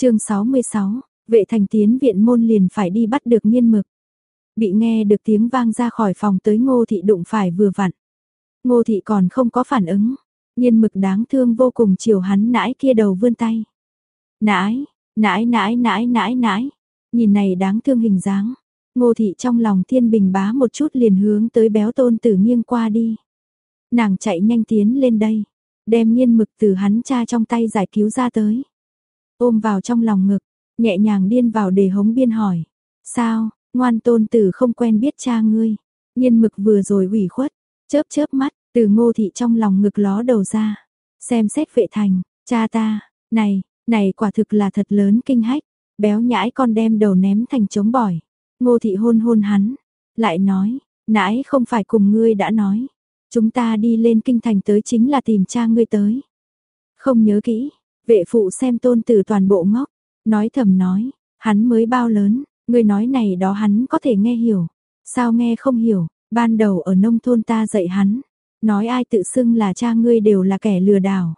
chương 66, vệ thành tiến viện môn liền phải đi bắt được nghiên mực. Bị nghe được tiếng vang ra khỏi phòng tới ngô thị đụng phải vừa vặn. Ngô thị còn không có phản ứng, nghiên mực đáng thương vô cùng chiều hắn nãi kia đầu vươn tay. Nãi, nãi nãi nãi nãi nãi, nhìn này đáng thương hình dáng. Ngô thị trong lòng thiên bình bá một chút liền hướng tới béo tôn tử nghiêng qua đi. Nàng chạy nhanh tiến lên đây, đem nghiên mực từ hắn cha trong tay giải cứu ra tới. Ôm vào trong lòng ngực, nhẹ nhàng điên vào để hống biên hỏi. Sao, ngoan tôn tử không quen biết cha ngươi. nhiên mực vừa rồi ủy khuất, chớp chớp mắt, từ ngô thị trong lòng ngực ló đầu ra. Xem xét vệ thành, cha ta, này, này quả thực là thật lớn kinh hách. Béo nhãi con đem đầu ném thành trống bỏi. Ngô thị hôn hôn hắn, lại nói, nãy không phải cùng ngươi đã nói. Chúng ta đi lên kinh thành tới chính là tìm cha ngươi tới. Không nhớ kỹ, vệ phụ xem tôn tử toàn bộ ngốc, nói thầm nói, hắn mới bao lớn, ngươi nói này đó hắn có thể nghe hiểu. Sao nghe không hiểu, ban đầu ở nông thôn ta dạy hắn, nói ai tự xưng là cha ngươi đều là kẻ lừa đảo.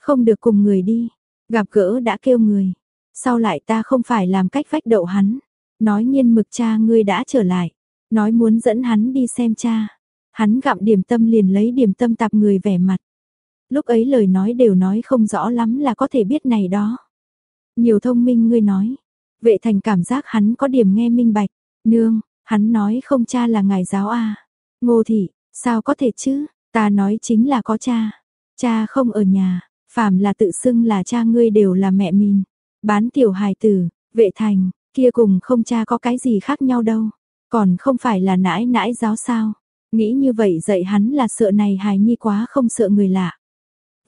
Không được cùng người đi, gặp gỡ đã kêu người, sau lại ta không phải làm cách vách đậu hắn, nói nhiên mực cha ngươi đã trở lại, nói muốn dẫn hắn đi xem cha. Hắn gặm điểm tâm liền lấy điểm tâm tạp người vẻ mặt. Lúc ấy lời nói đều nói không rõ lắm là có thể biết này đó. Nhiều thông minh ngươi nói. Vệ thành cảm giác hắn có điểm nghe minh bạch. Nương, hắn nói không cha là ngài giáo a Ngô thị, sao có thể chứ? Ta nói chính là có cha. Cha không ở nhà, phàm là tự xưng là cha ngươi đều là mẹ mình. Bán tiểu hài tử, vệ thành, kia cùng không cha có cái gì khác nhau đâu. Còn không phải là nãi nãi giáo sao. Nghĩ như vậy dạy hắn là sợ này hài nhi quá không sợ người lạ.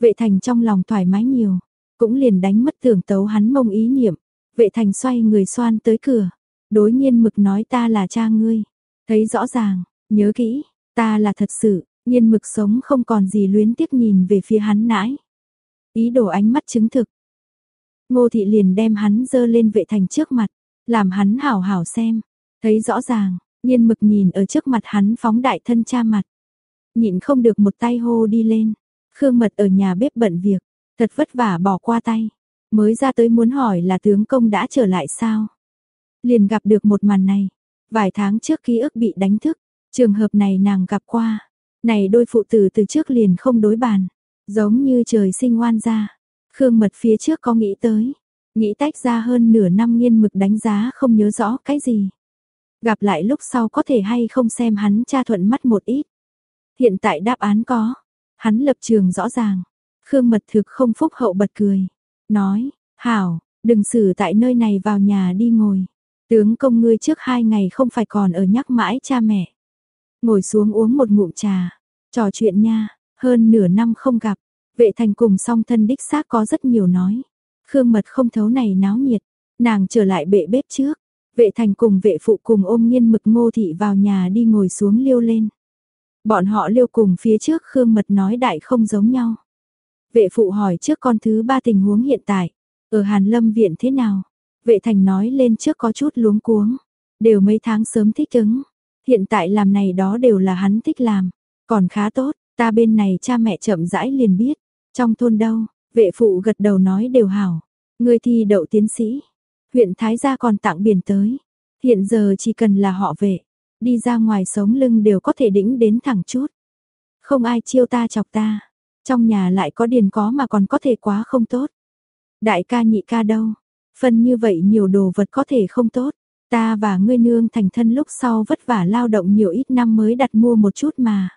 Vệ thành trong lòng thoải mái nhiều, cũng liền đánh mất tưởng tấu hắn mông ý niệm. Vệ thành xoay người xoan tới cửa, đối nhiên mực nói ta là cha ngươi. Thấy rõ ràng, nhớ kỹ, ta là thật sự, nhiên mực sống không còn gì luyến tiếc nhìn về phía hắn nãi. Ý đồ ánh mắt chứng thực. Ngô thị liền đem hắn dơ lên vệ thành trước mặt, làm hắn hảo hảo xem, thấy rõ ràng, Nhiên mực nhìn ở trước mặt hắn phóng đại thân cha mặt. Nhịn không được một tay hô đi lên. Khương mật ở nhà bếp bận việc, thật vất vả bỏ qua tay. Mới ra tới muốn hỏi là tướng công đã trở lại sao? Liền gặp được một màn này. Vài tháng trước ký ức bị đánh thức. Trường hợp này nàng gặp qua. Này đôi phụ tử từ trước liền không đối bàn. Giống như trời sinh ngoan ra. Khương mật phía trước có nghĩ tới. Nghĩ tách ra hơn nửa năm nghiên mực đánh giá không nhớ rõ cái gì. Gặp lại lúc sau có thể hay không xem hắn cha thuận mắt một ít. Hiện tại đáp án có. Hắn lập trường rõ ràng. Khương mật thực không phúc hậu bật cười. Nói, hảo, đừng xử tại nơi này vào nhà đi ngồi. Tướng công ngươi trước hai ngày không phải còn ở nhắc mãi cha mẹ. Ngồi xuống uống một ngụm trà. Trò chuyện nha, hơn nửa năm không gặp. Vệ thành cùng song thân đích xác có rất nhiều nói. Khương mật không thấu này náo nhiệt. Nàng trở lại bệ bếp trước. Vệ thành cùng vệ phụ cùng ôm nghiên mực ngô thị vào nhà đi ngồi xuống liêu lên. Bọn họ liêu cùng phía trước Khương Mật nói đại không giống nhau. Vệ phụ hỏi trước con thứ ba tình huống hiện tại, ở Hàn Lâm viện thế nào? Vệ thành nói lên trước có chút luống cuống, đều mấy tháng sớm thích ứng. Hiện tại làm này đó đều là hắn thích làm, còn khá tốt, ta bên này cha mẹ chậm rãi liền biết. Trong thôn đâu, vệ phụ gật đầu nói đều hảo. Người thi đậu tiến sĩ, Huyện Thái Gia còn tặng biển tới. Hiện giờ chỉ cần là họ vệ, đi ra ngoài sống lưng đều có thể đĩnh đến thẳng chút. Không ai chiêu ta chọc ta. Trong nhà lại có điền có mà còn có thể quá không tốt. Đại ca nhị ca đâu? Phân như vậy nhiều đồ vật có thể không tốt. Ta và ngươi nương thành thân lúc sau vất vả lao động nhiều ít năm mới đặt mua một chút mà.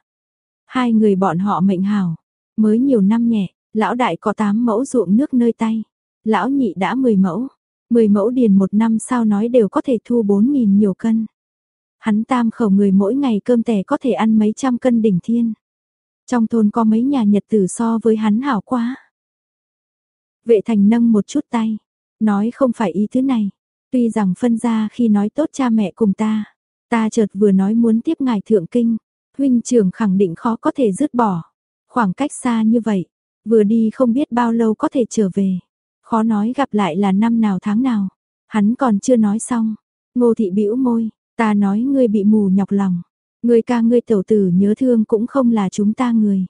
Hai người bọn họ mệnh hảo. Mới nhiều năm nhẹ, lão đại có 8 mẫu ruộng nước nơi tay. Lão nhị đã 10 mẫu. Mười mẫu điền một năm sao nói đều có thể thu bốn nghìn nhiều cân. Hắn tam khẩu người mỗi ngày cơm tẻ có thể ăn mấy trăm cân đỉnh thiên. Trong thôn có mấy nhà nhật tử so với hắn hảo quá. Vệ thành nâng một chút tay, nói không phải ý thứ này. Tuy rằng phân ra khi nói tốt cha mẹ cùng ta, ta chợt vừa nói muốn tiếp ngài thượng kinh, huynh trưởng khẳng định khó có thể dứt bỏ. Khoảng cách xa như vậy, vừa đi không biết bao lâu có thể trở về. Khó nói gặp lại là năm nào tháng nào. Hắn còn chưa nói xong. Ngô thị bĩu môi, ta nói ngươi bị mù nhọc lòng. Ngươi ca ngươi tẩu tử nhớ thương cũng không là chúng ta người.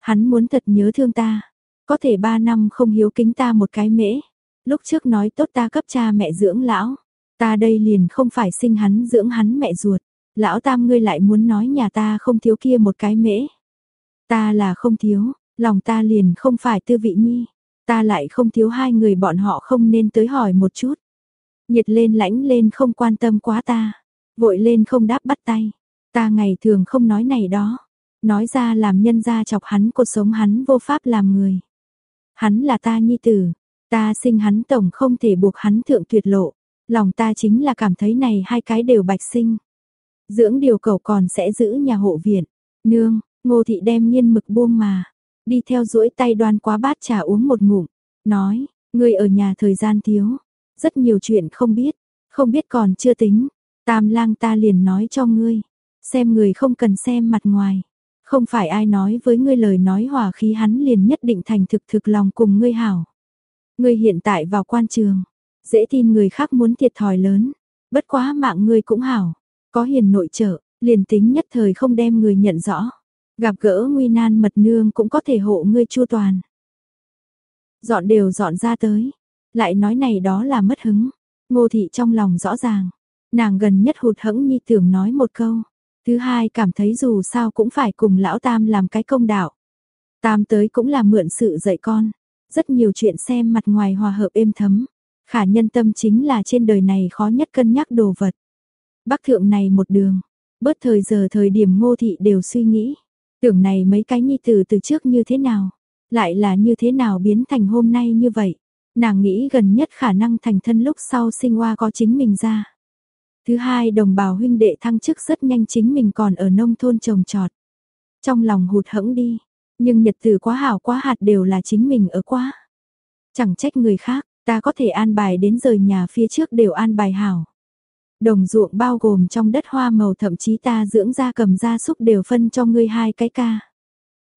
Hắn muốn thật nhớ thương ta. Có thể ba năm không hiếu kính ta một cái mễ. Lúc trước nói tốt ta cấp cha mẹ dưỡng lão, ta đây liền không phải sinh hắn dưỡng hắn mẹ ruột. Lão tam ngươi lại muốn nói nhà ta không thiếu kia một cái mễ. Ta là không thiếu, lòng ta liền không phải tư vị nhi. Ta lại không thiếu hai người bọn họ không nên tới hỏi một chút. Nhiệt lên lãnh lên không quan tâm quá ta. Vội lên không đáp bắt tay. Ta ngày thường không nói này đó. Nói ra làm nhân ra chọc hắn cuộc sống hắn vô pháp làm người. Hắn là ta nhi tử. Ta sinh hắn tổng không thể buộc hắn thượng tuyệt lộ. Lòng ta chính là cảm thấy này hai cái đều bạch sinh. Dưỡng điều cầu còn sẽ giữ nhà hộ viện. Nương, ngô thị đem nghiên mực buông mà. Đi theo duỗi tay đoan quá bát trà uống một ngụm. Nói, ngươi ở nhà thời gian thiếu. Rất nhiều chuyện không biết. Không biết còn chưa tính. Tam lang ta liền nói cho ngươi. Xem người không cần xem mặt ngoài. Không phải ai nói với ngươi lời nói hòa khí hắn liền nhất định thành thực thực lòng cùng ngươi hảo. Ngươi hiện tại vào quan trường. Dễ tin người khác muốn thiệt thòi lớn. Bất quá mạng ngươi cũng hảo. Có hiền nội trợ, liền tính nhất thời không đem người nhận rõ. Gặp gỡ nguy nan mật nương cũng có thể hộ ngươi chu toàn. Dọn đều dọn ra tới. Lại nói này đó là mất hứng. Ngô thị trong lòng rõ ràng. Nàng gần nhất hụt hẫng nhi tưởng nói một câu. Thứ hai cảm thấy dù sao cũng phải cùng lão tam làm cái công đạo. Tam tới cũng là mượn sự dạy con. Rất nhiều chuyện xem mặt ngoài hòa hợp êm thấm. Khả nhân tâm chính là trên đời này khó nhất cân nhắc đồ vật. Bắc thượng này một đường, bớt thời giờ thời điểm ngô thị đều suy nghĩ. Tưởng này mấy cái nhi tử từ trước như thế nào, lại là như thế nào biến thành hôm nay như vậy. Nàng nghĩ gần nhất khả năng thành thân lúc sau sinh hoa có chính mình ra. Thứ hai đồng bào huynh đệ thăng chức rất nhanh chính mình còn ở nông thôn trồng trọt. Trong lòng hụt hẫng đi, nhưng nhật tử quá hảo quá hạt đều là chính mình ở quá. Chẳng trách người khác, ta có thể an bài đến rời nhà phía trước đều an bài hảo. Đồng ruộng bao gồm trong đất hoa màu thậm chí ta dưỡng ra cầm gia súc đều phân cho ngươi hai cái ca.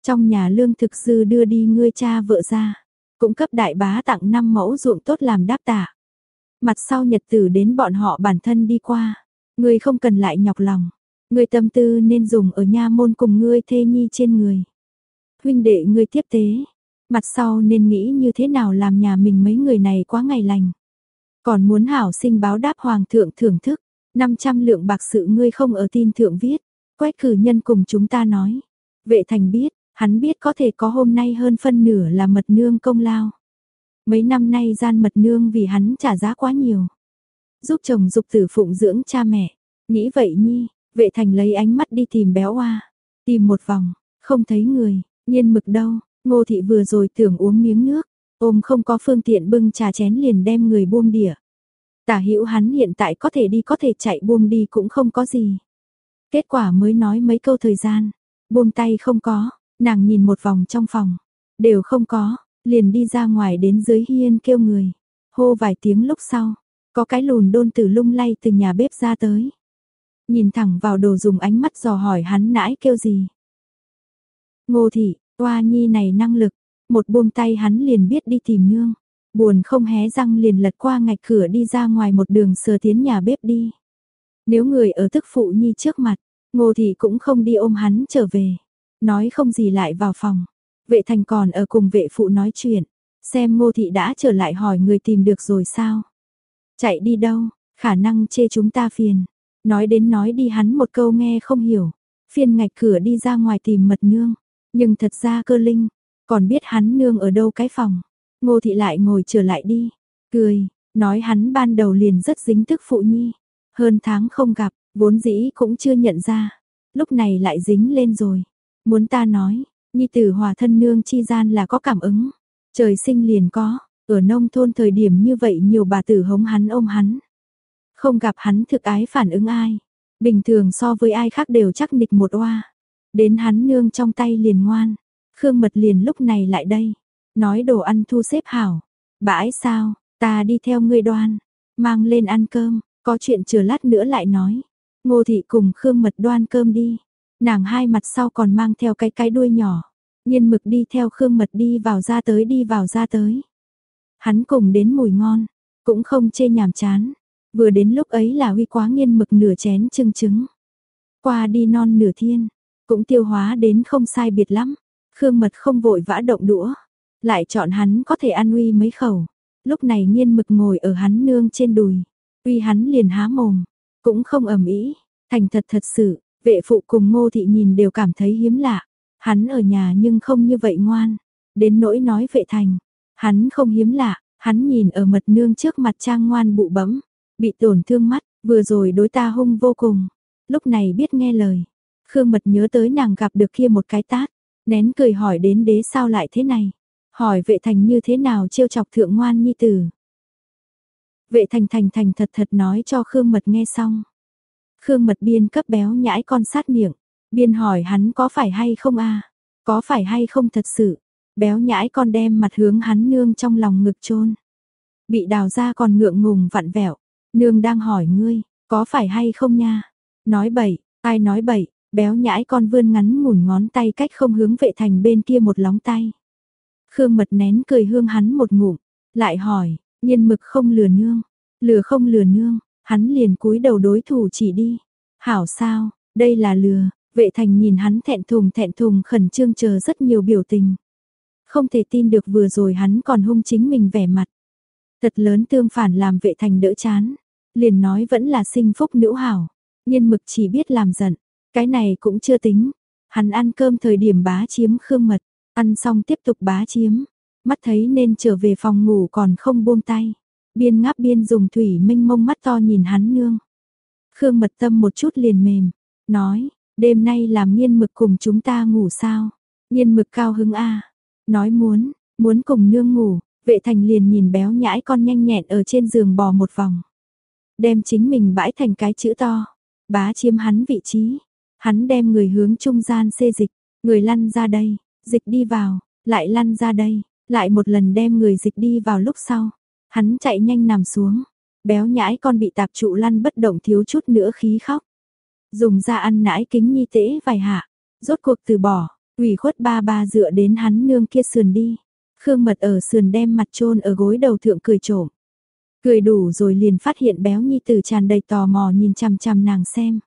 Trong nhà lương thực dư đưa đi ngươi cha vợ ra, cũng cấp đại bá tặng năm mẫu ruộng tốt làm đáp tạ. Mặt sau nhật tử đến bọn họ bản thân đi qua, ngươi không cần lại nhọc lòng, ngươi tâm tư nên dùng ở nha môn cùng ngươi thê nhi trên người. Huynh đệ ngươi tiếp tế, mặt sau nên nghĩ như thế nào làm nhà mình mấy người này quá ngày lành. Còn muốn hảo sinh báo đáp hoàng thượng thưởng thức, 500 lượng bạc sự ngươi không ở tin thượng viết, quét cử nhân cùng chúng ta nói. Vệ thành biết, hắn biết có thể có hôm nay hơn phân nửa là mật nương công lao. Mấy năm nay gian mật nương vì hắn trả giá quá nhiều. Giúp chồng dục tử phụng dưỡng cha mẹ. Nghĩ vậy nhi, vệ thành lấy ánh mắt đi tìm béo hoa. Tìm một vòng, không thấy người, nhiên mực đâu. Ngô thị vừa rồi tưởng uống miếng nước, ôm không có phương tiện bưng trà chén liền đem người buông đỉa. Tả hữu hắn hiện tại có thể đi có thể chạy buông đi cũng không có gì. Kết quả mới nói mấy câu thời gian, buông tay không có, nàng nhìn một vòng trong phòng, đều không có, liền đi ra ngoài đến dưới hiên kêu người. Hô vài tiếng lúc sau, có cái lùn đôn từ lung lay từ nhà bếp ra tới. Nhìn thẳng vào đồ dùng ánh mắt dò hỏi hắn nãi kêu gì. Ngô thị, toa nhi này năng lực, một buông tay hắn liền biết đi tìm nương. Buồn không hé răng liền lật qua ngạch cửa đi ra ngoài một đường sờ tiến nhà bếp đi. Nếu người ở tức phụ nhi trước mặt, ngô thị cũng không đi ôm hắn trở về. Nói không gì lại vào phòng. Vệ thành còn ở cùng vệ phụ nói chuyện. Xem ngô thị đã trở lại hỏi người tìm được rồi sao. Chạy đi đâu, khả năng chê chúng ta phiền. Nói đến nói đi hắn một câu nghe không hiểu. Phiên ngạch cửa đi ra ngoài tìm mật nương. Nhưng thật ra cơ linh, còn biết hắn nương ở đâu cái phòng. Ngô thị lại ngồi trở lại đi, cười, nói hắn ban đầu liền rất dính thức phụ nhi. Hơn tháng không gặp, vốn dĩ cũng chưa nhận ra, lúc này lại dính lên rồi. Muốn ta nói, nhi tử hòa thân nương chi gian là có cảm ứng. Trời sinh liền có, ở nông thôn thời điểm như vậy nhiều bà tử hống hắn ôm hắn. Không gặp hắn thực ái phản ứng ai. Bình thường so với ai khác đều chắc nịch một oa. Đến hắn nương trong tay liền ngoan. Khương Mật liền lúc này lại đây, nói đồ ăn thu xếp hảo. Bãi sao, ta đi theo ngươi đoan, mang lên ăn cơm, có chuyện chờ lát nữa lại nói. Ngô thị cùng Khương Mật đoan cơm đi. Nàng hai mặt sau còn mang theo cái cái đuôi nhỏ. Nhiên mực đi theo Khương Mật đi vào ra tới đi vào ra tới. Hắn cùng đến mùi ngon, cũng không chê nhàm chán. Vừa đến lúc ấy là huy quá nghiên mực nửa chén trưng trứng. Qua đi non nửa thiên, cũng tiêu hóa đến không sai biệt lắm. Khương Mật không vội vã động đũa, lại chọn hắn có thể ăn uy mấy khẩu. Lúc này nghiên mực ngồi ở hắn nương trên đùi, uy hắn liền há mồm, cũng không ẩm ý, thành thật thật sự, vệ phụ cùng ngô thị nhìn đều cảm thấy hiếm lạ. Hắn ở nhà nhưng không như vậy ngoan, đến nỗi nói vệ thành, hắn không hiếm lạ, hắn nhìn ở mật nương trước mặt trang ngoan bụ bấm. bị tổn thương mắt, vừa rồi đối ta hung vô cùng, lúc này biết nghe lời. Khương mật nhớ tới nàng gặp được kia một cái tát, nén cười hỏi đến đế sao lại thế này, hỏi vệ thành như thế nào trêu chọc thượng ngoan nhi tử. Vệ thành thành thành thật thật nói cho Khương mật nghe xong. Khương mật biên cấp béo nhãi con sát miệng, biên hỏi hắn có phải hay không a? Có phải hay không thật sự, béo nhãi con đem mặt hướng hắn nương trong lòng ngực chôn. Bị đào ra còn ngượng ngùng vặn vẹo, nương đang hỏi ngươi, có phải hay không nha? Nói bậy, ai nói bậy, béo nhãi con vươn ngắn mùn ngón tay cách không hướng vệ thành bên kia một lóng tay. Khương mật nén cười hương hắn một ngụm, lại hỏi, nhiên mực không lừa nương, lừa không lừa nương, hắn liền cúi đầu đối thủ chỉ đi. Hảo sao, đây là lừa, vệ thành nhìn hắn thẹn thùng thẹn thùng khẩn trương chờ rất nhiều biểu tình. Không thể tin được vừa rồi hắn còn hung chính mình vẻ mặt. Thật lớn tương phản làm vệ thành đỡ chán. Liền nói vẫn là sinh phúc nữ hảo. Nhiên mực chỉ biết làm giận. Cái này cũng chưa tính. Hắn ăn cơm thời điểm bá chiếm khương mật. Ăn xong tiếp tục bá chiếm. Mắt thấy nên trở về phòng ngủ còn không buông tay. Biên ngáp biên dùng thủy minh mông mắt to nhìn hắn nương. Khương mật tâm một chút liền mềm. Nói, đêm nay làm nghiên mực cùng chúng ta ngủ sao? Nghiên mực cao hứng a Nói muốn, muốn cùng nương ngủ, vệ thành liền nhìn béo nhãi con nhanh nhẹn ở trên giường bò một vòng. Đem chính mình bãi thành cái chữ to, bá chiếm hắn vị trí. Hắn đem người hướng trung gian xê dịch, người lăn ra đây, dịch đi vào, lại lăn ra đây, lại một lần đem người dịch đi vào lúc sau. Hắn chạy nhanh nằm xuống, béo nhãi con bị tạp trụ lăn bất động thiếu chút nữa khí khóc. Dùng ra ăn nãi kính nhi tễ vài hạ, rốt cuộc từ bỏ, ủy khuất ba ba dựa đến hắn nương kia sườn đi. Khương mật ở sườn đem mặt trôn ở gối đầu thượng cười trộm. Cười đủ rồi liền phát hiện béo nhi tử tràn đầy tò mò nhìn chằm chằm nàng xem.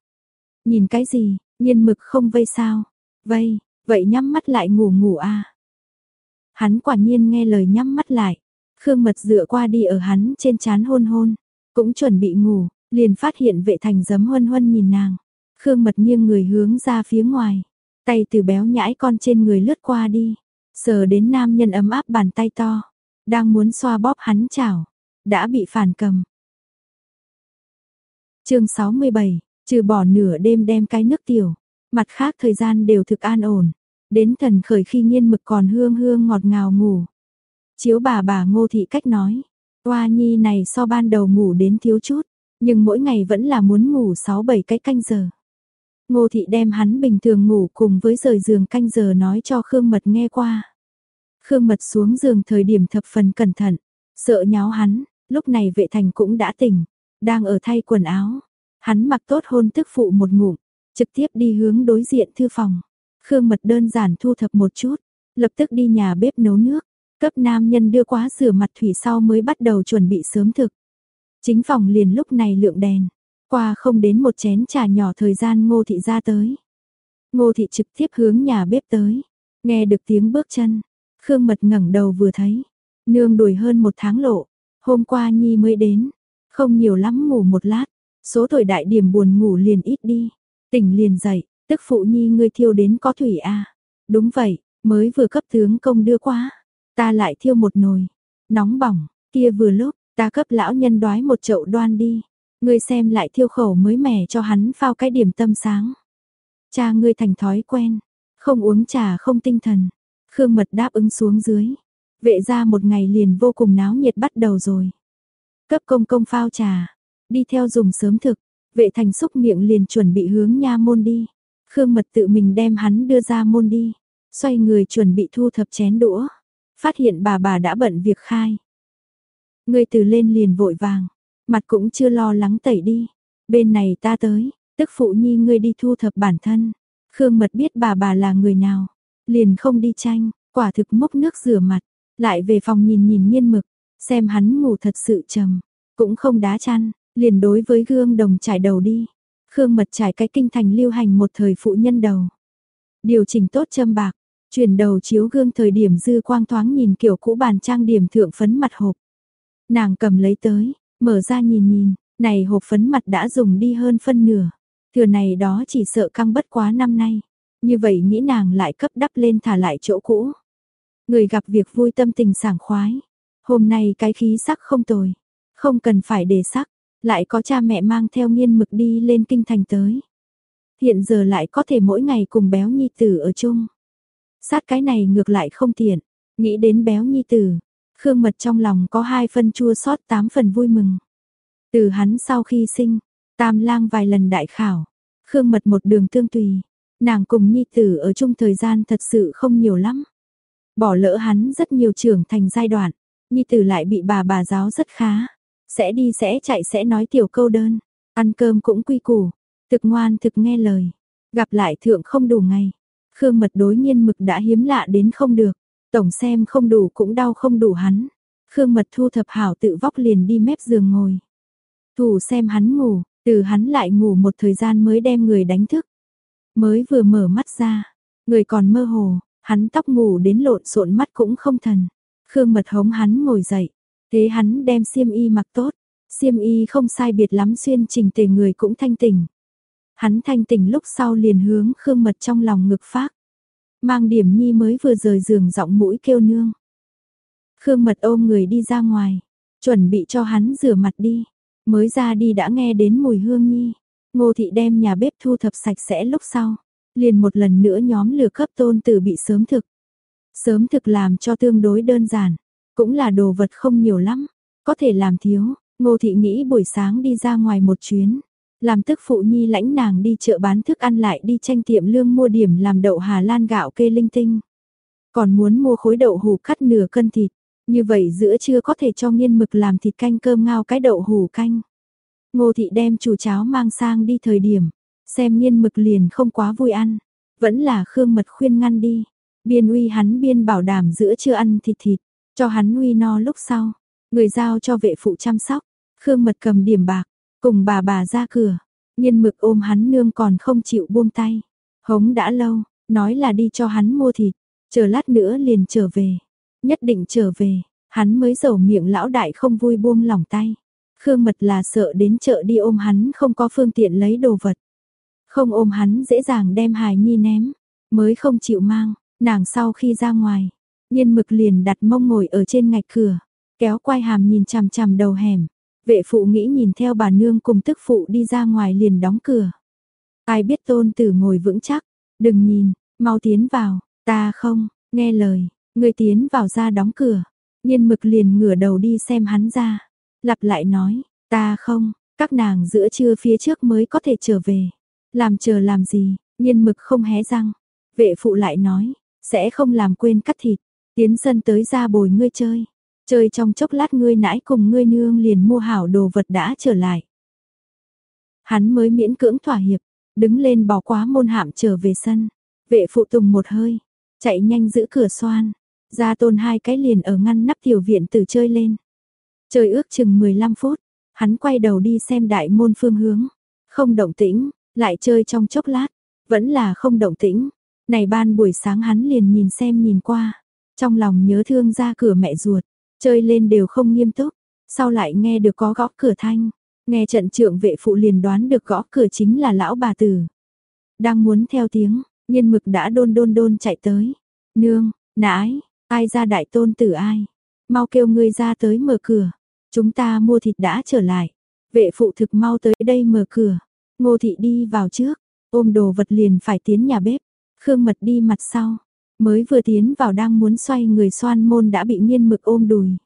Nhìn cái gì, nhiên mực không vây sao? Vây, vậy nhắm mắt lại ngủ ngủ a Hắn quả nhiên nghe lời nhắm mắt lại. Khương mật dựa qua đi ở hắn trên chán hôn hôn. Cũng chuẩn bị ngủ, liền phát hiện vệ thành giấm huân huân nhìn nàng. Khương mật nghiêng người hướng ra phía ngoài. Tay từ béo nhãi con trên người lướt qua đi, sờ đến nam nhân ấm áp bàn tay to, đang muốn xoa bóp hắn chảo, đã bị phản cầm. chương 67, trừ bỏ nửa đêm đem cái nước tiểu, mặt khác thời gian đều thực an ổn, đến thần khởi khi nghiên mực còn hương hương ngọt ngào ngủ. Chiếu bà bà ngô thị cách nói, Hoa nhi này so ban đầu ngủ đến thiếu chút, nhưng mỗi ngày vẫn là muốn ngủ 6-7 cái canh giờ. Ngô thị đem hắn bình thường ngủ cùng với rời giường canh giờ nói cho Khương Mật nghe qua. Khương Mật xuống giường thời điểm thập phần cẩn thận, sợ nháo hắn, lúc này vệ thành cũng đã tỉnh, đang ở thay quần áo. Hắn mặc tốt hôn tức phụ một ngủ, trực tiếp đi hướng đối diện thư phòng. Khương Mật đơn giản thu thập một chút, lập tức đi nhà bếp nấu nước, cấp nam nhân đưa quá rửa mặt thủy sau mới bắt đầu chuẩn bị sớm thực. Chính phòng liền lúc này lượng đèn, qua không đến một chén trà nhỏ thời gian ngô thị ra tới. Ngô thị trực tiếp hướng nhà bếp tới. Nghe được tiếng bước chân. Khương mật ngẩng đầu vừa thấy. Nương đuổi hơn một tháng lộ. Hôm qua Nhi mới đến. Không nhiều lắm ngủ một lát. Số tuổi đại điểm buồn ngủ liền ít đi. Tỉnh liền dậy. Tức phụ Nhi ngươi thiêu đến có thủy à. Đúng vậy, mới vừa cấp tướng công đưa qua. Ta lại thiêu một nồi. Nóng bỏng, kia vừa lúc, ta cấp lão nhân đoái một chậu đoan đi. Ngươi xem lại thiêu khẩu mới mẻ cho hắn phao cái điểm tâm sáng. Cha ngươi thành thói quen, không uống trà không tinh thần. Khương Mật đáp ứng xuống dưới. Vệ ra một ngày liền vô cùng náo nhiệt bắt đầu rồi. Cấp công công phao trà, đi theo dùng sớm thực, vệ thành xúc miệng liền chuẩn bị hướng nha môn đi. Khương Mật tự mình đem hắn đưa ra môn đi, xoay người chuẩn bị thu thập chén đũa. Phát hiện bà bà đã bận việc khai. Người từ lên liền vội vàng, mặt cũng chưa lo lắng tẩy đi. Bên này ta tới, tức phụ nhi ngươi đi thu thập bản thân. Khương mật biết bà bà là người nào, liền không đi tranh, quả thực mốc nước rửa mặt, lại về phòng nhìn nhìn nghiên mực, xem hắn ngủ thật sự trầm, cũng không đá chăn, liền đối với gương đồng trải đầu đi. Khương mật trải cái kinh thành lưu hành một thời phụ nhân đầu. Điều chỉnh tốt châm bạc, chuyển đầu chiếu gương thời điểm dư quang thoáng nhìn kiểu cũ bàn trang điểm thượng phấn mặt hộp. Nàng cầm lấy tới, mở ra nhìn nhìn, này hộp phấn mặt đã dùng đi hơn phân nửa. Thừa này đó chỉ sợ căng bất quá năm nay. Như vậy nghĩ nàng lại cấp đắp lên thả lại chỗ cũ. Người gặp việc vui tâm tình sảng khoái. Hôm nay cái khí sắc không tồi. Không cần phải để sắc. Lại có cha mẹ mang theo nghiên mực đi lên kinh thành tới. Hiện giờ lại có thể mỗi ngày cùng béo nhi tử ở chung. Sát cái này ngược lại không tiện. Nghĩ đến béo nhi tử. Khương mật trong lòng có hai phần chua xót tám phần vui mừng. Từ hắn sau khi sinh, tam lang vài lần đại khảo. Khương mật một đường tương tùy. Nàng cùng nhi tử ở chung thời gian thật sự không nhiều lắm. Bỏ lỡ hắn rất nhiều trưởng thành giai đoạn. Nhi tử lại bị bà bà giáo rất khá. Sẽ đi sẽ chạy sẽ nói tiểu câu đơn. Ăn cơm cũng quy củ. Thực ngoan thực nghe lời. Gặp lại thượng không đủ ngày. Khương mật đối nhiên mực đã hiếm lạ đến không được. Tổng xem không đủ cũng đau không đủ hắn. Khương mật thu thập hảo tự vóc liền đi mép giường ngồi. Thủ xem hắn ngủ, từ hắn lại ngủ một thời gian mới đem người đánh thức. Mới vừa mở mắt ra, người còn mơ hồ, hắn tóc ngủ đến lộn xộn mắt cũng không thần. Khương mật hống hắn ngồi dậy, thế hắn đem xiêm y mặc tốt, xiêm y không sai biệt lắm xuyên trình tề người cũng thanh tỉnh. Hắn thanh tỉnh lúc sau liền hướng Khương mật trong lòng ngực phát. Mang điểm nhi mới vừa rời giường giọng mũi kêu nương. Khương mật ôm người đi ra ngoài, chuẩn bị cho hắn rửa mặt đi. Mới ra đi đã nghe đến mùi hương nhi. Ngô thị đem nhà bếp thu thập sạch sẽ lúc sau. Liền một lần nữa nhóm lửa cấp tôn tử bị sớm thực. Sớm thực làm cho tương đối đơn giản. Cũng là đồ vật không nhiều lắm. Có thể làm thiếu. Ngô thị nghĩ buổi sáng đi ra ngoài một chuyến. Làm tức phụ nhi lãnh nàng đi chợ bán thức ăn lại đi tranh tiệm lương mua điểm làm đậu Hà Lan gạo kê linh tinh. Còn muốn mua khối đậu hủ cắt nửa cân thịt. Như vậy giữa trưa có thể cho nghiên mực làm thịt canh cơm ngao cái đậu hủ canh. Ngô thị đem chủ cháo mang sang đi thời điểm, xem nghiên mực liền không quá vui ăn. Vẫn là khương mật khuyên ngăn đi. Biên uy hắn biên bảo đảm giữa trưa ăn thịt thịt, cho hắn uy no lúc sau. Người giao cho vệ phụ chăm sóc. Khương mật cầm điểm bạc, cùng bà bà ra cửa. nhiên mực ôm hắn nương còn không chịu buông tay. Hống đã lâu, nói là đi cho hắn mua thịt, chờ lát nữa liền trở về. Nhất định trở về, hắn mới dầu miệng lão đại không vui buông lỏng tay. Khương Mật là sợ đến chợ đi ôm hắn không có phương tiện lấy đồ vật. Không ôm hắn dễ dàng đem hài nhi ném, mới không chịu mang, nàng sau khi ra ngoài. Nhiên mực liền đặt mông ngồi ở trên ngạch cửa, kéo quai hàm nhìn chằm chằm đầu hẻm. Vệ phụ nghĩ nhìn theo bà nương cùng tức phụ đi ra ngoài liền đóng cửa. Ai biết tôn tử ngồi vững chắc, đừng nhìn, mau tiến vào, ta không, nghe lời, Người tiến vào ra đóng cửa, nhiên mực liền ngửa đầu đi xem hắn ra. Lặp lại nói, ta không, các nàng giữa trưa phía trước mới có thể trở về. Làm chờ làm gì, nhiên mực không hé răng. Vệ phụ lại nói, sẽ không làm quên cắt thịt, tiến sân tới ra bồi ngươi chơi. Chơi trong chốc lát ngươi nãi cùng ngươi nương liền mua hảo đồ vật đã trở lại. Hắn mới miễn cưỡng thỏa hiệp, đứng lên bỏ quá môn hạm trở về sân. Vệ phụ tùng một hơi, chạy nhanh giữ cửa xoan, Gia tôn hai cái liền ở ngăn nắp tiểu viện từ chơi lên. Chơi ước chừng 15 phút, hắn quay đầu đi xem đại môn phương hướng. Không động tĩnh, lại chơi trong chốc lát, vẫn là không động tĩnh. Này ban buổi sáng hắn liền nhìn xem nhìn qua, trong lòng nhớ thương ra cửa mẹ ruột, chơi lên đều không nghiêm túc, sau lại nghe được có gõ cửa thanh, nghe trận trưởng vệ phụ liền đoán được gõ cửa chính là lão bà tử. Đang muốn theo tiếng, nhiên mực đã đôn đôn đôn chạy tới, nương, nãi, Ai ra đại tôn tử ai? Mau kêu ngươi ra tới mở cửa. Chúng ta mua thịt đã trở lại. Vệ phụ thực mau tới đây mở cửa. Ngô thị đi vào trước, ôm đồ vật liền phải tiến nhà bếp. Khương mật đi mặt sau. Mới vừa tiến vào đang muốn xoay người xoan môn đã bị nghiên mực ôm đùi.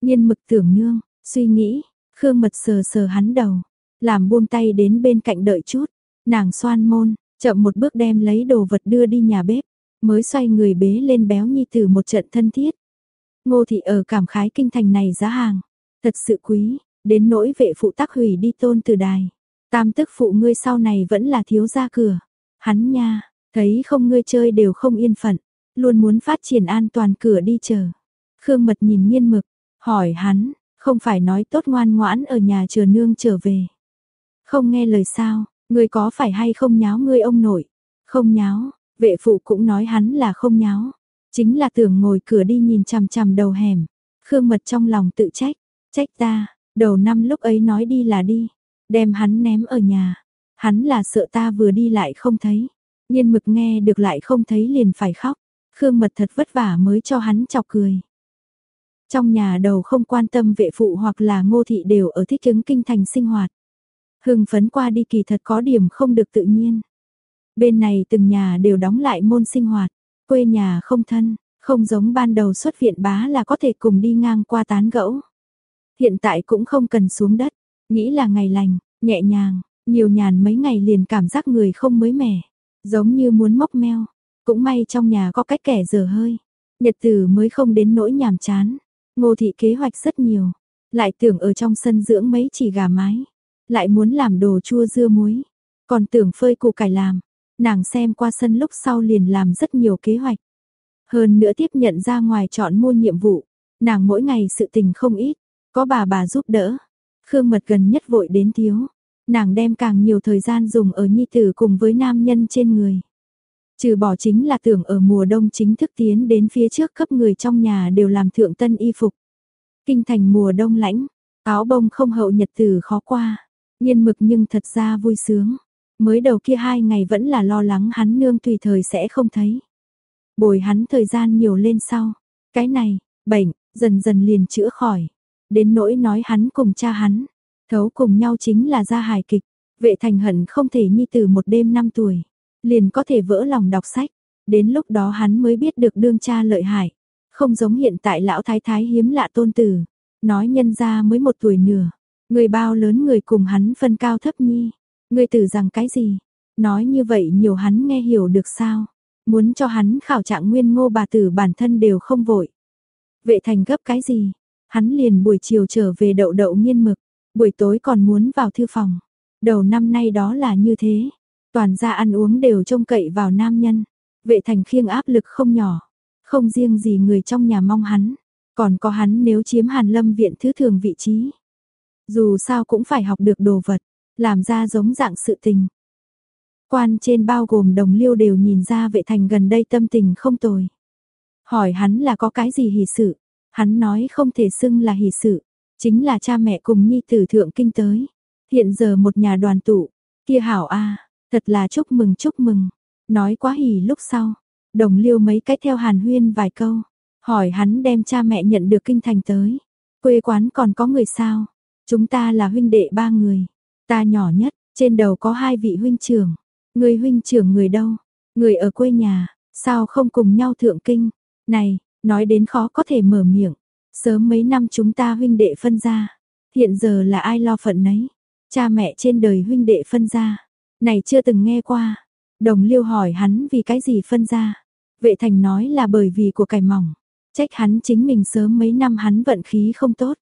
Nghiên mực tưởng nương, suy nghĩ, Khương mật sờ sờ hắn đầu. Làm buông tay đến bên cạnh đợi chút. Nàng xoan môn, chậm một bước đem lấy đồ vật đưa đi nhà bếp mới xoay người bế lên béo nhi từ một trận thân thiết. Ngô thị ở cảm khái kinh thành này giá hàng, thật sự quý, đến nỗi vệ phụ tác hủy đi tôn từ đài. Tam tức phụ ngươi sau này vẫn là thiếu gia cửa. Hắn nha, thấy không ngươi chơi đều không yên phận, luôn muốn phát triển an toàn cửa đi chờ. Khương mật nhìn nghiên mực, hỏi hắn, không phải nói tốt ngoan ngoãn ở nhà chờ nương trở về. Không nghe lời sao, ngươi có phải hay không nháo ngươi ông nội? Không nháo, Vệ phụ cũng nói hắn là không nháo, chính là tưởng ngồi cửa đi nhìn chằm chằm đầu hẻm. Khương Mật trong lòng tự trách, Trách ta, đầu năm lúc ấy nói đi là đi, đem hắn ném ở nhà. Hắn là sợ ta vừa đi lại không thấy. Nhiên mực nghe được lại không thấy liền phải khóc. Khương mật thật vất vả mới cho hắn chọc cười. Trong nhà đầu không quan tâm vệ phụ hoặc là ngô thị đều ở thích ứng kinh thành sinh hoạt. Hưng phấn qua đi kỳ thật có điểm không được tự nhiên. Bên này từng nhà đều đóng lại môn sinh hoạt, quê nhà không thân, không giống ban đầu xuất viện bá là có thể cùng đi ngang qua tán gẫu. Hiện tại cũng không cần xuống đất, nghĩ là ngày lành, nhẹ nhàng, nhiều nhàn mấy ngày liền cảm giác người không mới mẻ, giống như muốn móc meo. Cũng may trong nhà có cách kẻ dở hơi, nhật tử mới không đến nỗi nhàm chán. Ngô thị kế hoạch rất nhiều, lại tưởng ở trong sân dưỡng mấy chỉ gà mái, lại muốn làm đồ chua dưa muối, còn tưởng phơi củ cải làm. Nàng xem qua sân lúc sau liền làm rất nhiều kế hoạch. Hơn nữa tiếp nhận ra ngoài chọn mua nhiệm vụ, nàng mỗi ngày sự tình không ít, có bà bà giúp đỡ. Khương Mật gần nhất vội đến thiếu, nàng đem càng nhiều thời gian dùng ở nhi tử cùng với nam nhân trên người. Trừ bỏ chính là tưởng ở mùa đông chính thức tiến đến phía trước cấp người trong nhà đều làm thượng tân y phục. Kinh thành mùa đông lãnh, áo bông không hậu nhật tử khó qua, nhiên mực nhưng thật ra vui sướng. Mới đầu kia hai ngày vẫn là lo lắng hắn nương tùy thời sẽ không thấy. Bồi hắn thời gian nhiều lên sau, cái này, bệnh, dần dần liền chữa khỏi. Đến nỗi nói hắn cùng cha hắn, thấu cùng nhau chính là ra hài kịch. Vệ thành hận không thể nhi từ một đêm năm tuổi, liền có thể vỡ lòng đọc sách. Đến lúc đó hắn mới biết được đương cha lợi hại. Không giống hiện tại lão thái thái hiếm lạ tôn tử. Nói nhân ra mới một tuổi nửa. Người bao lớn người cùng hắn phân cao thấp nhi. Người tử rằng cái gì? Nói như vậy nhiều hắn nghe hiểu được sao? Muốn cho hắn khảo trạng nguyên ngô bà tử bản thân đều không vội. Vệ thành gấp cái gì? Hắn liền buổi chiều trở về đậu đậu nghiên mực. Buổi tối còn muốn vào thư phòng. Đầu năm nay đó là như thế. Toàn gia ăn uống đều trông cậy vào nam nhân. Vệ thành khiêng áp lực không nhỏ. Không riêng gì người trong nhà mong hắn. Còn có hắn nếu chiếm hàn lâm viện thứ thường vị trí. Dù sao cũng phải học được đồ vật. Làm ra giống dạng sự tình. Quan trên bao gồm đồng liêu đều nhìn ra vệ thành gần đây tâm tình không tồi. Hỏi hắn là có cái gì hỷ sự. Hắn nói không thể xưng là hỷ sự. Chính là cha mẹ cùng nhi tử thượng kinh tới. Hiện giờ một nhà đoàn tụ. Kia hảo a Thật là chúc mừng chúc mừng. Nói quá hỉ lúc sau. Đồng liêu mấy cái theo hàn huyên vài câu. Hỏi hắn đem cha mẹ nhận được kinh thành tới. Quê quán còn có người sao? Chúng ta là huynh đệ ba người. Ta nhỏ nhất, trên đầu có hai vị huynh trưởng. Người huynh trưởng người đâu? Người ở quê nhà, sao không cùng nhau thượng kinh? Này, nói đến khó có thể mở miệng. Sớm mấy năm chúng ta huynh đệ phân ra. Hiện giờ là ai lo phận nấy? Cha mẹ trên đời huynh đệ phân ra. Này chưa từng nghe qua. Đồng liêu hỏi hắn vì cái gì phân ra. Vệ thành nói là bởi vì của cải mỏng. Trách hắn chính mình sớm mấy năm hắn vận khí không tốt.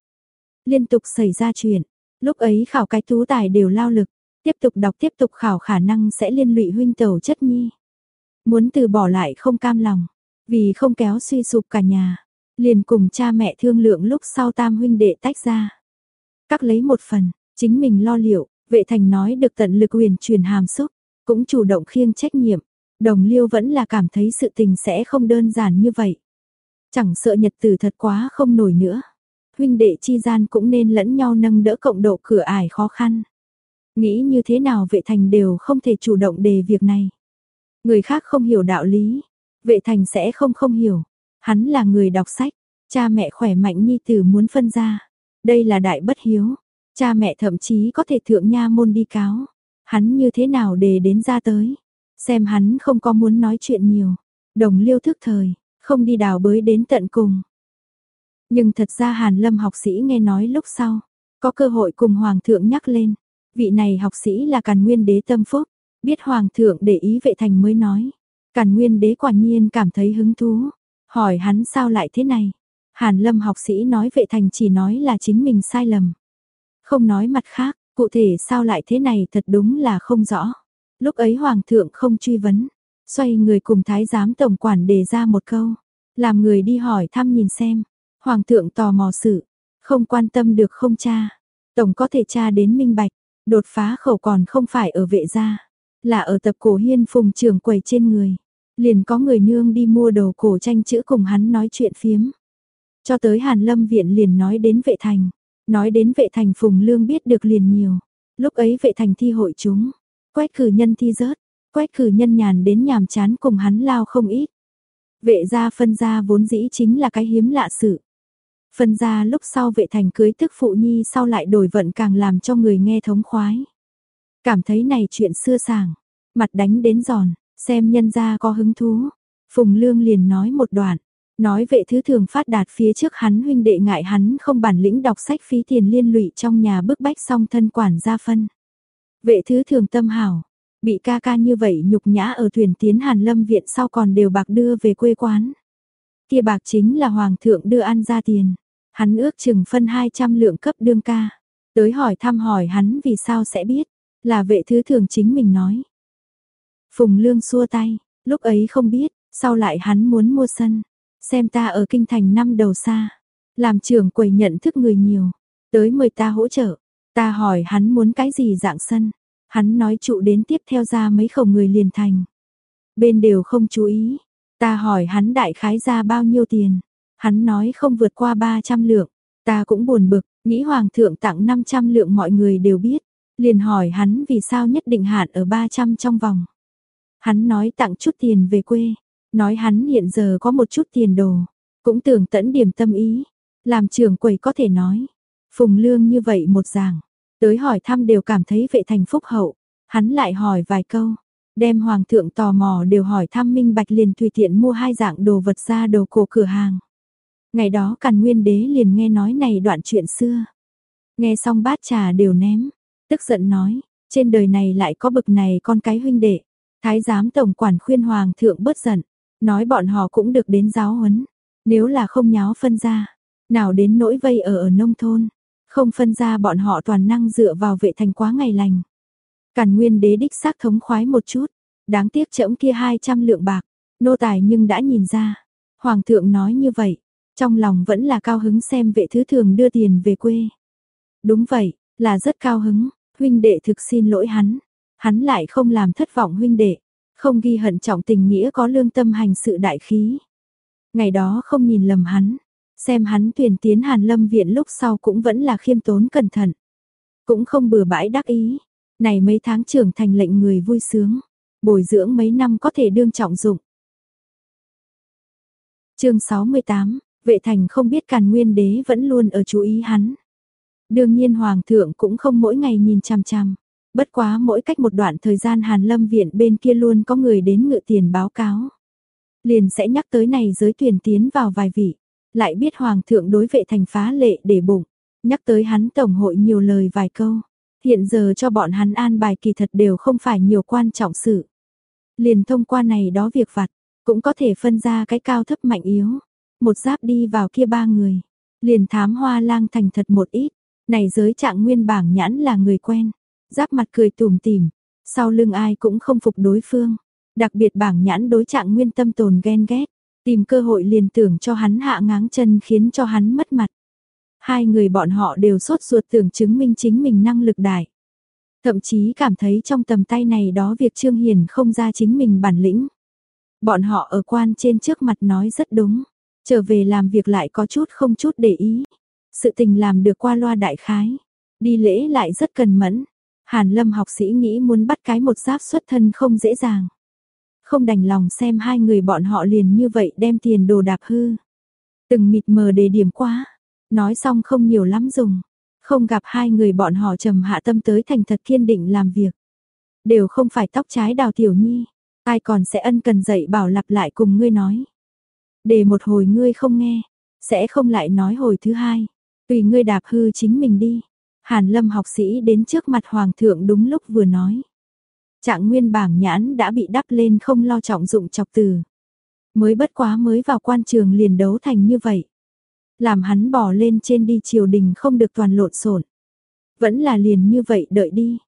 Liên tục xảy ra chuyện. Lúc ấy khảo cái tú tài đều lao lực. Tiếp tục đọc tiếp tục khảo khả năng sẽ liên lụy huynh tẩu chất nhi. Muốn từ bỏ lại không cam lòng. Vì không kéo suy sụp cả nhà. Liền cùng cha mẹ thương lượng lúc sau tam huynh đệ tách ra. Các lấy một phần, chính mình lo liệu, Vệ thành nói được tận lực huyền truyền hàm xúc, cũng chủ động khiêng trách nhiệm. Đồng liêu vẫn là cảm thấy sự tình sẽ không đơn giản như vậy. Chẳng sợ nhật tử thật quá không nổi nữa. Huynh đệ chi gian cũng nên lẫn nhau nâng đỡ cộng độ cửa ải khó khăn. Nghĩ như thế nào vệ thành đều không thể chủ động đề việc này. Người khác không hiểu đạo lý, vệ thành sẽ không không hiểu. Hắn là người đọc sách, cha mẹ khỏe mạnh nhi tử muốn phân ra. Đây là đại bất hiếu, Cha mẹ thậm chí có thể thượng nha môn đi cáo. Hắn như thế nào để đến ra tới. Xem hắn không có muốn nói chuyện nhiều. Đồng liêu thức thời, không đi đào bới đến tận cùng. Nhưng thật ra Hàn Lâm học sĩ nghe nói lúc sau, có cơ hội cùng Hoàng thượng nhắc lên. Vị này học sĩ là Càn Nguyên đế tâm phúc, biết Hoàng thượng để ý vệ thành mới nói. Càn Nguyên đế quả nhiên cảm thấy hứng thú, hỏi hắn sao lại thế này. Hàn Lâm học sĩ nói vệ thành chỉ nói là chính mình sai lầm. Không nói mặt khác, cụ thể sao lại thế này thật đúng là không rõ. Lúc ấy hoàng thượng không truy vấn, xoay người cùng thái giám tổng quản đề ra một câu, làm người đi hỏi thăm nhìn xem. Hoàng thượng tò mò sự, không quan tâm được không cha. Tổng có thể cha đến minh bạch, đột phá khẩu còn không phải ở vệ gia, là ở tập cổ hiên phùng trường quầy trên người. Liền có người nương đi mua đồ cổ tranh chữ cùng hắn nói chuyện phiếm. Cho tới Hàn Lâm viện liền nói đến vệ thành, Nói đến vệ thành phùng lương biết được liền nhiều. Lúc ấy vệ thành thi hội chúng, quét cử nhân thi rớt, quét cử nhân nhàn đến nhàm chán cùng hắn lao không ít. Vệ gia phân gia vốn dĩ chính là cái hiếm lạ sự. Phân gia lúc sau vệ thành cưới tức phụ nhi sau lại đổi vận càng làm cho người nghe thống khoái. Cảm thấy này chuyện xưa sàng, mặt đánh đến giòn, xem nhân gia có hứng thú. Phùng Lương liền nói một đoạn, nói vệ thứ thường phát đạt phía trước hắn huynh đệ ngại hắn không bản lĩnh đọc sách phí tiền liên lụy trong nhà bức bách song thân quản gia phân. Vệ thứ thường tâm hảo, bị ca ca như vậy nhục nhã ở thuyền tiến Hàn Lâm viện sau còn đều bạc đưa về quê quán. Kia bạc chính là hoàng thượng đưa ăn ra tiền, hắn ước chừng phân 200 lượng cấp đương ca. Tới hỏi thăm hỏi hắn vì sao sẽ biết, là vệ thứ thường chính mình nói. Phùng Lương xua tay, lúc ấy không biết, sau lại hắn muốn mua sân, xem ta ở kinh thành năm đầu xa, làm trưởng quầy nhận thức người nhiều, tới mời ta hỗ trợ, ta hỏi hắn muốn cái gì dạng sân, hắn nói trụ đến tiếp theo ra mấy khẩu người liền thành. Bên đều không chú ý, ta hỏi hắn đại khái ra bao nhiêu tiền, hắn nói không vượt qua 300 lượng, ta cũng buồn bực, nghĩ hoàng thượng tặng 500 lượng mọi người đều biết, liền hỏi hắn vì sao nhất định hạn ở 300 trong vòng. Hắn nói tặng chút tiền về quê, nói hắn hiện giờ có một chút tiền đồ, cũng tưởng tẫn điểm tâm ý, làm trưởng quầy có thể nói. Phùng lương như vậy một giảng, tới hỏi thăm đều cảm thấy vệ thành phúc hậu, hắn lại hỏi vài câu, đem hoàng thượng tò mò đều hỏi thăm minh bạch liền tùy tiện mua hai dạng đồ vật ra đầu cổ cửa hàng. Ngày đó càn nguyên đế liền nghe nói này đoạn chuyện xưa. Nghe xong bát trà đều ném, tức giận nói, trên đời này lại có bực này con cái huynh đệ. Thái giám tổng quản khuyên hoàng thượng bớt giận, nói bọn họ cũng được đến giáo huấn, nếu là không nháo phân ra, nào đến nỗi vây ở ở nông thôn, không phân ra bọn họ toàn năng dựa vào vệ thành quá ngày lành. Càn nguyên đế đích xác thống khoái một chút, đáng tiếc chẫm kia 200 lượng bạc, nô tài nhưng đã nhìn ra. Hoàng thượng nói như vậy, trong lòng vẫn là cao hứng xem vệ thứ thường đưa tiền về quê. Đúng vậy, là rất cao hứng, huynh đệ thực xin lỗi hắn, hắn lại không làm thất vọng huynh đệ, không ghi hận trọng tình nghĩa có lương tâm hành sự đại khí. Ngày đó không nhìn lầm hắn, xem hắn tuyển tiến Hàn Lâm viện lúc sau cũng vẫn là khiêm tốn cẩn thận, cũng không bừa bãi đắc ý. Này mấy tháng trưởng thành lệnh người vui sướng, bồi dưỡng mấy năm có thể đương trọng dụng. Chương 68, Vệ Thành không biết Càn Nguyên Đế vẫn luôn ở chú ý hắn. Đương nhiên hoàng thượng cũng không mỗi ngày nhìn chằm chằm. Bất quá mỗi cách một đoạn thời gian Hàn Lâm viện bên kia luôn có người đến ngự tiền báo cáo. Liền sẽ nhắc tới này giới tuyển tiến vào vài vị, lại biết hoàng thượng đối vệ thành phá lệ để bụng, nhắc tới hắn tổng hội nhiều lời vài câu. Hiện giờ cho bọn hắn an bài kỳ thật đều không phải nhiều quan trọng sự. Liền thông qua này đó việc vặt, cũng có thể phân ra cái cao thấp mạnh yếu. Một giáp đi vào kia ba người, liền thám hoa lang thành thật một ít, này giới trạng nguyên bảng nhãn là người quen, giáp mặt cười tùm tìm, sau lưng ai cũng không phục đối phương. Đặc biệt bảng nhãn đối trạng nguyên tâm tồn ghen ghét, tìm cơ hội liền tưởng cho hắn hạ ngáng chân khiến cho hắn mất mặt. Hai người bọn họ đều sốt ruột tưởng chứng minh chính mình năng lực đại. Thậm chí cảm thấy trong tầm tay này đó việc Trương Hiền không ra chính mình bản lĩnh. Bọn họ ở quan trên trước mặt nói rất đúng, trở về làm việc lại có chút không chút để ý. Sự tình làm được qua loa đại khái, đi lễ lại rất cần mẫn. Hàn Lâm học sĩ nghĩ muốn bắt cái một giáp xuất thân không dễ dàng. Không đành lòng xem hai người bọn họ liền như vậy đem tiền đồ đạp hư. Từng mịt mờ đề điểm quá, nói xong không nhiều lắm dùng. Không gặp hai người bọn họ trầm hạ tâm tới thành thật kiên định làm việc. Đều không phải tóc trái đào tiểu nhi, ai còn sẽ ân cần dạy bảo lặp lại cùng ngươi nói. Để một hồi ngươi không nghe, sẽ không lại nói hồi thứ hai. Tùy ngươi đạp hư chính mình đi. Hàn lâm học sĩ đến trước mặt hoàng thượng đúng lúc vừa nói. Trạng nguyên bảng nhãn đã bị đắp lên không lo trọng dụng chọc từ. Mới bất quá mới vào quan trường liền đấu thành như vậy. Làm hắn bỏ lên trên đi triều đình không được toàn lộn xộn Vẫn là liền như vậy đợi đi.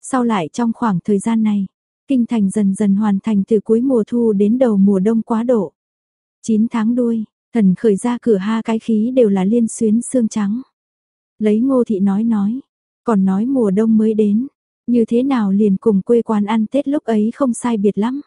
Sau lại trong khoảng thời gian này, kinh thành dần dần hoàn thành từ cuối mùa thu đến đầu mùa đông quá độ. 9 tháng đuôi, thần khởi ra cửa ha cái khí đều là liên xuyến xương trắng. Lấy ngô thị nói nói, còn nói mùa đông mới đến, như thế nào liền cùng quê quán ăn Tết lúc ấy không sai biệt lắm.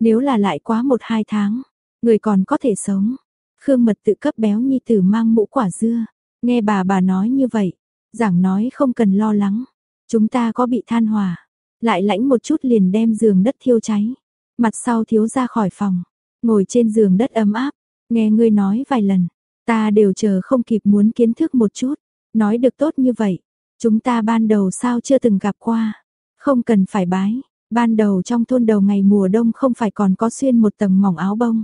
Nếu là lại quá một hai tháng, người còn có thể sống. Khương mật tự cấp béo nhi tử mang mũ quả dưa, Nghe bà bà nói như vậy, giảng nói không cần lo lắng. Chúng ta có bị than hòa, lại lãnh một chút liền đem giường đất thiêu cháy. Mặt sau thiếu ra khỏi phòng, ngồi trên giường đất ấm áp, nghe ngươi nói vài lần, ta đều chờ không kịp muốn kiến thức một chút. Nói được tốt như vậy, chúng ta ban đầu sao chưa từng gặp qua, không cần phải bái, ban đầu trong thôn đầu ngày mùa đông không phải còn có xuyên một tầng mỏng áo bông.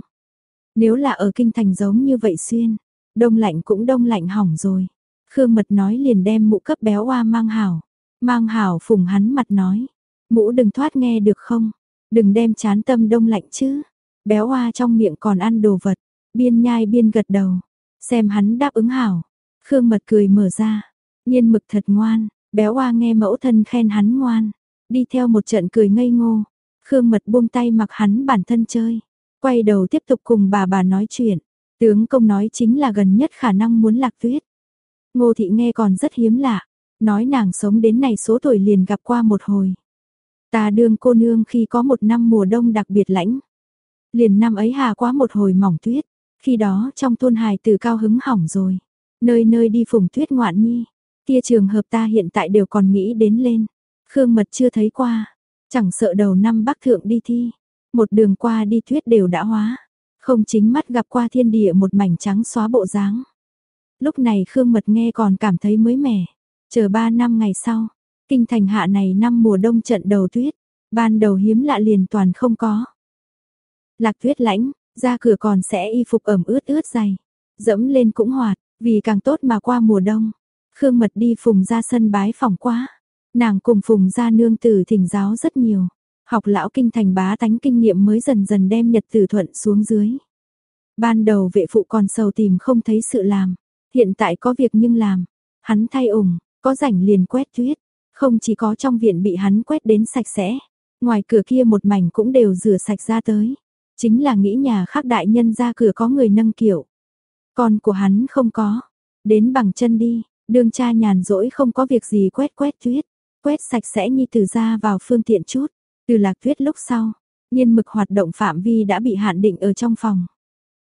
Nếu là ở kinh thành giống như vậy xuyên, đông lạnh cũng đông lạnh hỏng rồi. Khương Mật nói liền đem mũ cấp béo oa mang hảo. Mang hảo phùng hắn mặt nói. Mũ đừng thoát nghe được không? Đừng đem chán tâm đông lạnh chứ. Béo oa trong miệng còn ăn đồ vật. Biên nhai biên gật đầu. Xem hắn đáp ứng hảo. Khương Mật cười mở ra. Nhiên mực thật ngoan. Béo oa nghe mẫu thân khen hắn ngoan. Đi theo một trận cười ngây ngô. Khương Mật buông tay mặc hắn bản thân chơi. Quay đầu tiếp tục cùng bà bà nói chuyện. Tướng công nói chính là gần nhất khả năng muốn lạc tuyết. Ngô thị nghe còn rất hiếm lạ, nói nàng sống đến này số tuổi liền gặp qua một hồi. Ta đương cô nương khi có một năm mùa đông đặc biệt lãnh. Liền năm ấy hà quá một hồi mỏng tuyết, khi đó trong thôn hài từ cao hứng hỏng rồi. Nơi nơi đi phùng tuyết ngoạn nhi, kia trường hợp ta hiện tại đều còn nghĩ đến lên. Khương mật chưa thấy qua, chẳng sợ đầu năm bắc thượng đi thi, một đường qua đi tuyết đều đã hóa. Không chính mắt gặp qua thiên địa một mảnh trắng xóa bộ dáng. Lúc này Khương Mật nghe còn cảm thấy mới mẻ. Chờ ba năm ngày sau, kinh thành hạ này năm mùa đông trận đầu tuyết, ban đầu hiếm lạ liền toàn không có. Lạc tuyết lãnh, ra cửa còn sẽ y phục ẩm ướt ướt dày, dẫm lên cũng hòa vì càng tốt mà qua mùa đông. Khương Mật đi phùng ra sân bái phòng quá. Nàng cùng phùng ra nương tử thỉnh giáo rất nhiều. Học lão kinh thành bá tánh kinh nghiệm mới dần dần đem nhật tử thuận xuống dưới. Ban đầu vệ phụ còn sầu tìm không thấy sự làm. Hiện tại có việc nhưng làm. Hắn thay ủng, có rảnh liền quét tuyết. Không chỉ có trong viện bị hắn quét đến sạch sẽ. Ngoài cửa kia một mảnh cũng đều rửa sạch ra tới. Chính là nghĩ nhà khác đại nhân ra cửa có người nâng kiểu. Con của hắn không có. Đến bằng chân đi, đường cha nhàn rỗi không có việc gì quét quét tuyết. Quét sạch sẽ như từ ra vào phương tiện chút. Từ lạc tuyết lúc sau, nhiên mực hoạt động phạm vi đã bị hạn định ở trong phòng.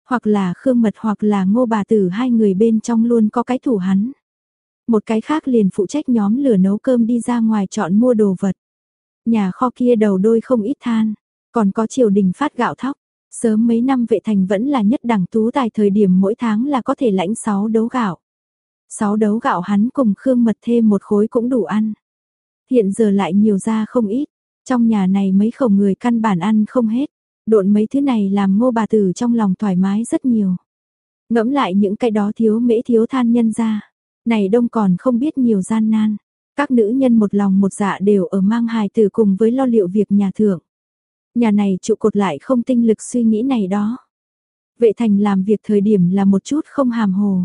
Hoặc là Khương Mật hoặc là Ngô Bà Tử hai người bên trong luôn có cái thủ hắn. Một cái khác liền phụ trách nhóm lửa nấu cơm đi ra ngoài chọn mua đồ vật. Nhà kho kia đầu đôi không ít than, còn có triều đình phát gạo thóc. Sớm mấy năm vệ thành vẫn là nhất đẳng tú tài thời điểm mỗi tháng là có thể lãnh 6 đấu gạo. 6 đấu gạo hắn cùng Khương Mật thêm một khối cũng đủ ăn. Hiện giờ lại nhiều ra không ít, trong nhà này mấy khẩu người căn bản ăn không hết. Độn mấy thứ này làm ngô bà tử trong lòng thoải mái rất nhiều. Ngẫm lại những cái đó thiếu mễ thiếu than nhân ra. Này đông còn không biết nhiều gian nan. Các nữ nhân một lòng một dạ đều ở mang hài tử cùng với lo liệu việc nhà thượng. Nhà này trụ cột lại không tinh lực suy nghĩ này đó. Vệ thành làm việc thời điểm là một chút không hàm hồ.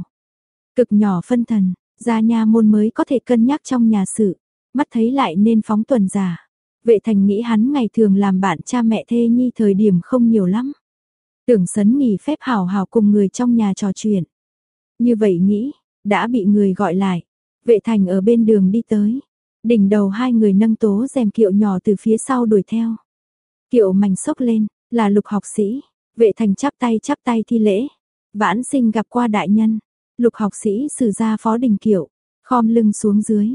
Cực nhỏ phân thần, ra nhà môn mới có thể cân nhắc trong nhà sự. Mắt thấy lại nên phóng tuần giả. Vệ thành nghĩ hắn ngày thường làm bạn cha mẹ thê nhi thời điểm không nhiều lắm. Tưởng sấn nghỉ phép hào hào cùng người trong nhà trò chuyện. Như vậy nghĩ, đã bị người gọi lại. Vệ thành ở bên đường đi tới. Đỉnh đầu hai người nâng tố rèm kiệu nhỏ từ phía sau đuổi theo. Kiệu mảnh sốc lên, là lục học sĩ. Vệ thành chắp tay chắp tay thi lễ. Vãn sinh gặp qua đại nhân. Lục học sĩ sử ra phó đình kiệu. Khom lưng xuống dưới.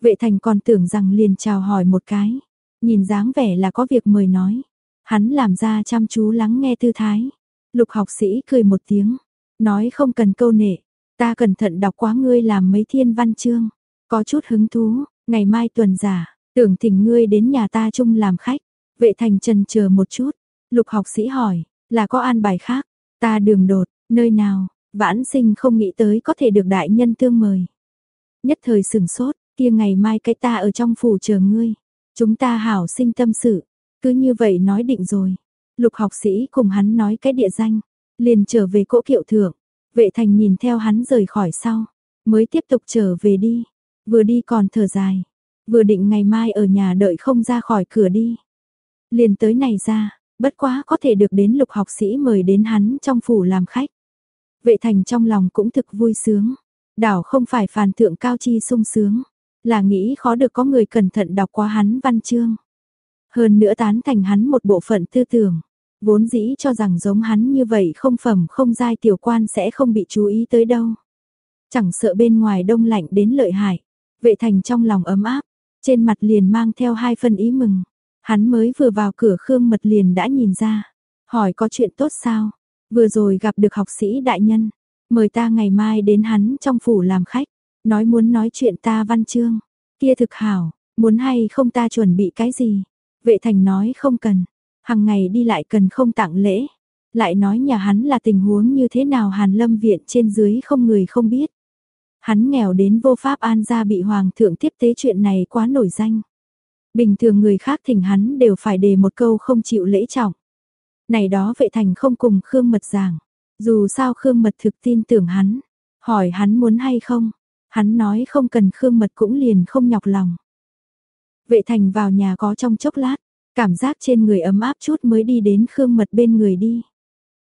Vệ thành còn tưởng rằng liền chào hỏi một cái. Nhìn dáng vẻ là có việc mời nói. Hắn làm ra chăm chú lắng nghe thư thái. Lục học sĩ cười một tiếng. Nói không cần câu nệ. Ta cẩn thận đọc quá ngươi làm mấy thiên văn chương. Có chút hứng thú. Ngày mai tuần giả. Tưởng thỉnh ngươi đến nhà ta chung làm khách. Vệ thành trần chờ một chút. Lục học sĩ hỏi. Là có an bài khác. Ta đường đột. Nơi nào. Vãn sinh không nghĩ tới có thể được đại nhân tương mời. Nhất thời sừng sốt, kia ngày mai cái ta ở trong phủ chờ ngươi. Chúng ta hảo sinh tâm sự. Cứ như vậy nói định rồi. Lục học sĩ cùng hắn nói cái địa danh. Liền trở về cỗ kiệu thượng. Vệ thành nhìn theo hắn rời khỏi sau. Mới tiếp tục trở về đi. Vừa đi còn thở dài. Vừa định ngày mai ở nhà đợi không ra khỏi cửa đi. Liền tới này ra. Bất quá có thể được đến lục học sĩ mời đến hắn trong phủ làm khách. Vệ thành trong lòng cũng thực vui sướng. Đảo không phải phàn thượng cao chi sung sướng. Là nghĩ khó được có người cẩn thận đọc qua hắn văn chương. Hơn nữa tán thành hắn một bộ phận tư tưởng. Vốn dĩ cho rằng giống hắn như vậy không phẩm không giai tiểu quan sẽ không bị chú ý tới đâu. chẳng sợ bên ngoài đông lạnh đến lợi hại. Vệ thành trong lòng ấm áp, trên mặt liền mang theo hai phần ý mừng. Hắn mới vừa vào cửa Khương Mật liền đã nhìn ra, hỏi có chuyện tốt sao? Vừa rồi gặp được học sĩ đại nhân, mời ta ngày mai đến hắn trong phủ làm khách, nói muốn nói chuyện ta văn chương. Kia thực hảo, muốn hay không ta chuẩn bị cái gì? Vệ thành nói không cần, hàng ngày đi lại cần không tặng lễ. Lại nói nhà hắn là tình huống như thế nào Hàn Lâm viện trên dưới không người không biết. Hắn nghèo đến vô pháp an gia bị hoàng thượng tiếp tế chuyện này quá nổi danh. Bình thường người khác thỉnh hắn đều phải đề một câu không chịu lễ trọng. Này đó vệ thành không cùng Khương Mật giảng. Dù sao Khương Mật thực tin tưởng hắn. Hỏi hắn muốn hay không. Hắn nói không cần Khương Mật cũng liền không nhọc lòng. Vệ thành vào nhà có trong chốc lát. Cảm giác trên người ấm áp chút mới đi đến Khương Mật bên người đi.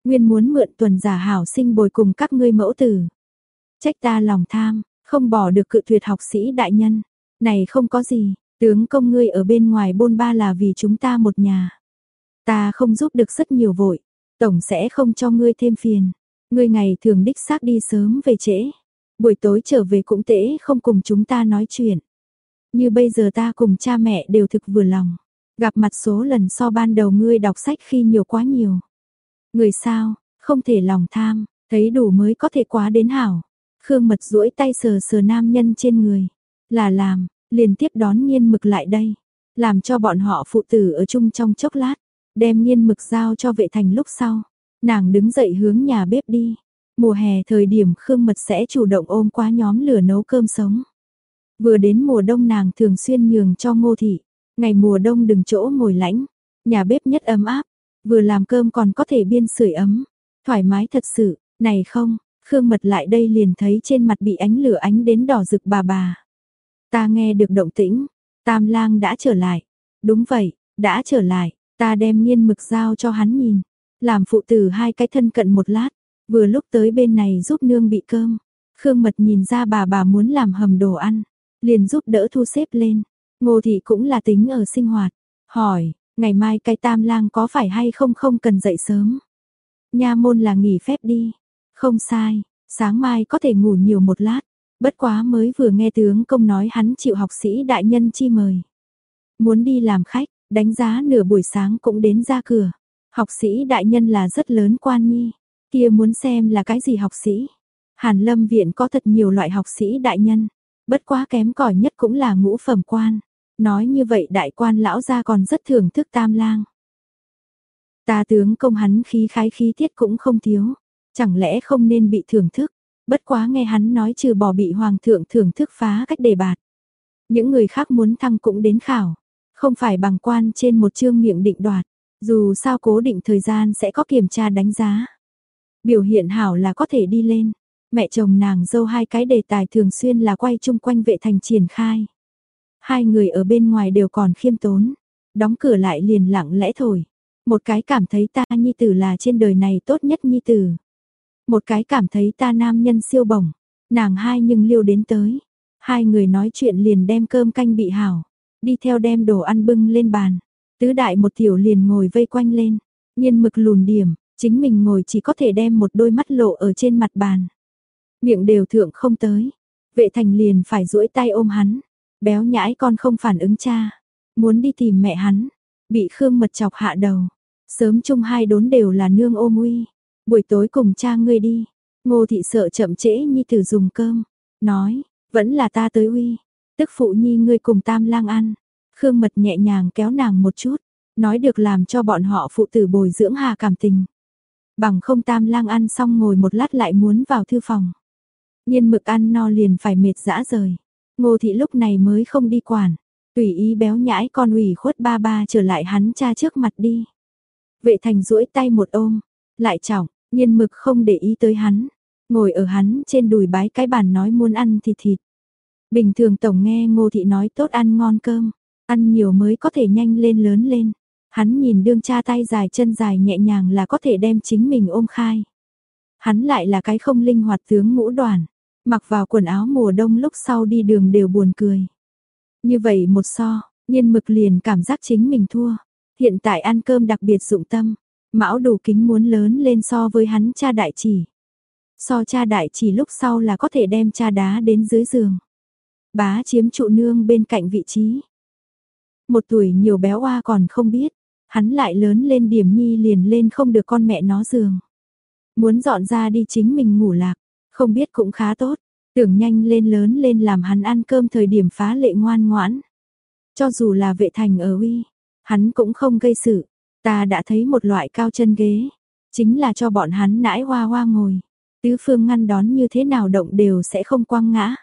Nguyên muốn mượn tuần giả hảo sinh bồi cùng các ngươi mẫu tử. Trách ta lòng tham, không bỏ được cự tuyệt học sĩ đại nhân. Này không có gì, tướng công ngươi ở bên ngoài bôn ba là vì chúng ta một nhà. Ta không giúp được rất nhiều vội, tổng sẽ không cho ngươi thêm phiền. Ngươi ngày thường đích xác đi sớm về trễ, buổi tối trở về cũng tễ không cùng chúng ta nói chuyện. Như bây giờ ta cùng cha mẹ đều thực vừa lòng, gặp mặt số lần so ban đầu ngươi đọc sách khi nhiều quá nhiều. Người sao, không thể lòng tham, thấy đủ mới có thể quá đến hảo. Khương Mật duỗi tay sờ sờ nam nhân trên người. Là làm, liền tiếp đón nghiên mực lại đây. Làm cho bọn họ phụ tử ở chung trong chốc lát. Đem nghiên mực giao cho vệ thành lúc sau. Nàng đứng dậy hướng nhà bếp đi. Mùa hè thời điểm Khương Mật sẽ chủ động ôm qua nhóm lửa nấu cơm sống. Vừa đến mùa đông nàng thường xuyên nhường cho ngô thị. Ngày mùa đông đừng chỗ ngồi lãnh. Nhà bếp nhất ấm áp. Vừa làm cơm còn có thể biên sưởi ấm. Thoải mái thật sự, này không, Khương Mật lại đây liền thấy trên mặt bị ánh lửa ánh đến đỏ rực bà bà. Ta nghe được động tĩnh, Tam Lang đã trở lại. Đúng vậy, đã trở lại, ta đem nghiên mực giao cho hắn nhìn. Làm phụ tử hai cái thân cận một lát, vừa lúc tới bên này giúp nương bị cơm. Khương Mật nhìn ra bà bà muốn làm hầm đồ ăn, liền giúp đỡ thu xếp lên. Ngô thị cũng là tính ở sinh hoạt, hỏi, ngày mai cái tam lang có phải hay không không cần dậy sớm. Nha môn là nghỉ phép đi, không sai, sáng mai có thể ngủ nhiều một lát, bất quá mới vừa nghe tướng công nói hắn chịu học sĩ đại nhân chi mời. Muốn đi làm khách, đánh giá nửa buổi sáng cũng đến ra cửa. Học sĩ đại nhân là rất lớn quan nhi, kia muốn xem là cái gì học sĩ. Hàn lâm viện có thật nhiều loại học sĩ đại nhân, bất quá kém cỏi nhất cũng là ngũ phẩm quan. Nói như vậy đại quan lão gia còn rất thưởng thức tam lang. Ta tướng công hắn khí khái khí tiết cũng không thiếu, chẳng lẽ không nên bị thưởng thức, bất quá nghe hắn nói trừ bỏ bị hoàng thượng thưởng thức phá cách đề bạt. Những người khác muốn thăng cũng đến khảo, không phải bằng quan trên một chương miệng định đoạt, dù sao cố định thời gian sẽ có kiểm tra đánh giá. Biểu hiện hảo là có thể đi lên, mẹ chồng nàng dâu hai cái đề tài thường xuyên là quay chung quanh vệ thành triển khai. Hai người ở bên ngoài đều còn khiêm tốn, đóng cửa lại liền lặng lẽ thổi. Một cái cảm thấy ta nhi tử là trên đời này tốt nhất nhi tử. Một cái cảm thấy ta nam nhân siêu bổng, nàng hai nhưng liêu đến tới. Hai người nói chuyện liền đem cơm canh bị hảo, đi theo đem đồ ăn bưng lên bàn. Tứ đại một tiểu liền ngồi vây quanh lên, nhiên mực lùn điểm, chính mình ngồi chỉ có thể đem một đôi mắt lộ ở trên mặt bàn. Miệng đều thượng không tới, vệ thành liền phải duỗi tay ôm hắn, béo nhãi con không phản ứng cha, muốn đi tìm mẹ hắn, bị Khương Mật chọc hạ đầu. Sớm chung hai đốn đều là nương ôm uy, buổi tối cùng cha ngươi đi. Ngô thị sợ chậm trễ nhi tử dùng cơm, nói, vẫn là ta tới uy, tức phụ nhi ngươi cùng tam lang ăn. Khương Mật nhẹ nhàng kéo nàng một chút, nói được làm cho bọn họ phụ tử bồi dưỡng hà cảm tình. Bằng không tam lang ăn xong ngồi một lát lại muốn vào thư phòng. Nhiên mực ăn no liền phải mệt dã rời. Ngô thị lúc này mới không đi quản, tùy ý béo nhãi con ủy khuất ba ba trở lại hắn cha trước mặt đi. Vệ thành duỗi tay một ôm, lại trọng, nhiên mực không để ý tới hắn, ngồi ở hắn trên đùi bái cái bàn nói muốn ăn thịt thịt. Bình thường tổng nghe ngô thị nói tốt ăn ngon cơm, ăn nhiều mới có thể nhanh lên lớn lên. Hắn nhìn đương cha tay dài chân dài nhẹ nhàng là có thể đem chính mình ôm khai. Hắn lại là cái không linh hoạt tướng ngũ đoàn, mặc vào quần áo mùa đông lúc sau đi đường đều buồn cười. Như vậy một so, nhiên mực liền cảm giác chính mình thua. Hiện tại ăn cơm đặc biệt dụng tâm, mão đủ kính muốn lớn lên so với hắn cha đại chỉ. So cha đại chỉ lúc sau là có thể đem cha đá đến dưới giường. Bá chiếm trụ nương bên cạnh vị trí. Một tuổi nhiều béo oa còn không biết, hắn lại lớn lên điểm nhi liền lên không được con mẹ nó giường. Muốn dọn ra đi chính mình ngủ lạc, không biết cũng khá tốt, tưởng nhanh lên lớn lên làm hắn ăn cơm thời điểm phá lệ ngoan ngoãn. Cho dù là vệ thành ở uy, hắn cũng không gây sự, ta đã thấy một loại cao chân ghế, chính là cho bọn hắn nãi hoa hoa ngồi. Tứ phương ngăn đón như thế nào động đều sẽ không quăng ngã.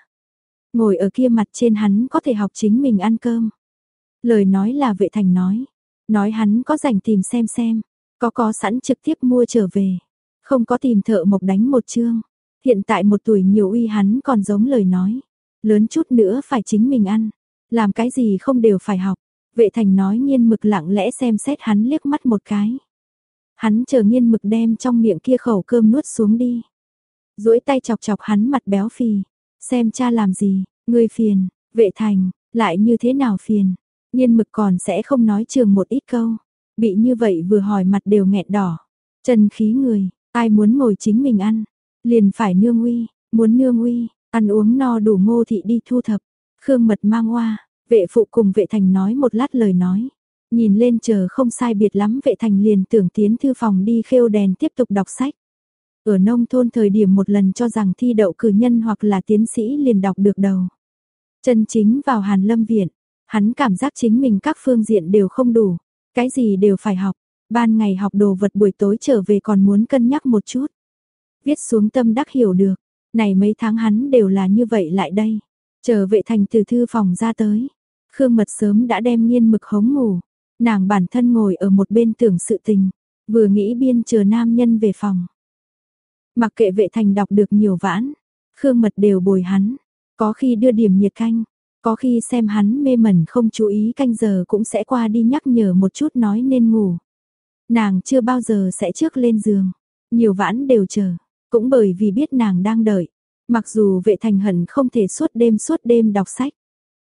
Ngồi ở kia mặt trên hắn có thể học chính mình ăn cơm. Lời nói là vệ thành nói. Nói hắn có rảnh tìm xem xem. Có có sẵn trực tiếp mua trở về. Không có tìm thợ mộc đánh một chương. Hiện tại một tuổi nhiều uy hắn còn giống lời nói. Lớn chút nữa phải chính mình ăn. Làm cái gì không đều phải học. Vệ thành nói nghiên mực lặng lẽ xem xét hắn liếc mắt một cái. Hắn chờ nghiên mực đem trong miệng kia khẩu cơm nuốt xuống đi. Duỗi tay chọc chọc hắn mặt béo phì, xem cha làm gì, người phiền, vệ thành, lại như thế nào phiền, nhiên mực còn sẽ không nói trường một ít câu, bị như vậy vừa hỏi mặt đều nghẹn đỏ, chân khí người, ai muốn ngồi chính mình ăn, liền phải nương uy, muốn nương uy, ăn uống no đủ ngô thị đi thu thập, khương mật mang hoa, vệ phụ cùng vệ thành nói một lát lời nói. Nhìn lên chờ không sai biệt lắm vệ thành liền tưởng tiến thư phòng đi khêu đèn tiếp tục đọc sách. Ở nông thôn thời điểm một lần cho rằng thi đậu cử nhân hoặc là tiến sĩ liền đọc được đầu. Chân chính vào Hàn Lâm Viện, hắn cảm giác chính mình các phương diện đều không đủ, cái gì đều phải học, ban ngày học đồ vật buổi tối trở về còn muốn cân nhắc một chút. Viết xuống tâm đắc hiểu được, này mấy tháng hắn đều là như vậy lại đây. Chờ vệ thành từ thư phòng ra tới, Khương Mật sớm đã đem nhiên mực hống ngủ, nàng bản thân ngồi ở một bên tưởng sự tình, vừa nghĩ biên chờ nam nhân về phòng. Mặc kệ vệ thành đọc được nhiều vãn, Khương Mật đều bồi hắn, có khi đưa điểm nhiệt canh, có khi xem hắn mê mẩn không chú ý canh giờ cũng sẽ qua đi nhắc nhở một chút nói nên ngủ. Nàng chưa bao giờ sẽ trước lên giường, nhiều vãn đều chờ, cũng bởi vì biết nàng đang đợi. Mặc dù vệ thành hận không thể suốt đêm suốt đêm đọc sách.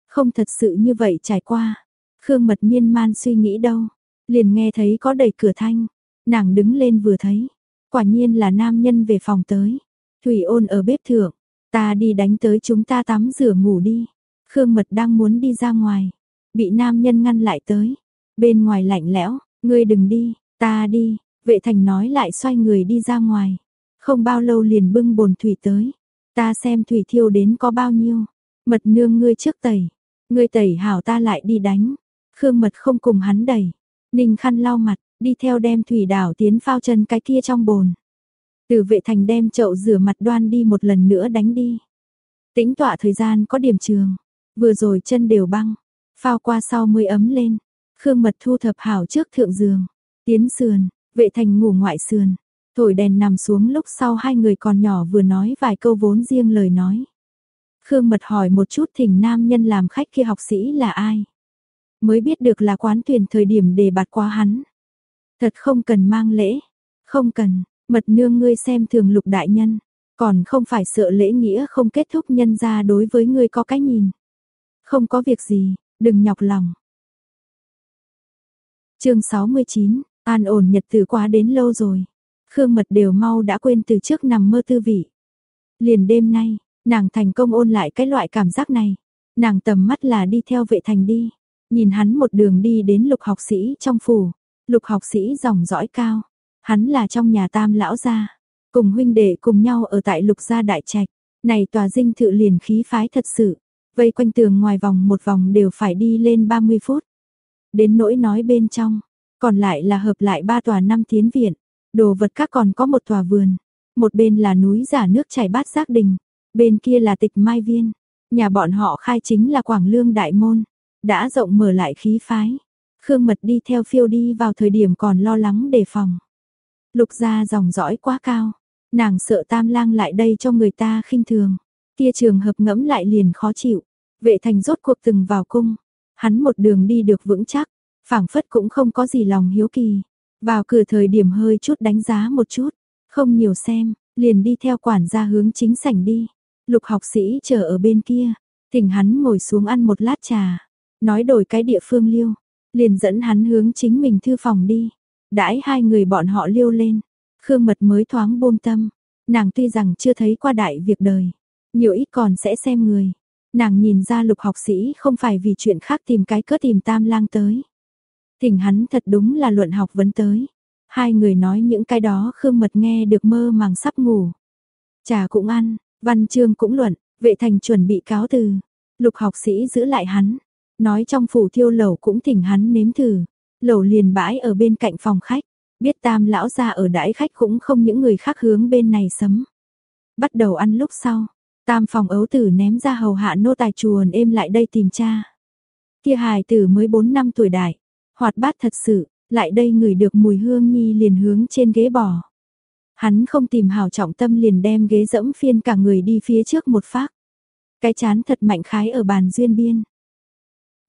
Không thật sự như vậy trải qua. Khương mật miên man suy nghĩ đâu. Liền nghe thấy có đẩy cửa thanh. Nàng đứng lên vừa thấy. Quả nhiên là nam nhân về phòng tới. Thủy ôn ở bếp thượng. Ta đi đánh tới chúng ta tắm rửa ngủ đi. Khương Mật đang muốn đi ra ngoài. Bị nam nhân ngăn lại tới. Bên ngoài lạnh lẽo. Ngươi đừng đi. Ta đi. Vệ thành nói lại xoay người đi ra ngoài. Không bao lâu liền bưng bồn thủy tới. Ta xem thủy thiêu đến có bao nhiêu. Mật nương ngươi trước tẩy. Ngươi tẩy hảo ta lại đi đánh. Khương Mật không cùng hắn đẩy. Ninh khăn lau mặt, đi theo đem thủy đảo tiến phao chân cái kia trong bồn. Từ vệ thành đem chậu rửa mặt đoan đi một lần nữa đánh đi. Tĩnh tọa thời gian có điểm trường, vừa rồi chân đều băng, phao qua sau mới ấm lên. Khương mật thu thập hảo trước thượng giường, tiến sườn, vệ thành ngủ ngoại sườn, thổi đèn nằm xuống lúc sau hai người còn nhỏ vừa nói vài câu vốn riêng lời nói. Khương mật hỏi một chút thỉnh nam nhân làm khách kia học sĩ là ai. Mới biết được là quán tuyển thời điểm để bạt qua hắn. Thật không cần mang lễ. Không cần, mật nương ngươi xem thường lục đại nhân. Còn không phải sợ lễ nghĩa không kết thúc nhân ra đối với ngươi có cái nhìn. Không có việc gì, đừng nhọc lòng. chương 69, an ổn nhật tử quá đến lâu rồi. Khương mật đều mau đã quên từ trước nằm mơ tư vị. Liền đêm nay, nàng thành công ôn lại cái loại cảm giác này. Nàng tầm mắt là đi theo vệ thành đi. Nhìn hắn một đường đi đến lục học sĩ trong phủ. Lục học sĩ dòng dõi cao, hắn là trong nhà tam lão gia, cùng huynh đệ cùng nhau ở tại lục gia đại trạch, này tòa dinh thự liền khí phái thật sự, vây quanh tường ngoài vòng một vòng đều phải đi lên 30 phút. Đến nỗi nói bên trong, còn lại là hợp lại ba tòa năm tiến viện, đồ vật các còn có một tòa vườn, một bên là núi giả nước chảy bát giác đình, bên kia là tịch mai viên, nhà bọn họ khai chính là Quảng Lương Đại Môn, đã rộng mở lại khí phái. Khương Mật đi theo phiêu đi vào thời điểm còn lo lắng đề phòng. Lục gia dòng dõi quá cao, nàng sợ tam lang lại đây cho người ta khinh thường. Kia trường hợp ngẫm lại liền khó chịu. Vệ thành rốt cuộc từng vào cung, hắn một đường đi được vững chắc, phảng phất cũng không có gì lòng hiếu kỳ. Vào cửa thời điểm hơi chút đánh giá một chút, không nhiều xem, liền đi theo quản gia hướng chính sảnh đi. Lục học sĩ chờ ở bên kia, thỉnh hắn ngồi xuống ăn một lát trà, nói đổi cái địa phương liêu, liền dẫn hắn hướng chính mình thư phòng đi. Đãi hai người bọn họ liêu lên, Khương Mật mới thoáng buông tâm, Nàng tuy rằng chưa thấy qua đại việc đời, nhiều ít còn sẽ xem người. Nàng nhìn ra lục học sĩ không phải vì chuyện khác tìm cái cớ tìm tam lang tới. Thỉnh hắn thật đúng là luận học vấn tới. Hai người nói những cái đó Khương Mật nghe được mơ màng sắp ngủ. Trà cũng ăn, văn chương cũng luận, vệ thành chuẩn bị cáo từ. Lục học sĩ giữ lại hắn, nói trong phủ thiêu lẩu cũng thỉnh hắn nếm thử. Lẩu liền bãi ở bên cạnh phòng khách, biết tam lão ra ở đãi khách cũng không những người khác hướng bên này sấm. Bắt đầu ăn lúc sau, tam phòng ấu tử ném ra hầu hạ nô tài chuồn êm lại đây tìm cha. Kia hài tử mới 4 năm tuổi đại, hoạt bát thật sự, lại đây người được mùi hương nhi liền hướng trên ghế bò. Hắn không tìm hào trọng tâm liền đem ghế dẫm phiên cả người đi phía trước một phát. Cái chán thật mạnh khái ở bàn duyên biên.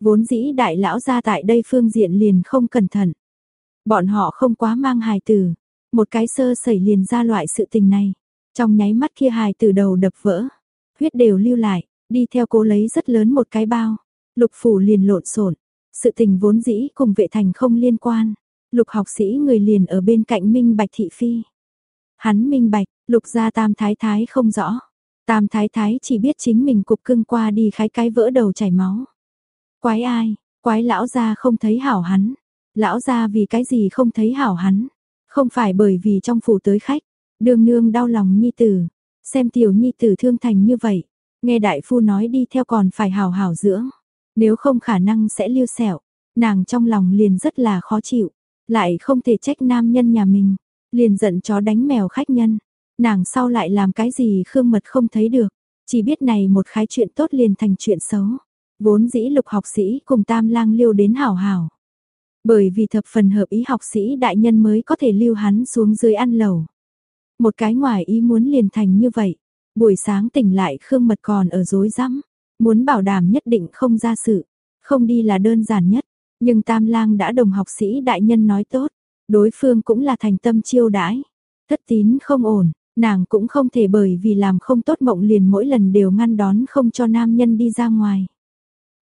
Vốn dĩ đại lão ra tại đây phương diện liền không cẩn thận. Bọn họ không quá mang hài tử, một cái sơ sẩy liền ra loại sự tình này. Trong nháy mắt kia hài tử đầu đập vỡ, huyết đều lưu lại, đi theo cố lấy rất lớn một cái bao. Lục phủ liền lộn xộn, sự tình vốn dĩ cùng vệ thành không liên quan. Lục học sĩ người liền ở bên cạnh Minh Bạch Thị Phi. Hắn minh bạch, lục gia tam thái thái không rõ. Tam thái thái chỉ biết chính mình cục cưng qua đi khái cái vỡ đầu chảy máu. Quái ai, quái lão gia không thấy hảo hắn. Lão gia vì cái gì không thấy hảo hắn. Không phải bởi vì trong phủ tới khách, đường nương đau lòng nhi tử. Xem tiểu nhi tử thương thành như vậy. Nghe đại phu nói đi theo còn phải hảo hảo dưỡng. Nếu không khả năng sẽ lưu sẹo. Nàng trong lòng liền rất là khó chịu. Lại không thể trách nam nhân nhà mình. Liền giận chó đánh mèo khách nhân. Nàng sau lại làm cái gì Khương Mật không thấy được. Chỉ biết này một khái chuyện tốt liền thành chuyện xấu. Vốn dĩ lục học sĩ cùng tam lang liêu đến hảo hảo. Bởi vì thập phần hợp ý học sĩ đại nhân mới có thể lưu hắn xuống dưới ăn lẩu. Một cái ngoài ý muốn liền thành như vậy. Buổi sáng tỉnh lại Khương Mật còn ở dối rắm Muốn bảo đảm nhất định không ra sự. Không đi là đơn giản nhất. Nhưng Tam Lang đã đồng học sĩ đại nhân nói tốt. Đối phương cũng là thành tâm chiêu đãi. Thất tín không ổn, nàng cũng không thể bởi vì làm không tốt mộng liền mỗi lần đều ngăn đón không cho nam nhân đi ra ngoài.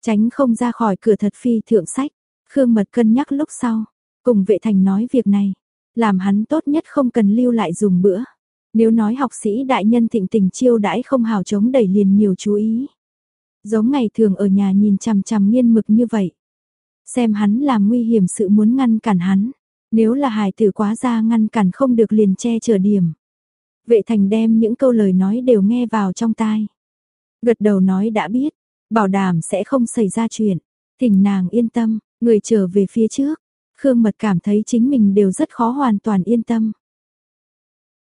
Tránh không ra khỏi cửa thật phi thượng sách, Khương Mật cân nhắc lúc sau, cùng vệ thành nói việc này, làm hắn tốt nhất không cần lưu lại dùng bữa. Nếu nói học sĩ đại nhân thịnh tình chiêu đãi không hào chống đẩy liền nhiều chú ý. Giống ngày thường ở nhà nhìn chằm chằm nghiên mực như vậy. Xem hắn làm nguy hiểm sự muốn ngăn cản hắn. Nếu là hài tử quá ra ngăn cản không được liền che chở điểm. Vệ thành đem những câu lời nói đều nghe vào trong tai. Gật đầu nói đã biết, bảo đảm sẽ không xảy ra chuyện. Thỉnh nàng yên tâm, người trở về phía trước. Khương Mật cảm thấy chính mình đều rất khó hoàn toàn yên tâm.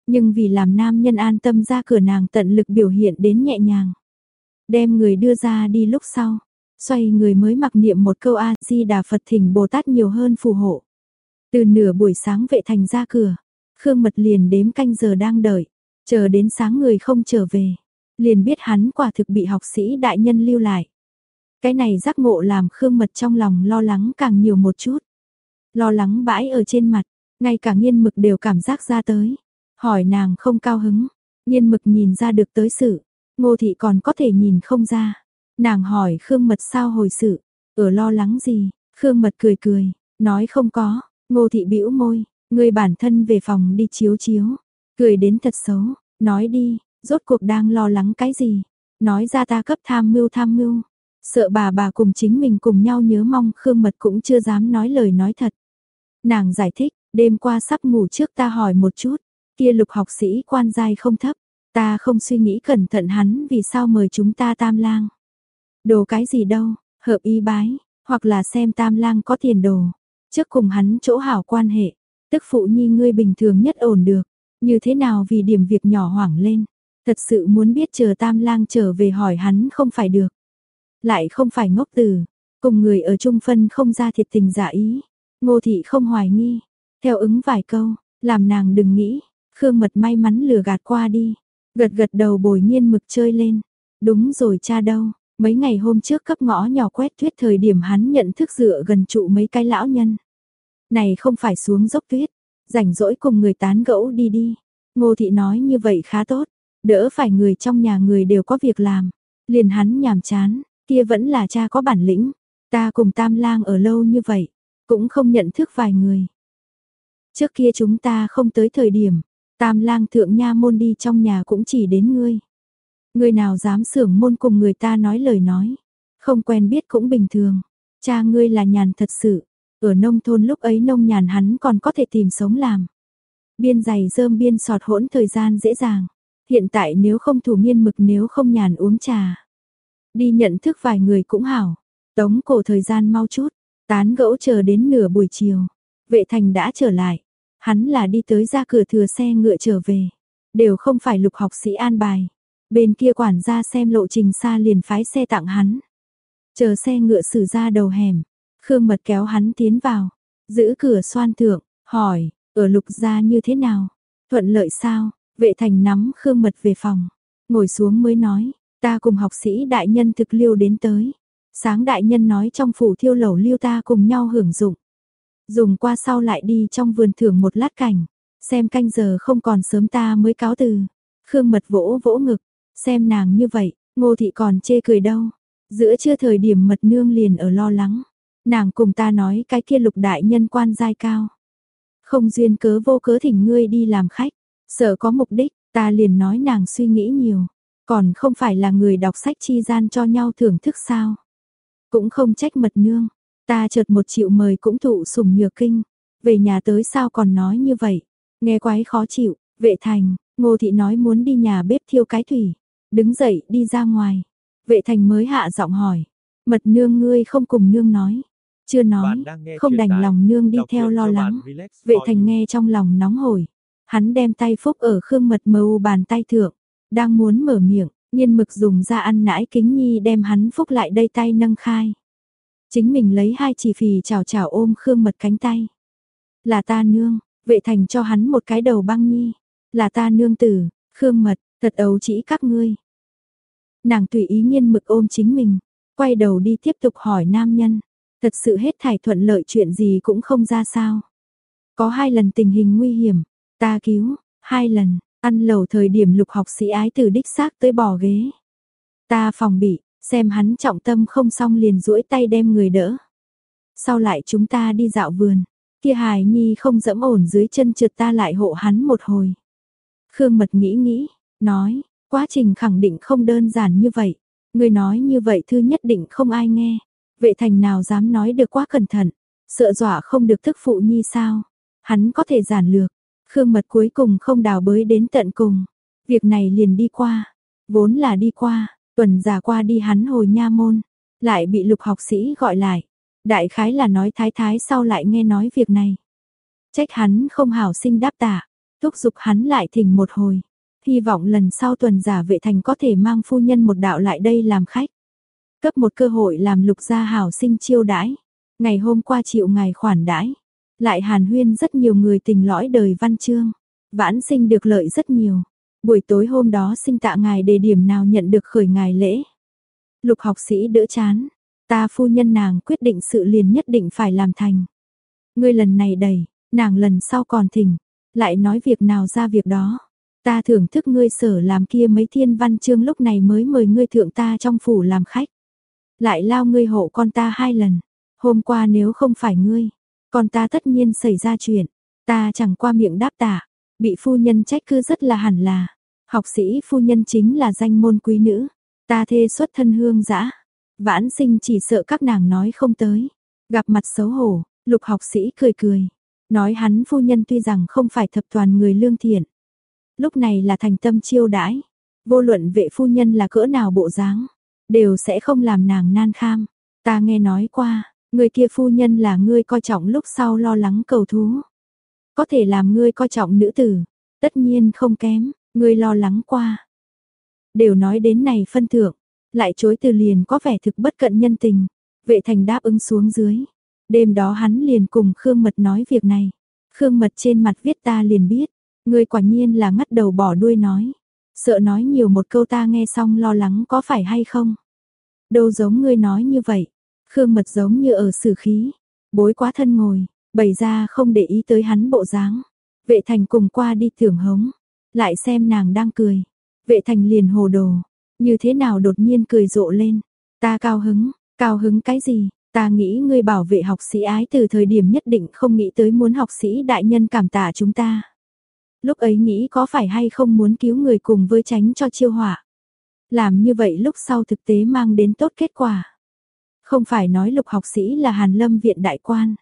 Nhưng vì làm nam nhân an tâm ra cửa nàng tận lực biểu hiện đến nhẹ nhàng. Đem người đưa ra đi lúc sau, xoay người mới mặc niệm một câu A-di-đà Phật thỉnh Bồ Tát nhiều hơn phù hộ. Từ nửa buổi sáng vệ thành ra cửa, Khương Mật liền đếm canh giờ đang đợi, chờ đến sáng người không trở về, liền biết hắn quả thực bị học sĩ đại nhân lưu lại. Cái này giác ngộ làm Khương Mật trong lòng lo lắng càng nhiều một chút. Lo lắng bãi ở trên mặt, ngay cả nghiên mực đều cảm giác ra tới. Hỏi nàng không cao hứng, nghiên mực nhìn ra được tới sự, ngô thị còn có thể nhìn không ra. Nàng hỏi Khương Mật sao hồi sự, ở lo lắng gì, Khương Mật cười cười, nói không có, Ngô thị bĩu môi, người bản thân về phòng đi chiếu chiếu, cười đến thật xấu, nói đi, rốt cuộc đang lo lắng cái gì? Nói ra ta cấp tham mưu tham mưu. Sợ bà bà cùng chính mình cùng nhau nhớ mong Khương Mật cũng chưa dám nói lời nói thật. Nàng giải thích, đêm qua sắp ngủ trước ta hỏi một chút, kia lục học sĩ quan giai không thấp, ta không suy nghĩ cẩn thận hắn vì sao mời chúng ta tam lang. Đồ cái gì đâu, hợp y bái, hoặc là xem tam lang có tiền đồ, Trước cùng hắn chỗ hảo quan hệ, tức phụ nhi ngươi bình thường nhất ổn được, như thế nào vì điểm việc nhỏ hoảng lên, thật sự muốn biết chờ tam lang trở về hỏi hắn không phải được. Lại không phải ngốc từ, cùng người ở trung phân không ra thiệt tình giả ý, ngô thị không hoài nghi, theo ứng vài câu, làm nàng đừng nghĩ, Khương Mật may mắn lừa gạt qua đi, gật gật đầu bồi nhiên mực chơi lên. Đúng rồi cha đâu, mấy ngày hôm trước cấp ngõ nhỏ quét tuyết thời điểm hắn nhận thức dựa gần trụ mấy cái lão nhân. Này không phải xuống dốc tuyết, rảnh rỗi cùng người tán gẫu đi đi. Ngô thị nói như vậy khá tốt, đỡ phải người trong nhà người đều có việc làm. Liền hắn nhàm chán, kia vẫn là cha có bản lĩnh. Ta cùng tam lang ở lâu như vậy, cũng không nhận thức vài người. Trước kia chúng ta không tới thời điểm, Tam lang thượng nha môn đi trong nhà cũng chỉ đến ngươi. Người nào dám sưởng môn cùng người ta nói lời nói. Không quen biết cũng bình thường. Cha ngươi là nhàn thật sự. Ở nông thôn lúc ấy nông nhàn hắn còn có thể tìm sống làm. Biên giày dơm biên sọt hỗn thời gian dễ dàng. Hiện tại nếu không thủ nghiên mực nếu không nhàn uống trà. Đi nhận thức vài người cũng hảo. Tống cổ thời gian mau chút. Tán gẫu chờ đến nửa buổi chiều. Vệ thành đã trở lại. Hắn là đi tới ra cửa thừa xe ngựa trở về. Đều không phải lục học sĩ an bài. Bên kia quản gia xem lộ trình xa liền phái xe tặng hắn. Chờ xe ngựa xử ra đầu hẻm. Khương mật kéo hắn tiến vào. Giữ cửa xoan thượng. Hỏi, ở lục gia như thế nào? Thuận lợi sao? Vệ thành nắm Khương mật về phòng. Ngồi xuống mới nói. Ta cùng học sĩ đại nhân thực liêu đến tới. Sáng đại nhân nói trong phủ thiêu lẩu liêu ta cùng nhau hưởng dụng. Dùng qua sau lại đi trong vườn thưởng một lát cảnh. Xem canh giờ không còn sớm ta mới cáo từ. Khương mật vỗ vỗ ngực. Xem nàng như vậy, ngô thị còn chê cười đâu. Giữa chưa thời điểm mật nương liền ở lo lắng. Nàng cùng ta nói cái kia lục đại nhân quan giai cao. Không duyên cớ vô cớ thỉnh ngươi đi làm khách. Sợ có mục đích, ta liền nói nàng suy nghĩ nhiều. Còn không phải là người đọc sách chi gian cho nhau thưởng thức sao. Cũng không trách mật nương. Ta chợt một triệu mời cũng thụ sủng nhược kinh. Về nhà tới sao còn nói như vậy. Nghe quái khó chịu, vệ thành, ngô thị nói muốn đi nhà bếp thiêu cái thủy. Đứng dậy đi ra ngoài. Vệ thành mới hạ giọng hỏi. Mật nương ngươi không cùng nương nói. Chưa nói, không đành lòng nương đi theo lo lắng. Vệ thành nghe trong lòng nóng hổi. Hắn đem tay phúc ở khương mật mâu bàn tay thượng. Đang muốn mở miệng, nhiên mực dùng ra ăn nãi kính nhi đem hắn phúc lại đây tay nâng khai. Chính mình lấy hai chỉ phì chào chào ôm khương mật cánh tay. Là ta nương, vệ thành cho hắn một cái đầu băng nhi. Là ta nương tử, khương mật, thật ấu chỉ các ngươi. Nàng tùy ý nhiên mực ôm chính mình, quay đầu đi tiếp tục hỏi nam nhân. Thật sự hết thải thuận lợi chuyện gì cũng không ra sao. Có hai lần tình hình nguy hiểm, ta cứu, hai lần, ăn lẩu thời điểm lục học sĩ ái từ đích xác tới bỏ ghế. Ta phòng bị, xem hắn trọng tâm không xong liền duỗi tay đem người đỡ. Sau lại chúng ta đi dạo vườn, kia hài nhi không dẫm ổn dưới chân trượt ta lại hộ hắn một hồi. Khương mật nghĩ nghĩ, nói, quá trình khẳng định không đơn giản như vậy. Người nói như vậy thư nhất định không ai nghe. Vệ thành nào dám nói được quá cẩn thận, sợ dọa không được thức phụ nhi sao. Hắn có thể giản lược, Khương Mật cuối cùng không đào bới đến tận cùng. Việc này liền đi qua, vốn là đi qua, tuần giả qua đi hắn hồi nha môn, lại bị lục học sĩ gọi lại. Đại khái là nói thái thái sau lại nghe nói việc này. Trách hắn không hảo sinh đáp tạ, thúc giục hắn lại thỉnh một hồi. Hy vọng lần sau tuần giả vệ thành có thể mang phu nhân một đạo lại đây làm khách. Cấp một cơ hội làm lục gia hảo sinh chiêu đãi. Ngày hôm qua chịu ngày khoản đãi. Lại hàn huyên rất nhiều người tình lõi đời văn chương. Vãn sinh được lợi rất nhiều. Buổi tối hôm đó sinh tạ ngài đề điểm nào nhận được khởi ngài lễ. Lục học sĩ đỡ chán. Ta phu nhân nàng quyết định sự liền nhất định phải làm thành. Ngươi lần này đầy, nàng lần sau còn thỉnh. Lại nói việc nào ra việc đó. Ta thưởng thức ngươi sở làm kia mấy thiên văn chương lúc này mới mời ngươi thượng ta trong phủ làm khách. Lại lao ngươi hộ con ta hai lần. Hôm qua nếu không phải ngươi, con ta tất nhiên xảy ra chuyện. Ta chẳng qua miệng đáp tả, bị phu nhân trách cứ rất là hẳn là. Học sĩ phu nhân chính là danh môn quý nữ. Ta thê xuất thân hương dã Vãn sinh chỉ sợ các nàng nói không tới. Gặp mặt xấu hổ, lục học sĩ cười cười. Nói hắn phu nhân tuy rằng không phải thập toàn người lương thiện. Lúc này là thành tâm chiêu đãi. Vô luận vệ phu nhân là cỡ nào bộ dáng đều sẽ không làm nàng nan kham. Ta nghe nói qua, người kia phu nhân là ngươi coi trọng lúc sau lo lắng cầu thú. Có thể làm ngươi coi trọng nữ tử, tất nhiên không kém, ngươi lo lắng qua. Đều nói đến này phân thượng, lại chối từ liền có vẻ thực bất cận nhân tình. Vệ thành đáp ứng xuống dưới. Đêm đó hắn liền cùng Khương Mật nói việc này. Khương Mật trên mặt viết ta liền biết. Ngươi quả nhiên là ngắt đầu bỏ đuôi nói. Sợ nói nhiều một câu ta nghe xong lo lắng có phải hay không. Đâu giống ngươi nói như vậy. Khương mật giống như ở sử khí. Bối quá thân ngồi, bày ra không để ý tới hắn bộ dáng. Vệ thành cùng qua đi thưởng hống. Lại xem nàng đang cười. Vệ thành liền hồ đồ. Như thế nào đột nhiên cười rộ lên. Ta cao hứng, cao hứng cái gì? Ta nghĩ ngươi bảo vệ học sĩ ái từ thời điểm nhất định không nghĩ tới muốn học sĩ đại nhân cảm tạ chúng ta. Lúc ấy nghĩ có phải hay không muốn cứu người cùng với tránh cho chiêu hỏa, Làm như vậy lúc sau thực tế mang đến tốt kết quả. Không phải nói lục học sĩ là Hàn Lâm viện đại quan.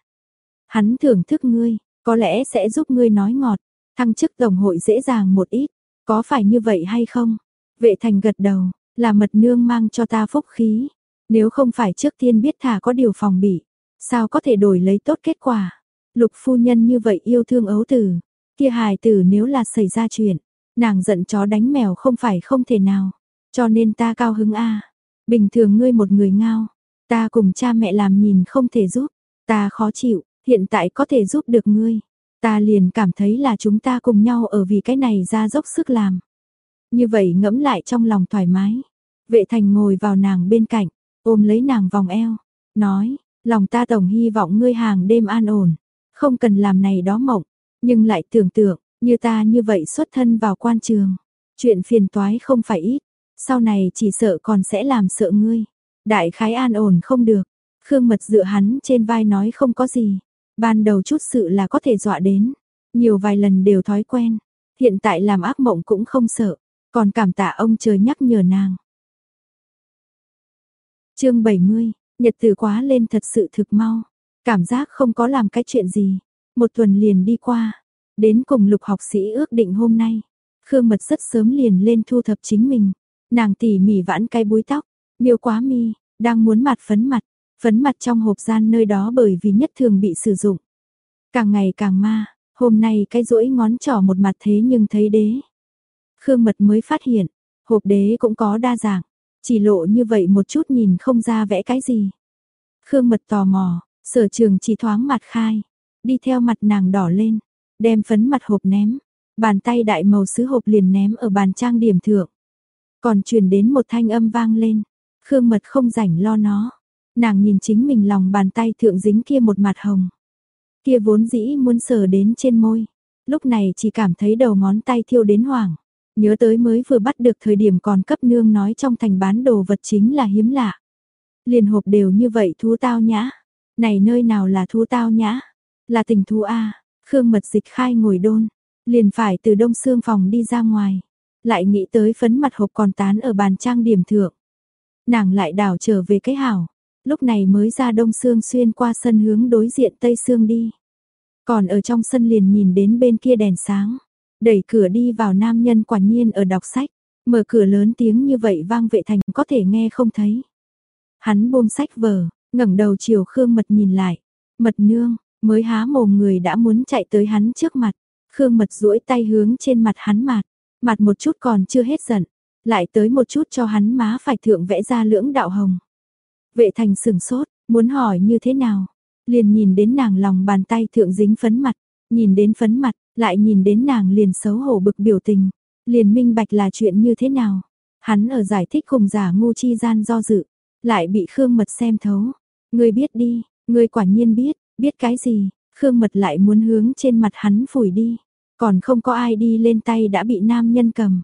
Hắn thưởng thức ngươi, có lẽ sẽ giúp ngươi nói ngọt, thăng chức tổng hội dễ dàng một ít, có phải như vậy hay không? Vệ thành gật đầu, là mật nương mang cho ta phúc khí, nếu không phải trước tiên biết thả có điều phòng bị, sao có thể đổi lấy tốt kết quả? Lục phu nhân như vậy yêu thương ấu tử, kia hài tử nếu là xảy ra chuyện, nàng giận chó đánh mèo không phải không thể nào, cho nên ta cao hứng a. Bình thường ngươi một người ngao, ta cùng cha mẹ làm nhìn không thể giúp, ta khó chịu, hiện tại có thể giúp được ngươi, ta liền cảm thấy là chúng ta cùng nhau ở vì cái này ra dốc sức làm. Như vậy ngẫm lại trong lòng thoải mái. Vệ thành ngồi vào nàng bên cạnh, ôm lấy nàng vòng eo, nói, lòng ta tổng hy vọng ngươi hàng đêm an ổn, không cần làm này đó mộng, nhưng lại tưởng tượng, như ta như vậy xuất thân vào quan trường, chuyện phiền toái không phải ít, sau này chỉ sợ còn sẽ làm sợ ngươi. Đại khái an ổn không được, Khương Mật dựa hắn trên vai nói không có gì, ban đầu chút sự là có thể dọa đến, nhiều vài lần đều thói quen, hiện tại làm ác mộng cũng không sợ, còn cảm tạ ông trời nhắc nhở nàng. Chương 70, nhật từ quá lên thật sự thực mau, cảm giác không có làm cái chuyện gì, một tuần liền đi qua, đến cùng lục học sĩ ước định hôm nay. Khương Mật rất sớm liền lên thu thập chính mình, nàng tỉ mỉ vãn cái búi tóc, miêu quá mi, đang muốn mặt phấn mặt, phấn mặt trong hộp gian nơi đó bởi vì nhất thường bị sử dụng. Càng ngày càng ma, hôm nay cái rũi ngón trỏ một mặt thế nhưng thấy đế. Khương Mật mới phát hiện, hộp đế cũng có đa dạng, chỉ lộ như vậy một chút nhìn không ra vẽ cái gì. Khương Mật tò mò, sở trường chỉ thoáng mặt khai, đi theo mặt nàng đỏ lên, đem phấn mặt hộp ném, bàn tay đại màu sứ hộp liền ném ở bàn trang điểm thượng. Còn truyền đến một thanh âm vang lên, Khương Mật không rảnh lo nó. Nàng nhìn chính mình lòng bàn tay thượng dính kia một mặt hồng. Kia vốn dĩ muốn sờ đến trên môi, lúc này chỉ cảm thấy đầu ngón tay thiêu đến hoảng. Nhớ tới mới vừa bắt được thời điểm còn cấp nương nói trong thành bán đồ vật chính là hiếm lạ. Liền hộp đều như vậy thú tao nhã. Này nơi nào là thú tao nhã? Là tình thú A. Khương mật dịch khai ngồi đôn. Liền phải từ đông xương phòng đi ra ngoài. Lại nghĩ tới phấn mặt hộp còn tán ở bàn trang điểm thượng. Nàng lại đảo trở về cái hảo. Lúc này mới ra đông xương xuyên qua sân hướng đối diện tây xương đi. Còn ở trong sân liền nhìn đến bên kia đèn sáng. Đẩy cửa đi vào nam nhân quả nhiên ở đọc sách. Mở cửa lớn tiếng như vậy vang vệ thành có thể nghe không thấy. Hắn buông sách vở, ngẩng đầu chiều Khương Mật nhìn lại. Mật nương, mới há mồm người đã muốn chạy tới hắn trước mặt. Khương Mật duỗi tay hướng trên mặt hắn mặt. Mặt một chút còn chưa hết giận. Lại tới một chút cho hắn má phải thượng vẽ ra lưỡng đạo hồng. Vệ thành sừng sốt, muốn hỏi như thế nào. Liền nhìn đến nàng lòng bàn tay thượng dính phấn mặt. Nhìn đến phấn mặt, lại nhìn đến nàng liền xấu hổ bực biểu tình, liền minh bạch là chuyện như thế nào. Hắn ở giải thích cùng giả ngu chi gian do dự, lại bị Khương Mật xem thấu. Ngươi biết đi, ngươi quả nhiên biết, biết cái gì, Khương Mật lại muốn hướng trên mặt hắn phủi đi, còn không có ai đi lên tay đã bị nam nhân cầm.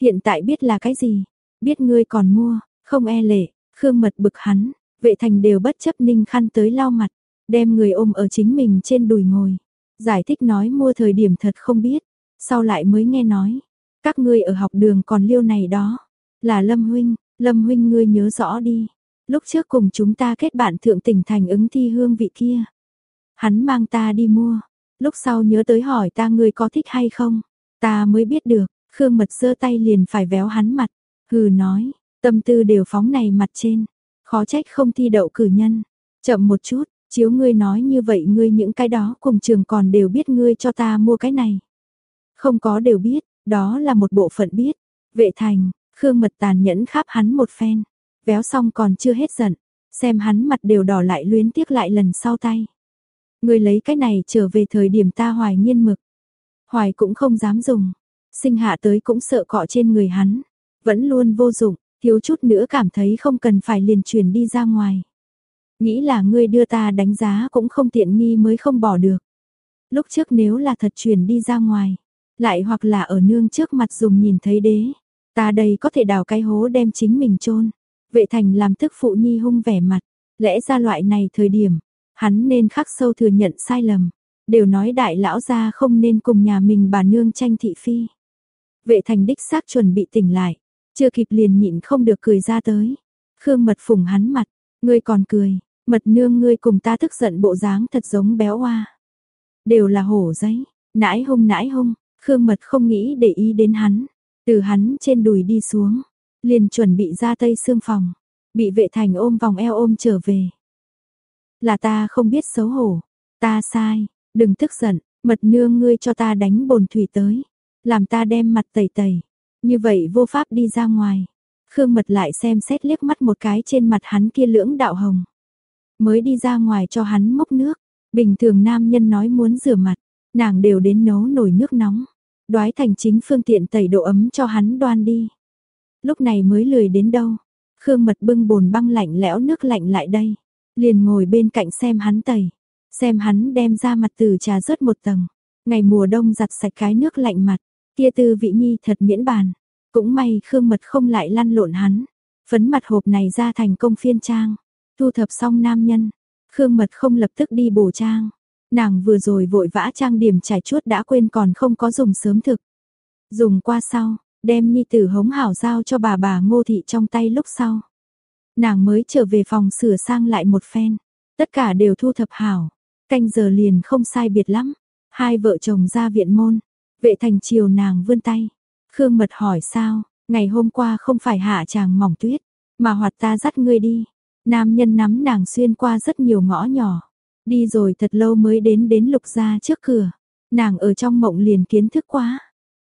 Hiện tại biết là cái gì, biết ngươi còn mua, không e lệ, Khương Mật bực hắn, vệ thành đều bất chấp ninh khăn tới lau mặt, đem người ôm ở chính mình trên đùi ngồi. Giải thích nói mua thời điểm thật không biết, sau lại mới nghe nói, các ngươi ở học đường còn liêu này đó, là Lâm huynh, Lâm huynh ngươi nhớ rõ đi, lúc trước cùng chúng ta kết bạn thượng tỉnh thành ứng thi hương vị kia. Hắn mang ta đi mua, lúc sau nhớ tới hỏi ta ngươi có thích hay không, ta mới biết được, Khương Mật giơ tay liền phải véo hắn mặt, hừ nói, tâm tư đều phóng này mặt trên, khó trách không thi đậu cử nhân, chậm một chút, Chiếu ngươi nói như vậy ngươi những cái đó cùng trường còn đều biết ngươi cho ta mua cái này. Không có đều biết, đó là một bộ phận biết. Vệ thành, Khương Mật tàn nhẫn khắp hắn một phen. Véo xong còn chưa hết giận. Xem hắn mặt đều đỏ lại luyến tiếc lại lần sau tay. Ngươi lấy cái này trở về thời điểm ta hoài nghiên mực. Hoài cũng không dám dùng. Sinh hạ tới cũng sợ cọ trên người hắn. Vẫn luôn vô dụng, thiếu chút nữa cảm thấy không cần phải liền truyền đi ra ngoài. Nghĩ là ngươi đưa ta đánh giá cũng không tiện nghi mới không bỏ được. Lúc trước nếu là thật chuyển đi ra ngoài, lại hoặc là ở nương trước mặt dùng nhìn thấy đế, ta đây có thể đào cái hố đem chính mình chôn. Vệ thành làm thức phụ nhi hung vẻ mặt, lẽ ra loại này thời điểm, hắn nên khắc sâu thừa nhận sai lầm. đều nói đại lão gia không nên cùng nhà mình bà nương tranh thị phi. Vệ thành đích xác chuẩn bị tỉnh lại, chưa kịp liền nhịn không được cười ra tới. Khương mật phùng hắn mặt, ngươi còn cười, mật nương ngươi cùng ta tức giận bộ dáng thật giống béo hoa. Đều là hổ giấy, nãi hung nãi hung, Khương mật không nghĩ để ý đến hắn, từ hắn trên đùi đi xuống, liền chuẩn bị ra tây xương phòng, bị vệ thành ôm vòng eo ôm trở về. Là ta không biết xấu hổ, ta sai, đừng tức giận, mật nương ngươi cho ta đánh bồn thủy tới, làm ta đem mặt tẩy tẩy, như vậy vô pháp đi ra ngoài. Khương mật lại xem xét liếc mắt một cái trên mặt hắn kia lưỡng đạo hồng. Mới đi ra ngoài cho hắn mốc nước, bình thường nam nhân nói muốn rửa mặt, nàng đều đến nấu nồi nước nóng, đoái thành chính phương tiện tẩy độ ấm cho hắn đoan đi. Lúc này mới lười đến đâu, Khương mật bưng bồn băng lạnh lẽo nước lạnh lại đây, liền ngồi bên cạnh xem hắn tẩy, xem hắn đem ra mặt từ trà rớt một tầng, ngày mùa đông giặt sạch cái nước lạnh mặt, kia tư vị nhi thật miễn bàn. Cũng may Khương Mật không lại lăn lộn hắn, phấn mặt hộp này ra thành công phiên trang, thu thập xong nam nhân, Khương Mật không lập tức đi bổ trang. Nàng vừa rồi vội vã trang điểm trải chuốt đã quên còn không có dùng sớm thực. Dùng qua sau, đem nhi tử hống hảo giao cho bà bà ngô thị trong tay lúc sau. Nàng mới trở về phòng sửa sang lại một phen, tất cả đều thu thập hảo, canh giờ liền không sai biệt lắm. Hai vợ chồng ra viện môn, vệ thành chiều nàng vươn tay, Khương Mật hỏi sao, ngày hôm qua không phải hạ chàng mỏng tuyết, mà hoạt ta dắt ngươi đi. Nam nhân nắm nàng xuyên qua rất nhiều ngõ nhỏ, đi rồi thật lâu mới đến đến lục gia trước cửa. Nàng ở trong mộng liền kiến thức quá,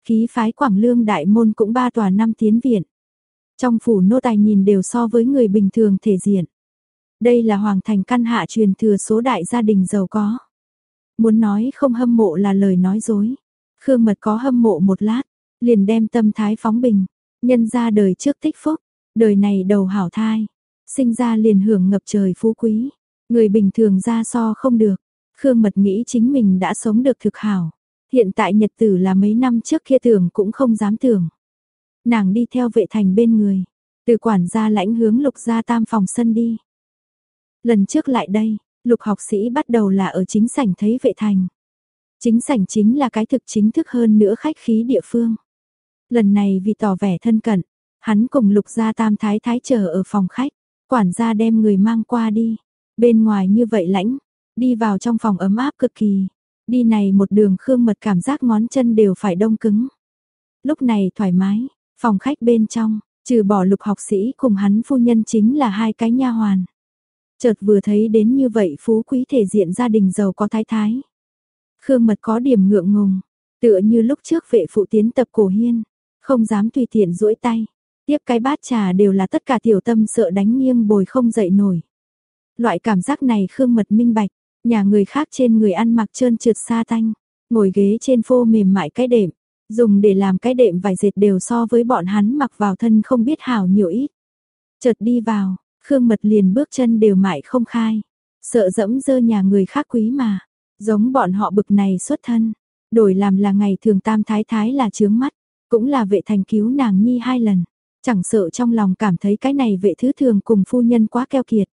khí phái Quảng Lương đại môn cũng ba tòa năm tiến viện. Trong phủ nô tài nhìn đều so với người bình thường thể diện. Đây là hoàng thành căn hạ truyền thừa số đại gia đình giàu có. Muốn nói không hâm mộ là lời nói dối. Khương Mật có hâm mộ một lát, liền đem tâm thái phóng bình, nhân ra đời trước tích phúc, đời này đầu hảo thai, sinh ra liền hưởng ngập trời phú quý, người bình thường ra so không được. Khương Mật nghĩ chính mình đã sống được thực hảo, hiện tại nhật tử là mấy năm trước kia tưởng cũng không dám tưởng. Nàng đi theo vệ thành bên người, từ quản gia lãnh hướng lục gia tam phòng sân đi. Lần trước lại đây, lục học sĩ bắt đầu là ở chính sảnh thấy vệ thành. Chính sảnh chính là cái thực chính thức hơn nữa khách khí địa phương. Lần này vì tỏ vẻ thân cận, hắn cùng lục gia tam thái thái chờ ở phòng khách, quản gia đem người mang qua đi. Bên ngoài như vậy lãnh, đi vào trong phòng ấm áp cực kỳ. Đi này một đường khương mật cảm giác ngón chân đều phải đông cứng. Lúc này thoải mái, phòng khách bên trong, trừ bỏ lục học sĩ cùng hắn phu nhân chính là hai cái nha hoàn. Chợt vừa thấy đến như vậy phú quý thể diện gia đình giàu có thái thái. Khương mật có điểm ngượng ngùng, tựa như lúc trước vệ phụ tiến tập cổ hiên, không dám tùy tiện duỗi tay. Tiếp cái bát trà đều là tất cả tiểu tâm sợ đánh nghiêng bồi không dậy nổi. Loại cảm giác này Khương Mật minh bạch, nhà người khác trên người ăn mặc trơn trượt sa tanh, ngồi ghế trên phô mềm mại cái đệm, dùng để làm cái đệm vải dệt đều so với bọn hắn mặc vào thân không biết hảo nhiều ít. Chợt đi vào, Khương Mật liền bước chân đều mại không khai, sợ dẫm dơ nhà người khác quý mà, giống bọn họ bực này xuất thân, đổi làm là ngày thường tam thái thái là chướng mắt. Cũng là vệ thành cứu nàng nhi hai lần. Chẳng sợ trong lòng cảm thấy cái này vệ thứ thường cùng phu nhân quá keo kiệt.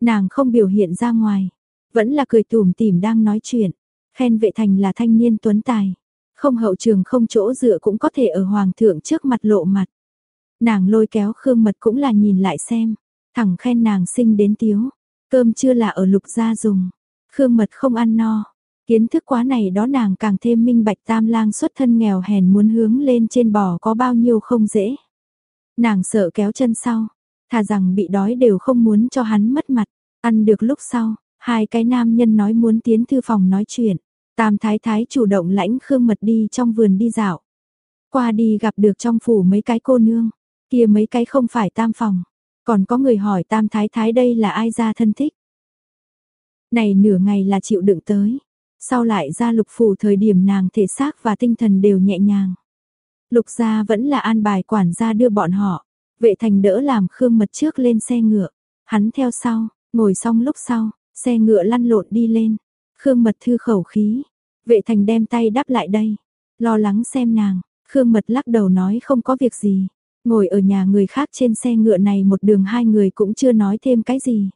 Nàng không biểu hiện ra ngoài. Vẫn là cười tủm tỉm đang nói chuyện. Khen vệ thành là thanh niên tuấn tài. Không hậu trường không chỗ dựa cũng có thể ở hoàng thượng trước mặt lộ mặt. Nàng lôi kéo Khương Mật cũng là nhìn lại xem. Thẳng khen nàng sinh đến tiếu. Cơm chưa là ở lục gia dùng. Khương Mật không ăn no. Kiến thức quá này đó nàng càng thêm minh bạch tam lang xuất thân nghèo hèn muốn hướng lên trên bò có bao nhiêu không dễ. Nàng sợ kéo chân sau, thà rằng bị đói đều không muốn cho hắn mất mặt, ăn được lúc sau, hai cái nam nhân nói muốn tiến thư phòng nói chuyện. Tam thái thái chủ động lãnh Khương Mật đi trong vườn đi dạo. Qua đi gặp được trong phủ mấy cái cô nương, kia mấy cái không phải tam phòng. Còn có người hỏi tam thái thái đây là ai ra thân thích. Này nửa ngày là chịu đựng tới. Sau lại ra lục phủ thời điểm nàng thể xác và tinh thần đều nhẹ nhàng. Lục gia vẫn là an bài quản gia đưa bọn họ. Vệ thành đỡ làm Khương Mật trước lên xe ngựa. Hắn theo sau, ngồi xong lúc sau, xe ngựa lăn lộn đi lên. Khương Mật thư khẩu khí. Vệ thành đem tay đắp lại đây. Lo lắng xem nàng. Khương Mật lắc đầu nói không có việc gì. Ngồi ở nhà người khác trên xe ngựa này một đường hai người cũng chưa nói thêm cái gì.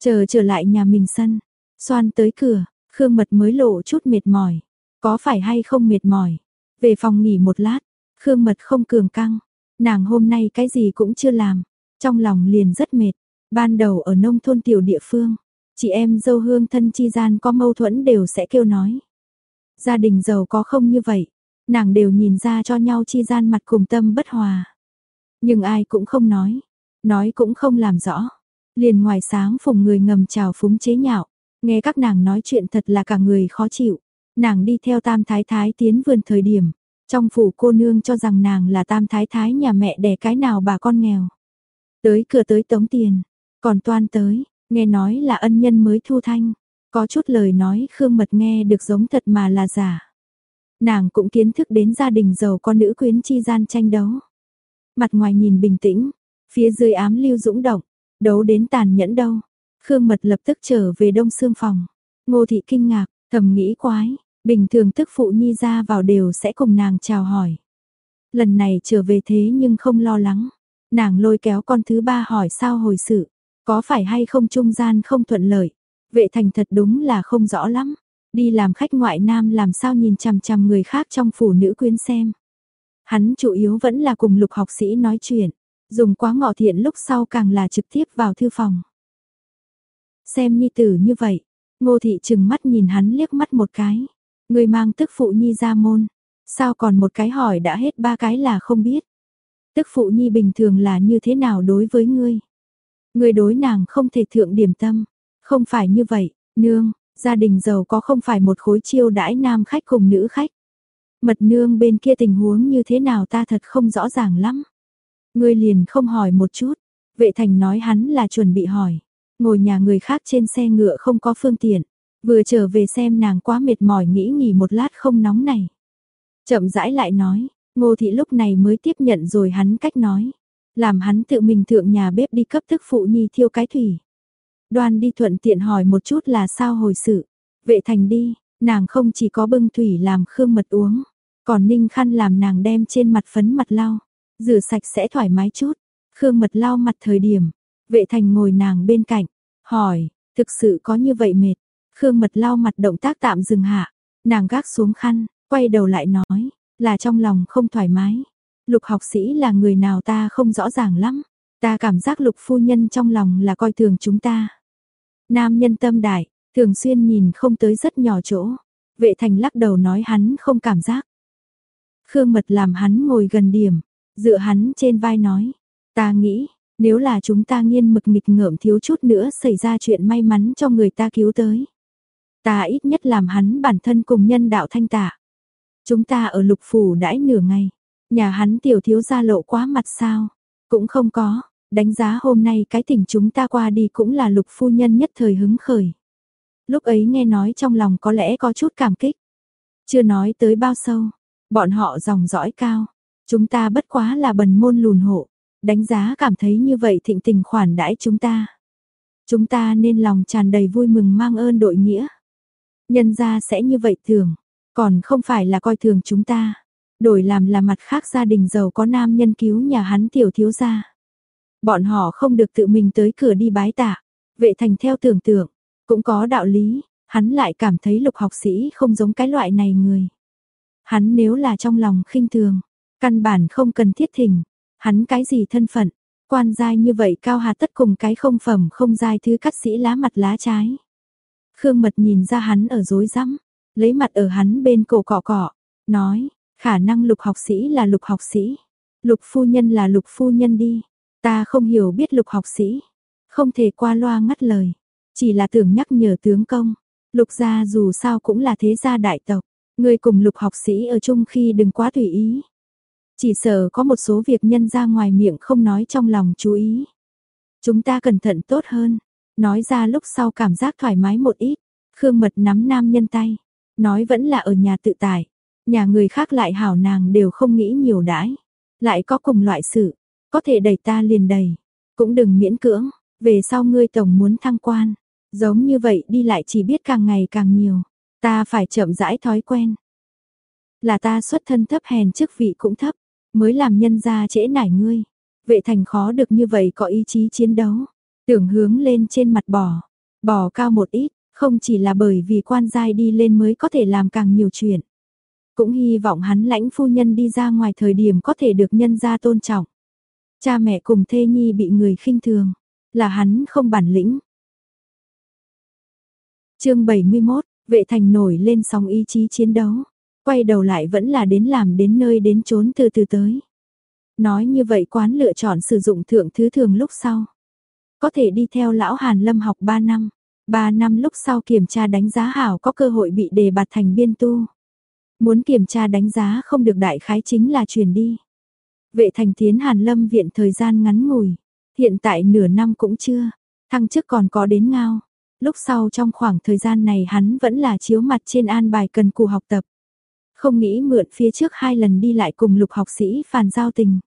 Chờ trở lại nhà mình sân. Xoan tới cửa, Khương Mật mới lộ chút mệt mỏi. Có phải hay không mệt mỏi? Về phòng nghỉ một lát, Khương Mật không cường căng. Nàng hôm nay cái gì cũng chưa làm. Trong lòng liền rất mệt. Ban đầu ở nông thôn tiểu địa phương, chị em dâu hương thân chi gian có mâu thuẫn đều sẽ kêu nói. Gia đình giàu có không như vậy, nàng đều nhìn ra cho nhau chi gian mặt cùng tâm bất hòa. Nhưng ai cũng không nói, nói cũng không làm rõ. Liền ngoài sáng phùng người ngầm chào phúng chế nhạo, nghe các nàng nói chuyện thật là cả người khó chịu. Nàng đi theo tam thái thái tiến vườn thời điểm, trong phủ cô nương cho rằng nàng là tam thái thái nhà mẹ đẻ cái nào bà con nghèo. Tới cửa tới tống tiền, còn toan tới, nghe nói là ân nhân mới thu thanh. Có chút lời nói Khương Mật nghe được giống thật mà là giả. Nàng cũng kiến thức đến gia đình giàu con nữ quyến chi gian tranh đấu. Mặt ngoài nhìn bình tĩnh, phía dưới ám lưu dũng động, đấu đến tàn nhẫn đâu. Khương Mật lập tức trở về đông xương phòng. Ngô thị kinh ngạc, thầm nghĩ quái, bình thường tức phụ nhi ra vào đều sẽ cùng nàng chào hỏi. Lần này trở về thế nhưng không lo lắng. Nàng lôi kéo con thứ ba hỏi sao hồi sự, có phải hay không trung gian không thuận lợi. Vệ thành thật đúng là không rõ lắm. Đi làm khách ngoại nam làm sao nhìn chằm chằm người khác trong phủ nữ quyến xem. Hắn chủ yếu vẫn là cùng lục học sĩ nói chuyện. Dùng quá ngọ thiện lúc sau càng là trực tiếp vào thư phòng. Xem nhi tử như vậy. Ngô thị chừng mắt nhìn hắn liếc mắt một cái. Người mang tức phụ nhi ra môn. Sao còn một cái hỏi đã hết ba cái là không biết. Tức phụ nhi bình thường là như thế nào đối với ngươi. Ngươi đối nàng không thể thượng điểm tâm. Không phải như vậy, nương, gia đình giàu có không phải một khối chiêu đãi nam khách cùng nữ khách. Mật nương bên kia tình huống như thế nào ta thật không rõ ràng lắm. Ngươi liền không hỏi một chút, vệ thành nói hắn là chuẩn bị hỏi. Ngồi nhà người khác trên xe ngựa không có phương tiện, vừa trở về xem nàng quá mệt mỏi nghĩ nghỉ một lát không nóng này. Chậm rãi lại nói, ngô thị lúc này mới tiếp nhận rồi hắn cách nói. Làm hắn tự mình thượng nhà bếp đi cấp thức phụ nhi thiêu cái thủy. Đoan đi thuận tiện hỏi một chút là sao hồi sự. Vệ thành đi, nàng không chỉ có bưng thủy làm khương mật uống, còn ninh khăn làm nàng đem trên mặt phấn mặt lau, rửa sạch sẽ thoải mái chút. Khương mật lau mặt thời điểm, vệ thành ngồi nàng bên cạnh, hỏi, thực sự có như vậy mệt. Khương mật lau mặt động tác tạm dừng hạ, nàng gác xuống khăn, quay đầu lại nói, là trong lòng không thoải mái. Lục học sĩ là người nào ta không rõ ràng lắm, ta cảm giác lục phu nhân trong lòng là coi thường chúng ta. Nam nhân tâm đại, thường xuyên nhìn không tới rất nhỏ chỗ. Vệ thành lắc đầu nói hắn không cảm giác. Khương mật làm hắn ngồi gần điểm, dựa hắn trên vai nói. Ta nghĩ, nếu là chúng ta nghiên mực nghịch ngợm thiếu chút nữa xảy ra chuyện may mắn cho người ta cứu tới. Ta ít nhất làm hắn bản thân cùng nhân đạo thanh tạ. Chúng ta ở lục phủ đãi nửa ngày. Nhà hắn tiểu thiếu gia lộ quá mặt sao? Cũng không có, Đánh giá hôm nay cái tình chúng ta qua đi cũng là lục phu nhân nhất thời hứng khởi. Lúc ấy nghe nói trong lòng có lẽ có chút cảm kích. Chưa nói tới bao sâu, bọn họ dòng dõi cao. Chúng ta bất quá là bần môn lùn hộ. Đánh giá cảm thấy như vậy thịnh tình khoản đãi chúng ta. Chúng ta nên lòng tràn đầy vui mừng mang ơn đội nghĩa. Nhân ra sẽ như vậy thường, còn không phải là coi thường chúng ta. Đổi làm là mặt khác gia đình giàu có nam nhân cứu nhà hắn tiểu thiếu gia. Bọn họ không được tự mình tới cửa đi bái tạ. Vệ thành theo tưởng tượng, cũng có đạo lý, hắn lại cảm thấy lục học sĩ không giống cái loại này người. Hắn nếu là trong lòng khinh thường, căn bản không cần thiết thỉnh, hắn cái gì thân phận, quan giai như vậy cao hà tất cùng cái không phẩm không giai thứ cắt sĩ lá mặt lá trái. Khương mật nhìn ra hắn ở dối rắm lấy mặt ở hắn bên cổ cọ cọ, nói, khả năng lục học sĩ là lục học sĩ, lục phu nhân là lục phu nhân đi, Ta không hiểu biết lục học sĩ, không thể qua loa ngắt lời, chỉ là tưởng nhắc nhở tướng công, lục gia dù sao cũng là thế gia đại tộc, người cùng lục học sĩ ở chung khi đừng quá tùy ý. Chỉ sợ có một số việc nhân ra ngoài miệng không nói trong lòng chú ý. Chúng ta cẩn thận tốt hơn, nói ra lúc sau cảm giác thoải mái một ít, Khương Mật nắm nam nhân tay, nói vẫn là ở nhà tự tại. Nhà người khác lại hảo nàng đều không nghĩ nhiều đãi, lại có cùng loại sự, có thể đẩy ta liền đẩy, cũng đừng miễn cưỡng, về sau ngươi tổng muốn thăng quan, giống như vậy đi lại chỉ biết càng ngày càng nhiều, ta phải chậm rãi thói quen. Là ta xuất thân thấp hèn chức vị cũng thấp, mới làm nhân gia trễ nải ngươi. Vệ thành khó được như vậy có ý chí chiến đấu, tưởng hướng lên trên mặt bò, bò cao một ít, Không chỉ là bởi vì quan giai đi lên mới có thể làm càng nhiều chuyện. Cũng hy vọng hắn lãnh phu nhân đi ra ngoài thời điểm có thể được nhân gia tôn trọng. Cha mẹ cùng thê nhi bị người khinh thường, là hắn không bản lĩnh. chương 71, vệ thành nổi lên sóng ý chí chiến đấu, quay đầu lại vẫn là đến làm đến nơi đến trốn từ từ tới. Nói như vậy quán lựa chọn sử dụng thượng thứ thường lúc sau. Có thể đi theo lão Hàn Lâm học 3 năm, 3 năm lúc sau kiểm tra đánh giá hảo có cơ hội bị đề bạt thành biên tu. Muốn kiểm tra đánh giá không được đại khái chính là chuyển đi. Vệ thành tiến Hàn Lâm viện thời gian ngắn ngủi, hiện tại nửa năm cũng chưa, thăng chức còn có đến ngao. Lúc sau trong khoảng thời gian này hắn vẫn là chiếu mặt trên an bài cần cù học tập. Không nghĩ mượn phía trước hai lần đi lại cùng lục học sĩ phàn giao tình.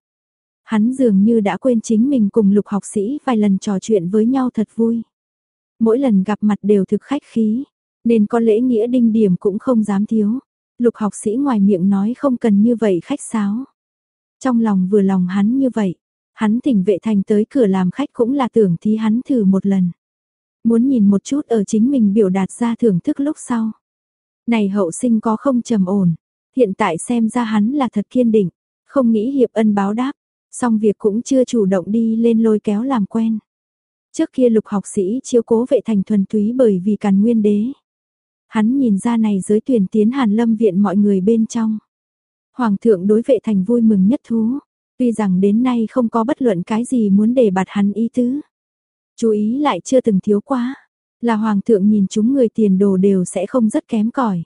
Hắn dường như đã quên chính mình cùng lục học sĩ vài lần trò chuyện với nhau thật vui. Mỗi lần gặp mặt đều thực khách khí, nên có lễ nghĩa đinh điểm cũng không dám thiếu. Lục học sĩ ngoài miệng nói không cần như vậy khách sáo. Trong lòng vừa lòng hắn như vậy, hắn thỉnh vệ thành tới cửa làm khách cũng là tưởng thí hắn thử một lần. Muốn nhìn một chút ở chính mình biểu đạt ra thưởng thức lúc sau. Này hậu sinh có không trầm ổn, hiện tại xem ra hắn là thật kiên định, không nghĩ hiệp ân báo đáp, song việc cũng chưa chủ động đi lên lôi kéo làm quen. Trước kia lục học sĩ chiếu cố vệ thành thuần túy bởi vì càn nguyên đế. Hắn nhìn ra này giới tuyển tiến hàn lâm viện mọi người bên trong. Hoàng thượng đối vệ thành vui mừng nhất thú, tuy rằng đến nay không có bất luận cái gì muốn để bạt hắn ý tứ. Chú ý lại chưa từng thiếu quá, là hoàng thượng nhìn chúng người tiền đồ đều sẽ không rất kém cỏi.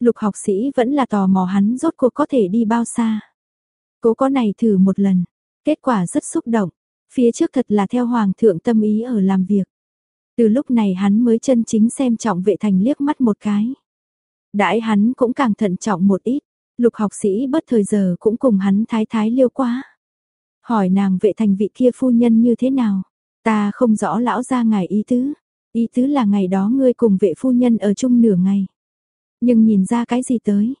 Lục học sĩ vẫn là tò mò hắn rốt cuộc có thể đi bao xa. Cố có này thử một lần, kết quả rất xúc động, phía trước thật là theo hoàng thượng tâm ý ở làm việc. Từ lúc này hắn mới chân chính xem trọng vệ thành liếc mắt một cái. Đãi hắn cũng càng thận trọng một ít, lục học sĩ bất thời giờ cũng cùng hắn thái thái liêu quá. Hỏi nàng vệ thành vị kia phu nhân như thế nào, ta không rõ lão ra ngài ý tứ, ý tứ là ngày đó ngươi cùng vệ phu nhân ở chung nửa ngày. Nhưng nhìn ra cái gì tới?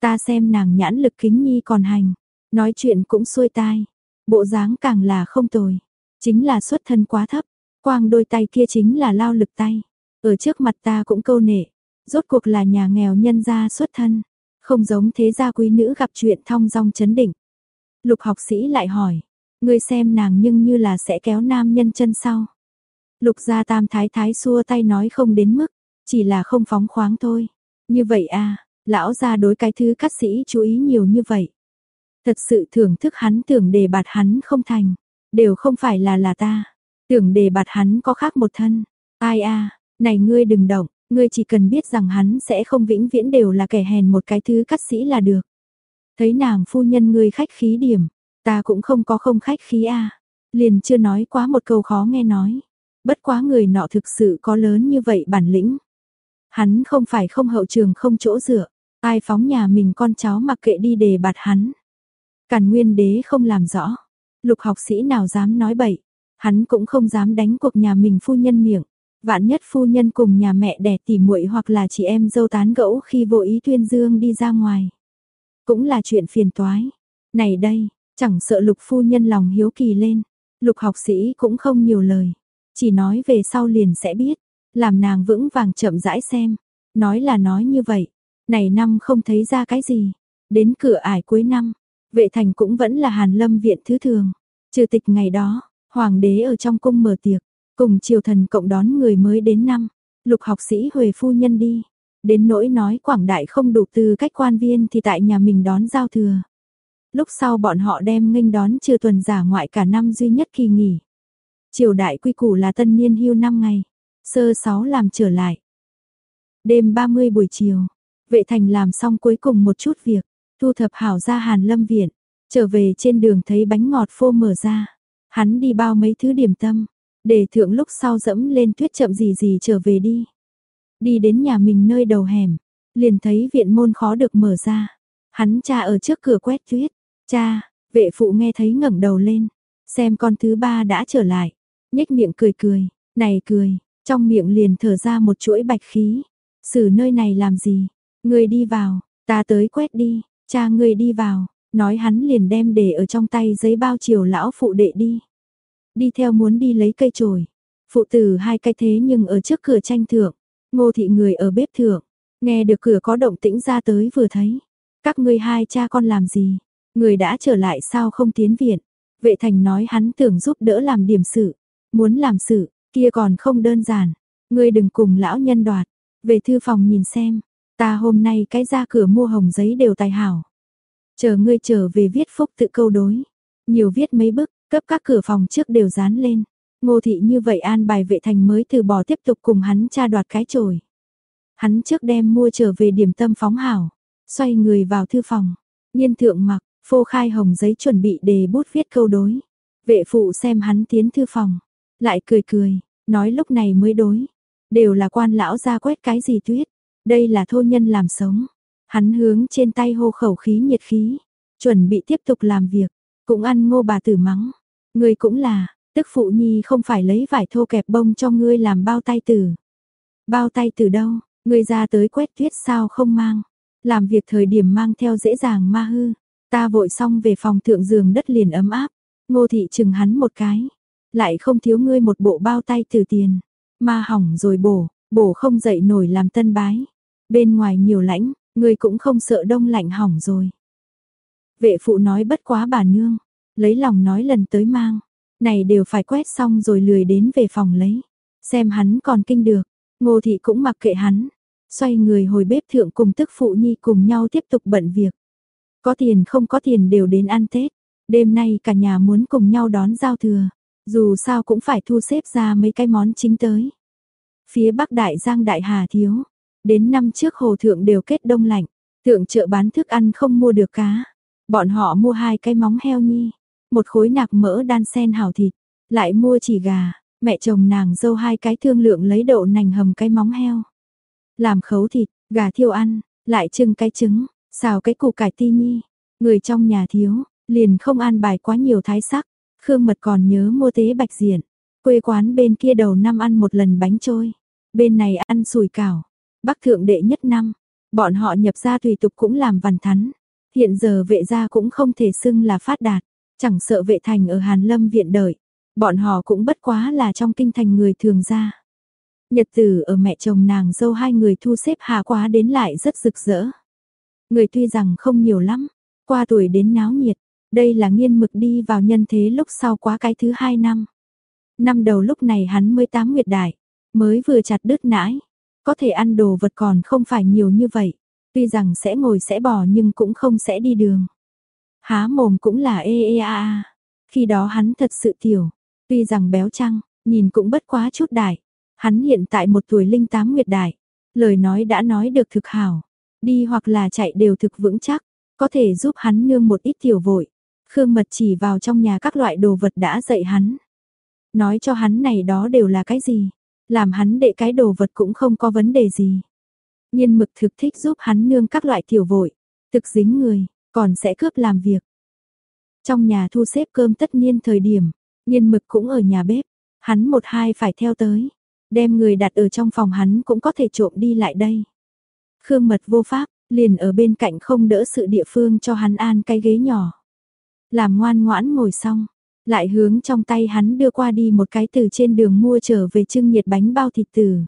Ta xem nàng nhãn lực kính nhi còn hành, nói chuyện cũng xuôi tai, bộ dáng càng là không tồi, chính là xuất thân quá thấp, quang đôi tay kia chính là lao lực tay, ở trước mặt ta cũng câu nệ, rốt cuộc là nhà nghèo nhân gia xuất thân, không giống thế gia quý nữ gặp chuyện thong dong chấn định. Lục học sĩ lại hỏi, ngươi xem nàng nhưng như là sẽ kéo nam nhân chân sau. Lục gia tam thái thái xua tay nói không đến mức, chỉ là không phóng khoáng thôi. Như vậy à, lão gia đối cái thứ cắt sĩ chú ý nhiều như vậy. Thật sự thưởng thức hắn tưởng đề bạt hắn không thành, đều không phải là là ta. Tưởng đề bạt hắn có khác một thân. Ai a, này ngươi đừng động, ngươi chỉ cần biết rằng hắn sẽ không vĩnh viễn đều là kẻ hèn một cái thứ cắt sĩ là được. Thấy nàng phu nhân ngươi khách khí điểm, ta cũng không có không khách khí a. Liền chưa nói quá một câu khó nghe nói. Bất quá người nọ thực sự có lớn như vậy bản lĩnh. Hắn không phải không hậu trường không chỗ dựa, ai phóng nhà mình con cháu mặc kệ đi đề bạt hắn. Càn nguyên đế không làm rõ, lục học sĩ nào dám nói bậy, hắn cũng không dám đánh cuộc nhà mình phu nhân miệng. Vạn nhất phu nhân cùng nhà mẹ đẻ tỉ muội hoặc là chị em dâu tán gẫu khi vô ý tuyên dương đi ra ngoài. Cũng là chuyện phiền toái. Này đây, chẳng sợ lục phu nhân lòng hiếu kỳ lên. Lục học sĩ cũng không nhiều lời. Chỉ nói về sau liền sẽ biết. Làm nàng vững vàng chậm rãi xem. Nói là nói như vậy. Này năm không thấy ra cái gì. Đến cửa ải cuối năm. Vệ thành cũng vẫn là hàn lâm viện thứ thường. Trừ tịch ngày đó, hoàng đế ở trong cung mở tiệc. Cùng triều thần cộng đón người mới đến năm, lục học sĩ Huệ phu nhân đi. Đến nỗi nói quảng đại không đủ từ cách quan viên thì tại nhà mình đón giao thừa. Lúc sau bọn họ đem nghênh đón trừ tuần giả ngoại cả năm duy nhất kỳ nghỉ. Triều đại quy củ là tân niên hưu năm ngày, sơ sáu làm trở lại. Đêm 30 buổi chiều, vệ thành làm xong cuối cùng một chút việc, thu thập hảo ra hàn lâm viện, trở về trên đường thấy bánh ngọt phô mở ra. Hắn đi bao mấy thứ điểm tâm, để thượng lúc sau dẫm lên tuyết chậm gì gì trở về đi. Đi đến nhà mình nơi đầu hẻm, liền thấy viện môn khó được mở ra. Hắn cha ở trước cửa quét tuyết. Cha, vệ phụ nghe thấy ngẩng đầu lên, xem con thứ ba đã trở lại nhếch miệng cười cười, này cười, trong miệng liền thở ra một chuỗi bạch khí. Xử nơi này làm gì? Người đi vào, ta tới quét đi, cha người đi vào, nói hắn liền đem để ở trong tay giấy bao chiều lão phụ đệ đi đi theo muốn đi lấy cây chổi. Phụ tử hai cái thế nhưng ở trước cửa tranh thượng, ngô thị người ở bếp thượng, nghe được cửa có động tĩnh ra tới vừa thấy. Các ngươi hai cha con làm gì? Người đã trở lại sao không tiến viện? Vệ thành nói hắn tưởng giúp đỡ làm điểm sự. Muốn làm sự, kia còn không đơn giản. Ngươi đừng cùng lão nhân đoạt. Về thư phòng nhìn xem. Ta hôm nay cái ra cửa mua hồng giấy đều tài hảo. Chờ ngươi trở về viết phúc tự câu đối. Nhiều viết mấy bức, cấp các cửa phòng trước đều dán lên. Ngô thị như vậy an bài vệ thành mới từ bỏ tiếp tục cùng hắn tra đoạt cái chổi. Hắn trước đem mua trở về điểm tâm phóng hảo, xoay người vào thư phòng. Nhiên thượng mặc, phô khai hồng giấy chuẩn bị đề bút viết câu đối. Vệ phụ xem hắn tiến thư phòng, lại cười cười, nói lúc này mới đối. Đều là quan lão ra quét cái gì tuyết, đây là thô nhân làm sống. Hắn hướng trên tay hô khẩu khí nhiệt khí, chuẩn bị tiếp tục làm việc, cũng ăn ngô bà tử mắng. Người cũng là, tức phụ nhi không phải lấy vải thô kẹp bông cho ngươi làm bao tay tử. Bao tay từ đâu, ngươi ra tới quét tuyết sao không mang. Làm việc thời điểm mang theo dễ dàng ma hư. Ta vội xong về phòng thượng giường đất liền ấm áp. Ngô thị chừng hắn một cái. Lại không thiếu ngươi một bộ bao tay từ tiền. Ma hỏng rồi bổ, bổ không dậy nổi làm tân bái. Bên ngoài nhiều lãnh, ngươi cũng không sợ đông lạnh hỏng rồi. Vệ phụ nói bất quá bà nương. Lấy lòng nói lần tới mang. Này đều phải quét xong rồi lười đến về phòng lấy. Xem hắn còn kinh được. Ngô thị cũng mặc kệ hắn. Xoay người hồi bếp thượng cùng tức phụ nhi cùng nhau tiếp tục bận việc. Có tiền không có tiền đều đến ăn Tết. Đêm nay cả nhà muốn cùng nhau đón giao thừa. Dù sao cũng phải thu xếp ra mấy cái món chính tới. Phía Bắc Đại Giang Đại Hà thiếu. Đến năm trước hồ thượng đều kết đông lạnh. Thượng chợ bán thức ăn không mua được cá. Bọn họ mua hai cái móng heo nhi. Một khối nạc mỡ đan sen hảo thịt. Lại mua chỉ gà. Mẹ chồng nàng dâu hai cái thương lượng lấy đậu nành hầm cái móng heo. Làm khấu thịt, gà thiêu ăn, lại trưng cái trứng, xào cái củ cải ti nhi. Người trong nhà thiếu, liền không an bài quá nhiều thái sắc. Khương Mật còn nhớ mua tế bạch diện. Quê quán bên kia đầu năm ăn một lần bánh trôi. Bên này ăn sủi cảo. Bắc thượng đệ nhất năm. Bọn họ nhập gia tùy tục cũng làm vằn thắn. Hiện giờ vệ gia cũng không thể xưng là phát đạt. Chẳng sợ vệ thành ở Hàn Lâm viện đợi. Bọn họ cũng bất quá là trong kinh thành người thường gia, Nhật tử ở mẹ chồng nàng dâu hai người thu xếp hà quá đến lại rất rực rỡ. Người tuy rằng không nhiều lắm, qua tuổi đến náo nhiệt, đây là nghiên mực đi vào nhân thế lúc sau quá cái thứ hai năm. Năm đầu lúc này hắn mới tám nguyệt đại, mới vừa chặt đứt nãi, có thể ăn đồ vật còn không phải nhiều như vậy, tuy rằng sẽ ngồi sẽ bò nhưng cũng không sẽ đi đường. Há mồm cũng là ê ê a a, khi đó hắn thật sự tiểu, tuy rằng béo trăng, nhìn cũng bất quá chút đại, Hắn hiện tại một tuổi linh tám nguyệt đại, lời nói đã nói được thực hảo, đi hoặc là chạy đều thực vững chắc, có thể giúp hắn nương một ít tiểu vội. Khương Mật chỉ vào trong nhà các loại đồ vật đã dạy hắn. Nói cho hắn này đó đều là cái gì, làm hắn đệ cái đồ vật cũng không có vấn đề gì. Nhiên mực thực thích giúp hắn nương các loại tiểu vội, thực dính người, còn sẽ cướp làm việc. Trong nhà thu xếp cơm tất niên thời điểm, nhiên mực cũng ở nhà bếp, hắn một hai phải theo tới. Đem người đặt ở trong phòng hắn cũng có thể trộm đi lại đây. Khương mật vô pháp, liền ở bên cạnh không đỡ sự địa phương cho hắn an cái ghế nhỏ. Làm ngoan ngoãn ngồi xong, lại hướng trong tay hắn đưa qua đi một cái từ trên đường mua trở về trưng nhiệt bánh bao thịt tử.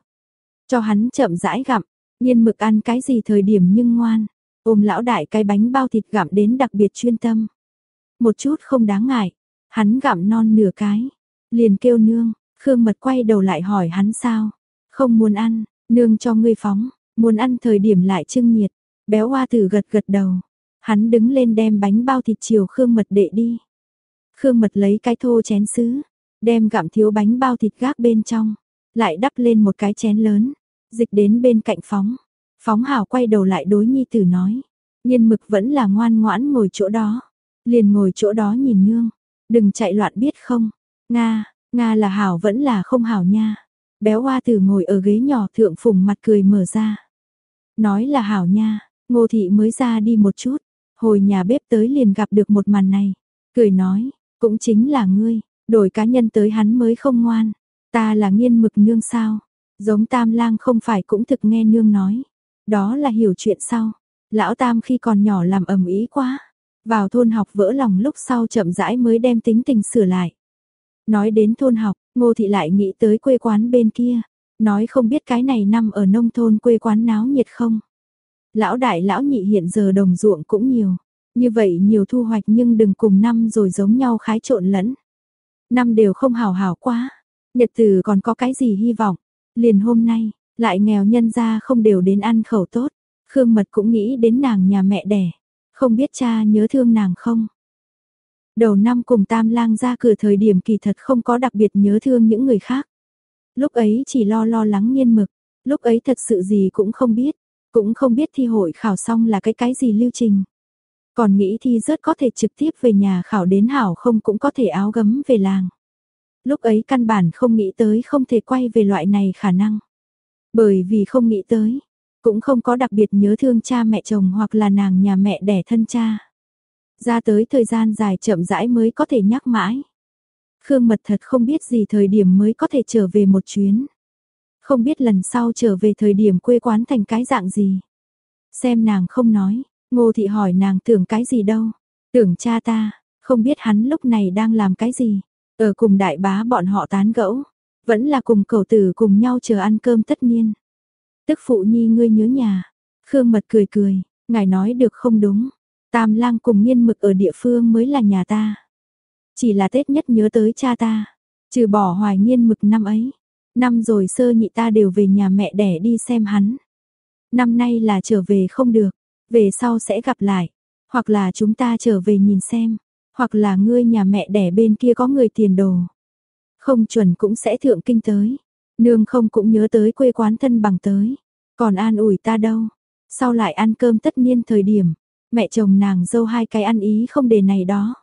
Cho hắn chậm rãi gặm, nhiên mực ăn cái gì thời điểm nhưng ngoan, ôm lão đại cái bánh bao thịt gặm đến đặc biệt chuyên tâm. Một chút không đáng ngại, hắn gặm non nửa cái, liền kêu nương, Khương Mật quay đầu lại hỏi hắn sao? Không muốn ăn, nương cho ngươi phóng, muốn ăn thời điểm lại trưng nhiệt. Béo hoa tử gật gật đầu. Hắn đứng lên đem bánh bao thịt chiều Khương Mật đệ đi. Khương Mật lấy cái thô chén sứ, đem gặm thiếu bánh bao thịt gác bên trong, lại đắp lên một cái chén lớn, dịch đến bên cạnh phóng. Phóng hảo quay đầu lại đối nhi tử nói. Nhiên mực vẫn là ngoan ngoãn ngồi chỗ đó. Liền ngồi chỗ đó nhìn nương. Đừng chạy loạn biết không. Nga, Nga là hảo vẫn là không hảo nha. Béo hoa tử ngồi ở ghế nhỏ thượng phùng mặt cười mở ra. Nói là hảo nha, ngô thị mới ra đi một chút. Hồi nhà bếp tới liền gặp được một màn này. Cười nói, cũng chính là ngươi, đổi cá nhân tới hắn mới không ngoan. Ta là nghiên mực nương sao. Giống tam lang không phải cũng thực nghe nương nói. Đó là hiểu chuyện sau. Lão tam khi còn nhỏ làm ầm ý quá. Vào thôn học vỡ lòng lúc sau chậm rãi mới đem tính tình sửa lại. Nói đến thôn học, ngô thị lại nghĩ tới quê quán bên kia. Nói không biết cái này năm ở nông thôn quê quán náo nhiệt không. Lão đại lão nhị hiện giờ đồng ruộng cũng nhiều. Như vậy nhiều thu hoạch nhưng đừng cùng năm rồi giống nhau khái trộn lẫn. Năm đều không hào hào quá. Nhật tử còn có cái gì hy vọng. Liền hôm nay, lại nghèo nhân ra không đều đến ăn khẩu tốt. Khương Mật cũng nghĩ đến nàng nhà mẹ đẻ. Không biết cha nhớ thương nàng không? Đầu năm cùng Tam Lang ra cửa thời điểm kỳ thật không có đặc biệt nhớ thương những người khác. Lúc ấy chỉ lo lo lắng nghiên mực, lúc ấy thật sự gì cũng không biết, cũng không biết thi hội khảo xong là cái cái gì lưu trình. Còn nghĩ thi rớt có thể trực tiếp về nhà khảo đến hảo không cũng có thể áo gấm về làng. Lúc ấy căn bản không nghĩ tới không thể quay về loại này khả năng. Bởi vì không nghĩ tới, cũng không có đặc biệt nhớ thương cha mẹ chồng hoặc là nàng nhà mẹ đẻ thân cha. Ra tới thời gian dài chậm rãi mới có thể nhắc mãi. Khương Mật thật không biết gì thời điểm mới có thể trở về một chuyến. Không biết lần sau trở về thời điểm quê quán thành cái dạng gì. Xem nàng không nói, ngô thị hỏi nàng tưởng cái gì đâu. Tưởng cha ta, không biết hắn lúc này đang làm cái gì. Ở cùng đại bá bọn họ tán gẫu. Vẫn là cùng cầu tử cùng nhau chờ ăn cơm tất nhiên. Tức phụ nhi ngươi nhớ nhà. Khương Mật cười cười, ngài nói được không đúng. Tam lang cùng nghiên mực ở địa phương mới là nhà ta. Chỉ là Tết nhất nhớ tới cha ta. Trừ bỏ hoài nghiên mực năm ấy. Năm rồi sơ nhị ta đều về nhà mẹ đẻ đi xem hắn. Năm nay là trở về không được. Về sau sẽ gặp lại. Hoặc là chúng ta trở về nhìn xem. Hoặc là ngươi nhà mẹ đẻ bên kia có người tiền đồ. Không chuẩn cũng sẽ thượng kinh tới. Nương không cũng nhớ tới quê quán thân bằng tới. Còn an ủi ta đâu. Sau lại ăn cơm tất niên thời điểm. Mẹ chồng nàng dâu hai cái ăn ý không để này đó.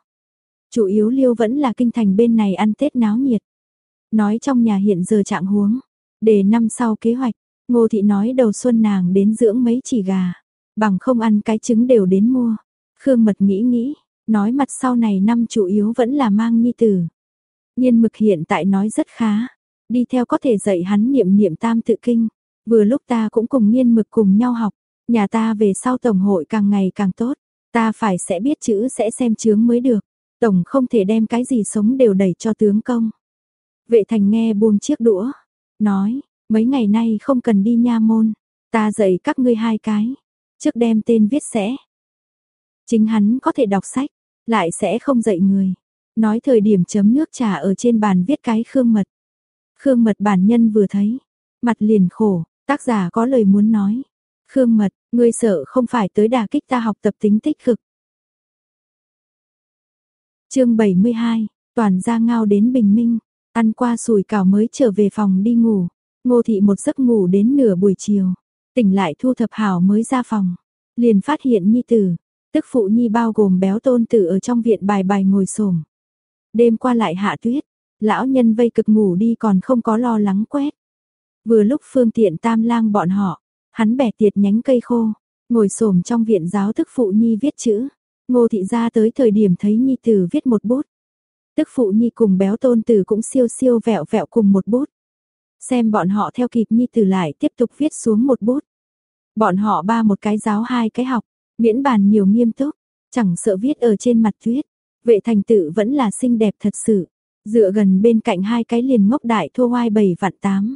Chủ yếu liêu vẫn là kinh thành bên này ăn Tết náo nhiệt. Nói trong nhà hiện giờ trạng huống. Để năm sau kế hoạch. Ngô thị nói đầu xuân nàng đến dưỡng mấy chỉ gà. Bằng không ăn cái trứng đều đến mua. Khương mật nghĩ nghĩ. Nói mặt sau này năm chủ yếu vẫn là mang nhi tử. Nhiên mực hiện tại nói rất khá. Đi theo có thể dạy hắn niệm niệm tam tự kinh. Vừa lúc ta cũng cùng nhiên mực cùng nhau học. Nhà ta về sau tổng hội càng ngày càng tốt. Ta phải sẽ biết chữ sẽ xem chướng mới được. Tổng không thể đem cái gì sống đều đẩy cho tướng công. Vệ thành nghe buông chiếc đũa. Nói, mấy ngày nay không cần đi nha môn. Ta dạy các ngươi hai cái. Trước đem tên viết sẽ. Chính hắn có thể đọc sách. Lại sẽ không dạy người. Nói thời điểm chấm nước trà ở trên bàn viết cái khương mật. Khương mật bản nhân vừa thấy. Mặt liền khổ. Tác giả có lời muốn nói. Khương mật, ngươi sợ không phải tới đà kích ta học tập tính tích cực. chương 72, toàn ra ngao đến bình minh, ăn qua sùi cảo mới trở về phòng đi ngủ. Ngô thị một giấc ngủ đến nửa buổi chiều, tỉnh lại thu thập hảo mới ra phòng, liền phát hiện nhi tử, tức phụ nhi bao gồm béo tôn tử ở trong viện bài bài ngồi xổm. Đêm qua lại hạ tuyết, lão nhân vây cực ngủ đi còn không có lo lắng quét. Vừa lúc phương tiện tam lang bọn họ, hắn bẻ tiệt nhánh cây khô, ngồi xổm trong viện giáo thức phụ nhi viết chữ. Ngô thị ra tới thời điểm thấy nhi tử viết một bút. Tức phụ nhi cùng béo tôn tử cũng siêu siêu vẹo vẹo cùng một bút. Xem bọn họ theo kịp nhi tử lại tiếp tục viết xuống một bút. Bọn họ ba một cái giáo hai cái học, miễn bàn nhiều nghiêm túc, chẳng sợ viết ở trên mặt tuyết. Vệ thành tự vẫn là xinh đẹp thật sự, dựa gần bên cạnh hai cái liền ngốc đại thua hoai bảy vạn tám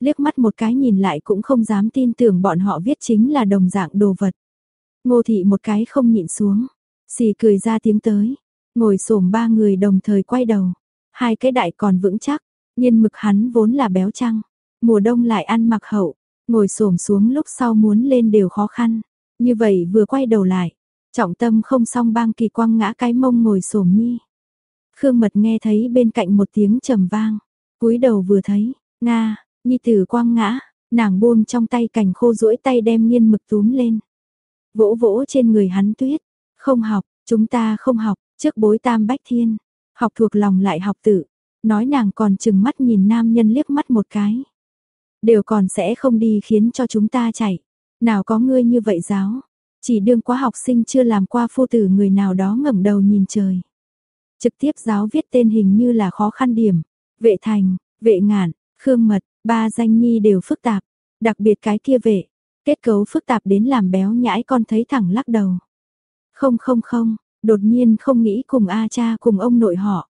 liếc mắt một cái nhìn lại cũng không dám tin tưởng bọn họ viết chính là đồng dạng đồ vật. Ngô thị một cái không nhịn xuống, xì cười ra tiếng tới, ngồi xổm ba người đồng thời quay đầu, hai cái đại còn vững chắc, nhiên mực hắn vốn là béo trăng, mùa đông lại ăn mặc hậu, ngồi xổm xuống lúc sau muốn lên đều khó khăn, như vậy vừa quay đầu lại, trọng tâm không xong bang kỳ quang ngã cái mông ngồi xổm nhi. Khương Mật nghe thấy bên cạnh một tiếng trầm vang, cúi đầu vừa thấy, nga, Nhi tử quang ngã, nàng buông trong tay cành khô duỗi tay đem nghiên mực túm lên. Vỗ vỗ trên người hắn tuyết, không học, chúng ta không học, trước bối tam bách thiên, học thuộc lòng lại học tự, nói nàng còn chừng mắt nhìn nam nhân liếc mắt một cái. Đều còn sẽ không đi khiến cho chúng ta chạy, nào có ngươi như vậy giáo, chỉ đương quá học sinh chưa làm qua phu tử người nào đó ngẩng đầu nhìn trời. Trực tiếp giáo viết tên hình như là khó khăn điểm, vệ thành, vệ ngạn, khương mật, Ba danh nhi đều phức tạp, đặc biệt cái kia vệ, kết cấu phức tạp đến làm béo nhãi con thấy thẳng lắc đầu. Không không không, đột nhiên không nghĩ cùng A cha cùng ông nội họ.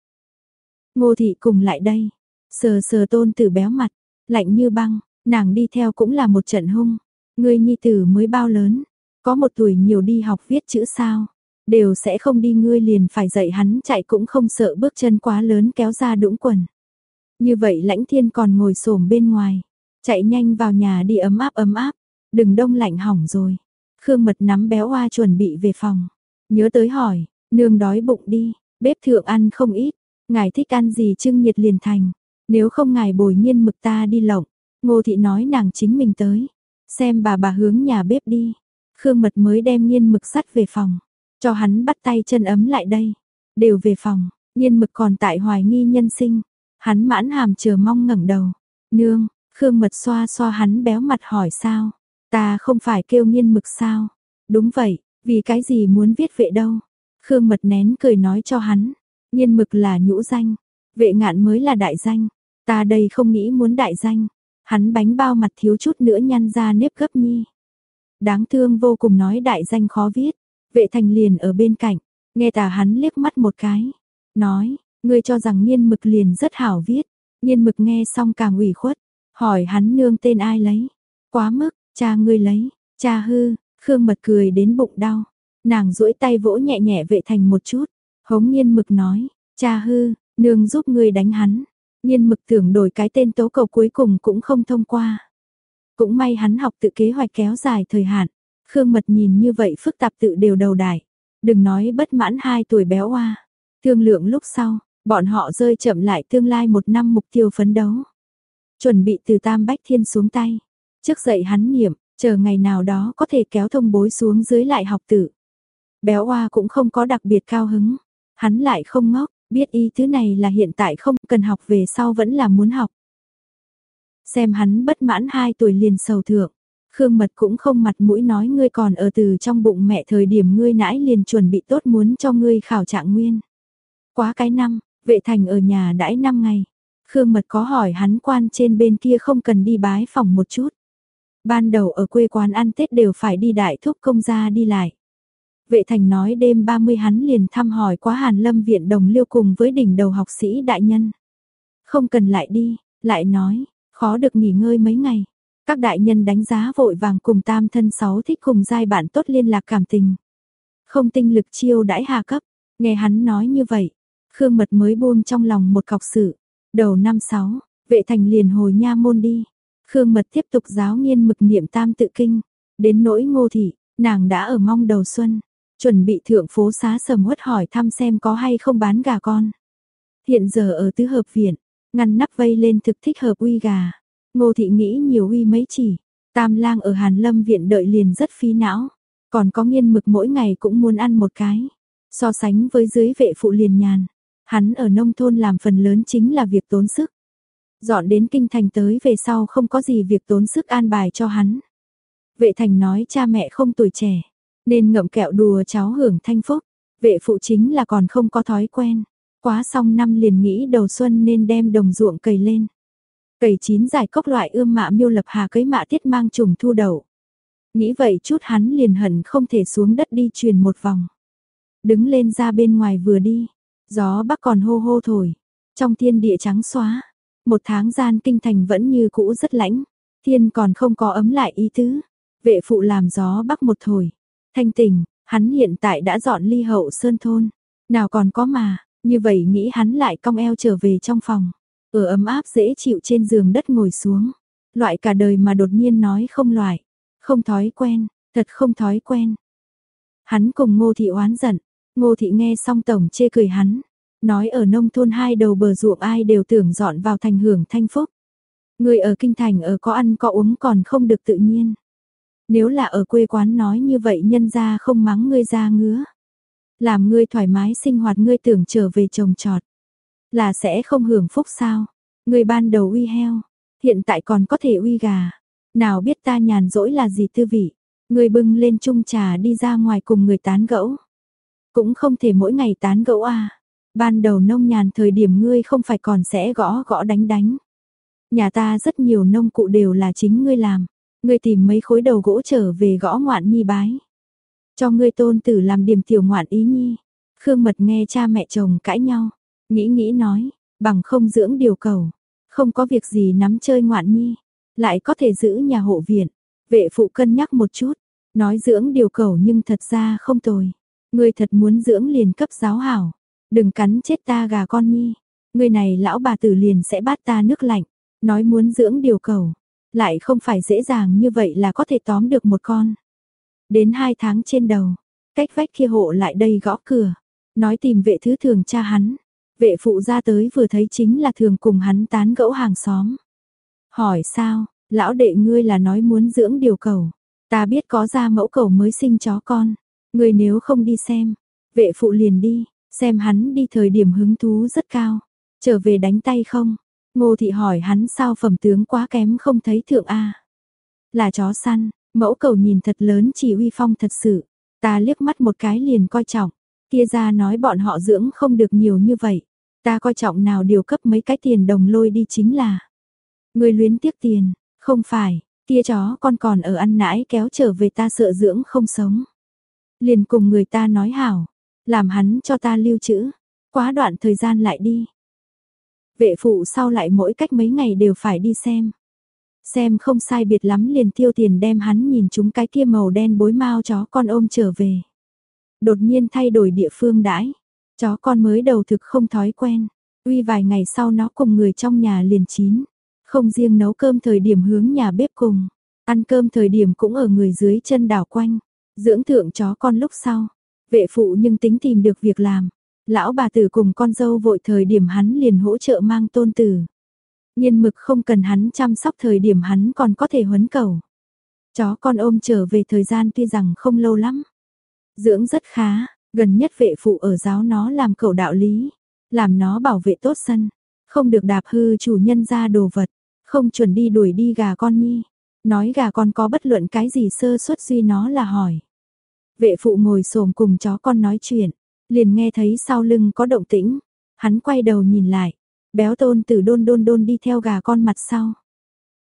Ngô thị cùng lại đây, sờ sờ tôn tử béo mặt, lạnh như băng, nàng đi theo cũng là một trận hung. Ngươi nhi tử mới bao lớn, có một tuổi nhiều đi học viết chữ sao, đều sẽ không đi ngươi liền phải dạy hắn chạy cũng không sợ bước chân quá lớn kéo ra đũng quần. Như vậy lãnh thiên còn ngồi xổm bên ngoài, chạy nhanh vào nhà đi ấm áp ấm áp, đừng đông lạnh hỏng rồi. Khương mật nắm béo hoa chuẩn bị về phòng, nhớ tới hỏi, nương đói bụng đi, bếp thượng ăn không ít, ngài thích ăn gì trưng nhiệt liền thành, nếu không ngài bồi nhiên mực ta đi lộng, ngô thị nói nàng chính mình tới, xem bà bà hướng nhà bếp đi, Khương mật mới đem nhiên mực sắt về phòng, cho hắn bắt tay chân ấm lại đây, đều về phòng, nhiên mực còn tại hoài nghi nhân sinh, hắn mãn hàm chờ mong ngẩng đầu, nương, Khương mật xoa xoa hắn béo mặt hỏi sao, ta không phải kêu nhiên mực sao, đúng vậy, vì cái gì muốn viết vệ đâu, Khương mật nén cười nói cho hắn, nhiên mực là nhũ danh, vệ ngạn mới là đại danh, ta đây không nghĩ muốn đại danh, hắn bánh bao mặt thiếu chút nữa nhăn ra nếp gấp nhi. Đáng thương vô cùng nói đại danh khó viết, vệ thành liền ở bên cạnh, nghe tà hắn liếc mắt một cái, nói, ngươi cho rằng nhiên mực liền rất hảo viết, nhiên mực nghe xong càng ủy khuất, hỏi hắn nương tên ai lấy, quá mức, cha ngươi lấy, cha hư, khương mật cười đến bụng đau, nàng duỗi tay vỗ nhẹ nhẹ vệ thành một chút, hống nhiên mực nói, cha hư, nương giúp ngươi đánh hắn, nhiên mực tưởng đổi cái tên tố cầu cuối cùng cũng không thông qua. Cũng may hắn học tự kế hoạch kéo dài thời hạn, Khương Mật nhìn như vậy phức tạp tự đều đầu đài. Đừng nói bất mãn hai tuổi béo oa. Thương lượng lúc sau, bọn họ rơi chậm lại tương lai một năm mục tiêu phấn đấu. Chuẩn bị từ Tam Bách Thiên xuống tay. Trước dậy hắn niệm, chờ ngày nào đó có thể kéo thông bối xuống dưới lại học tự. Béo oa cũng không có đặc biệt cao hứng. Hắn lại không ngốc, biết ý thứ này là hiện tại không cần học về sau vẫn là muốn học. Xem hắn bất mãn 2 tuổi liền sầu thượng. Khương Mật cũng không mặt mũi nói ngươi còn ở từ trong bụng mẹ thời điểm ngươi nãi liền chuẩn bị tốt muốn cho ngươi khảo trạng nguyên. Quá cái năm, vệ thành ở nhà đãi 5 ngày. Khương Mật có hỏi hắn quan trên bên kia không cần đi bái phòng một chút. Ban đầu ở quê quán ăn Tết đều phải đi đại thúc công gia đi lại. Vệ thành nói đêm 30 hắn liền thăm hỏi quá Hàn Lâm viện đồng liêu cùng với đỉnh đầu học sĩ đại nhân. Không cần lại đi, lại nói, khó được nghỉ ngơi mấy ngày. Các đại nhân đánh giá vội vàng cùng tam thân sáu thích cùng giai bạn tốt liên lạc cảm tình. Không tinh lực chiêu đãi hạ cấp, nghe hắn nói như vậy. Khương Mật mới buông trong lòng một cọc sự. Đầu năm sáu, vệ thành liền hồi nha môn đi. Khương Mật tiếp tục giáo nghiên mực niệm tam tự kinh. Đến nỗi ngô thị, nàng đã ở mong đầu xuân. Chuẩn bị thượng phố xá sầm uất hỏi thăm xem có hay không bán gà con. Hiện giờ ở tứ hợp viện, ngăn nắp vây lên thực thích hợp uy gà. Ngô thị nghĩ nhiều uy mấy chỉ, tam lang ở Hàn Lâm viện đợi liền rất phí não, còn có nghiên mực mỗi ngày cũng muốn ăn một cái. So sánh với dưới vệ phụ liền nhàn, hắn ở nông thôn làm phần lớn chính là việc tốn sức. Dọn đến kinh thành tới về sau không có gì việc tốn sức an bài cho hắn. Vệ thành nói cha mẹ không tuổi trẻ, nên ngậm kẹo đùa cháu hưởng thanh phúc. Vệ phụ chính là còn không có thói quen. Quá xong năm liền nghĩ đầu xuân nên đem đồng ruộng cày lên. Cày chín giải cốc loại ươm mạ miêu lập hà cấy mạ tiết mang trùng thu đầu. Nghĩ vậy chút hắn liền hận không thể xuống đất đi truyền một vòng. Đứng lên ra bên ngoài vừa đi, gió bắc còn hô hô thổi, trong thiên địa trắng xóa. Một tháng gian kinh thành vẫn như cũ rất lãnh, thiên còn không có ấm lại ý tứ. Vệ phụ làm gió bắc một thổi, thanh tỉnh, hắn hiện tại đã dọn ly hậu sơn thôn. Nào còn có mà, như vậy nghĩ hắn lại cong eo trở về trong phòng. Ở ấm áp dễ chịu trên giường đất ngồi xuống. Loại cả đời mà đột nhiên nói không loại. Không thói quen, thật không thói quen. Hắn cùng ngô thị oán giận. Ngô thị nghe xong tổng chê cười hắn. Nói ở nông thôn hai đầu bờ ruộng ai đều tưởng dọn vào thành hưởng thanh phúc. Người ở kinh thành ở có ăn có uống còn không được tự nhiên. Nếu là ở quê quán nói như vậy nhân ra không mắng ngươi ra ngứa. Làm ngươi thoải mái sinh hoạt ngươi tưởng trở về trồng trọt. Là sẽ không hưởng phúc sao? Ngươi ban đầu uy heo, hiện tại còn có thể uy gà. Nào biết ta nhàn rỗi là gì tư vị. Ngươi bưng lên chung trà đi ra ngoài cùng người tán gẫu. Cũng không thể mỗi ngày tán gẫu à. Ban đầu nông nhàn thời điểm ngươi không phải còn sẽ gõ gõ đánh đánh. Nhà ta rất nhiều nông cụ đều là chính ngươi làm. Ngươi tìm mấy khối đầu gỗ trở về gõ ngoạn nhi bái. Cho ngươi tôn tử làm điểm tiểu ngoạn ý nhi. Khương Mật nghe cha mẹ chồng cãi nhau, nghĩ nghĩ nói, bằng không dưỡng điều cầu, không có việc gì nắm chơi ngoạn nhi, lại có thể giữ nhà hộ viện. Vệ phụ cân nhắc một chút, nói dưỡng điều cầu nhưng thật ra không tồi. Ngươi thật muốn dưỡng liền cấp giáo hảo, đừng cắn chết ta gà con nhi. Người này lão bà tử liền sẽ bắt ta nước lạnh, nói muốn dưỡng điều cầu, lại không phải dễ dàng như vậy là có thể tóm được một con. Đến hai tháng trên đầu, cách vách kia hộ lại đây gõ cửa, nói tìm vệ thứ thường cha hắn. Vệ phụ ra tới vừa thấy chính là thường cùng hắn tán gẫu hàng xóm. Hỏi sao, lão đệ ngươi là nói muốn dưỡng điều cầu. Ta biết có ra mẫu cầu mới sinh chó con. Ngươi nếu không đi xem, vệ phụ liền đi, xem hắn đi thời điểm hứng thú rất cao. Trở về đánh tay không? Ngô thị hỏi hắn sao phẩm tướng quá kém không thấy thượng A. Là chó săn, mẫu cầu nhìn thật lớn chỉ uy phong thật sự. Ta liếc mắt một cái liền coi trọng. Kia ra nói bọn họ dưỡng không được nhiều như vậy. Ta coi trọng nào điều cấp mấy cái tiền đồng lôi đi chính là. Người luyến tiếc tiền, không phải, kia chó con còn ở ăn nãi kéo trở về ta sợ dưỡng không sống. Liền cùng người ta nói hảo, làm hắn cho ta lưu trữ, quá đoạn thời gian lại đi. Vệ phụ sau lại mỗi cách mấy ngày đều phải đi xem. Xem không sai biệt lắm liền tiêu tiền đem hắn nhìn chúng cái kia màu đen bối mau chó con ôm trở về. Đột nhiên thay đổi địa phương đãi, chó con mới đầu thực không thói quen, uy vài ngày sau nó cùng người trong nhà liền chín. Không riêng nấu cơm thời điểm hướng nhà bếp cùng, ăn cơm thời điểm cũng ở người dưới chân đảo quanh, dưỡng thượng chó con lúc sau. Vệ phụ nhưng tính tìm được việc làm, lão bà tử cùng con dâu vội thời điểm hắn liền hỗ trợ mang tôn tử. Nhiên mực không cần hắn chăm sóc thời điểm hắn còn có thể huấn cầu. Chó con ôm trở về thời gian tuy rằng không lâu lắm. Dưỡng rất khá, gần nhất vệ phụ ở giáo nó làm cậu đạo lý, làm nó bảo vệ tốt sân, không được đạp hư chủ nhân ra đồ vật, không chuẩn đi đuổi đi gà con nhi. Nói gà con có bất luận cái gì sơ suất duy nó là hỏi. Vệ phụ ngồi xổm cùng chó con nói chuyện, liền nghe thấy sau lưng có động tĩnh, hắn quay đầu nhìn lại, béo tôn tử đôn đôn đôn đi theo gà con mặt sau.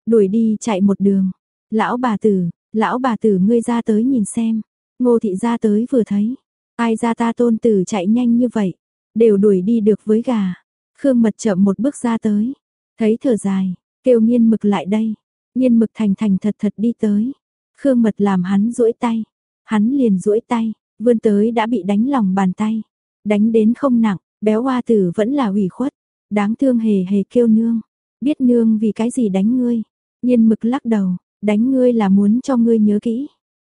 Đuổi đi chạy một đường, lão bà tử, lão bà tử ngươi ra tới nhìn xem, ngô thị ra tới vừa thấy, ai ra ta tôn tử chạy nhanh như vậy, đều đuổi đi được với gà. Khương mật chậm một bước ra tới, thấy thở dài, kêu nghiên mực lại đây, nghiên mực thành thành thật thật đi tới, Khương mật làm hắn duỗi tay, hắn liền duỗi tay, vươn tới đã bị đánh lòng bàn tay, đánh đến không nặng, béo hoa tử vẫn là ủy khuất, đáng thương hề hề kêu nương, biết nương vì cái gì đánh ngươi, nhiên mực lắc đầu, đánh ngươi là muốn cho ngươi nhớ kỹ,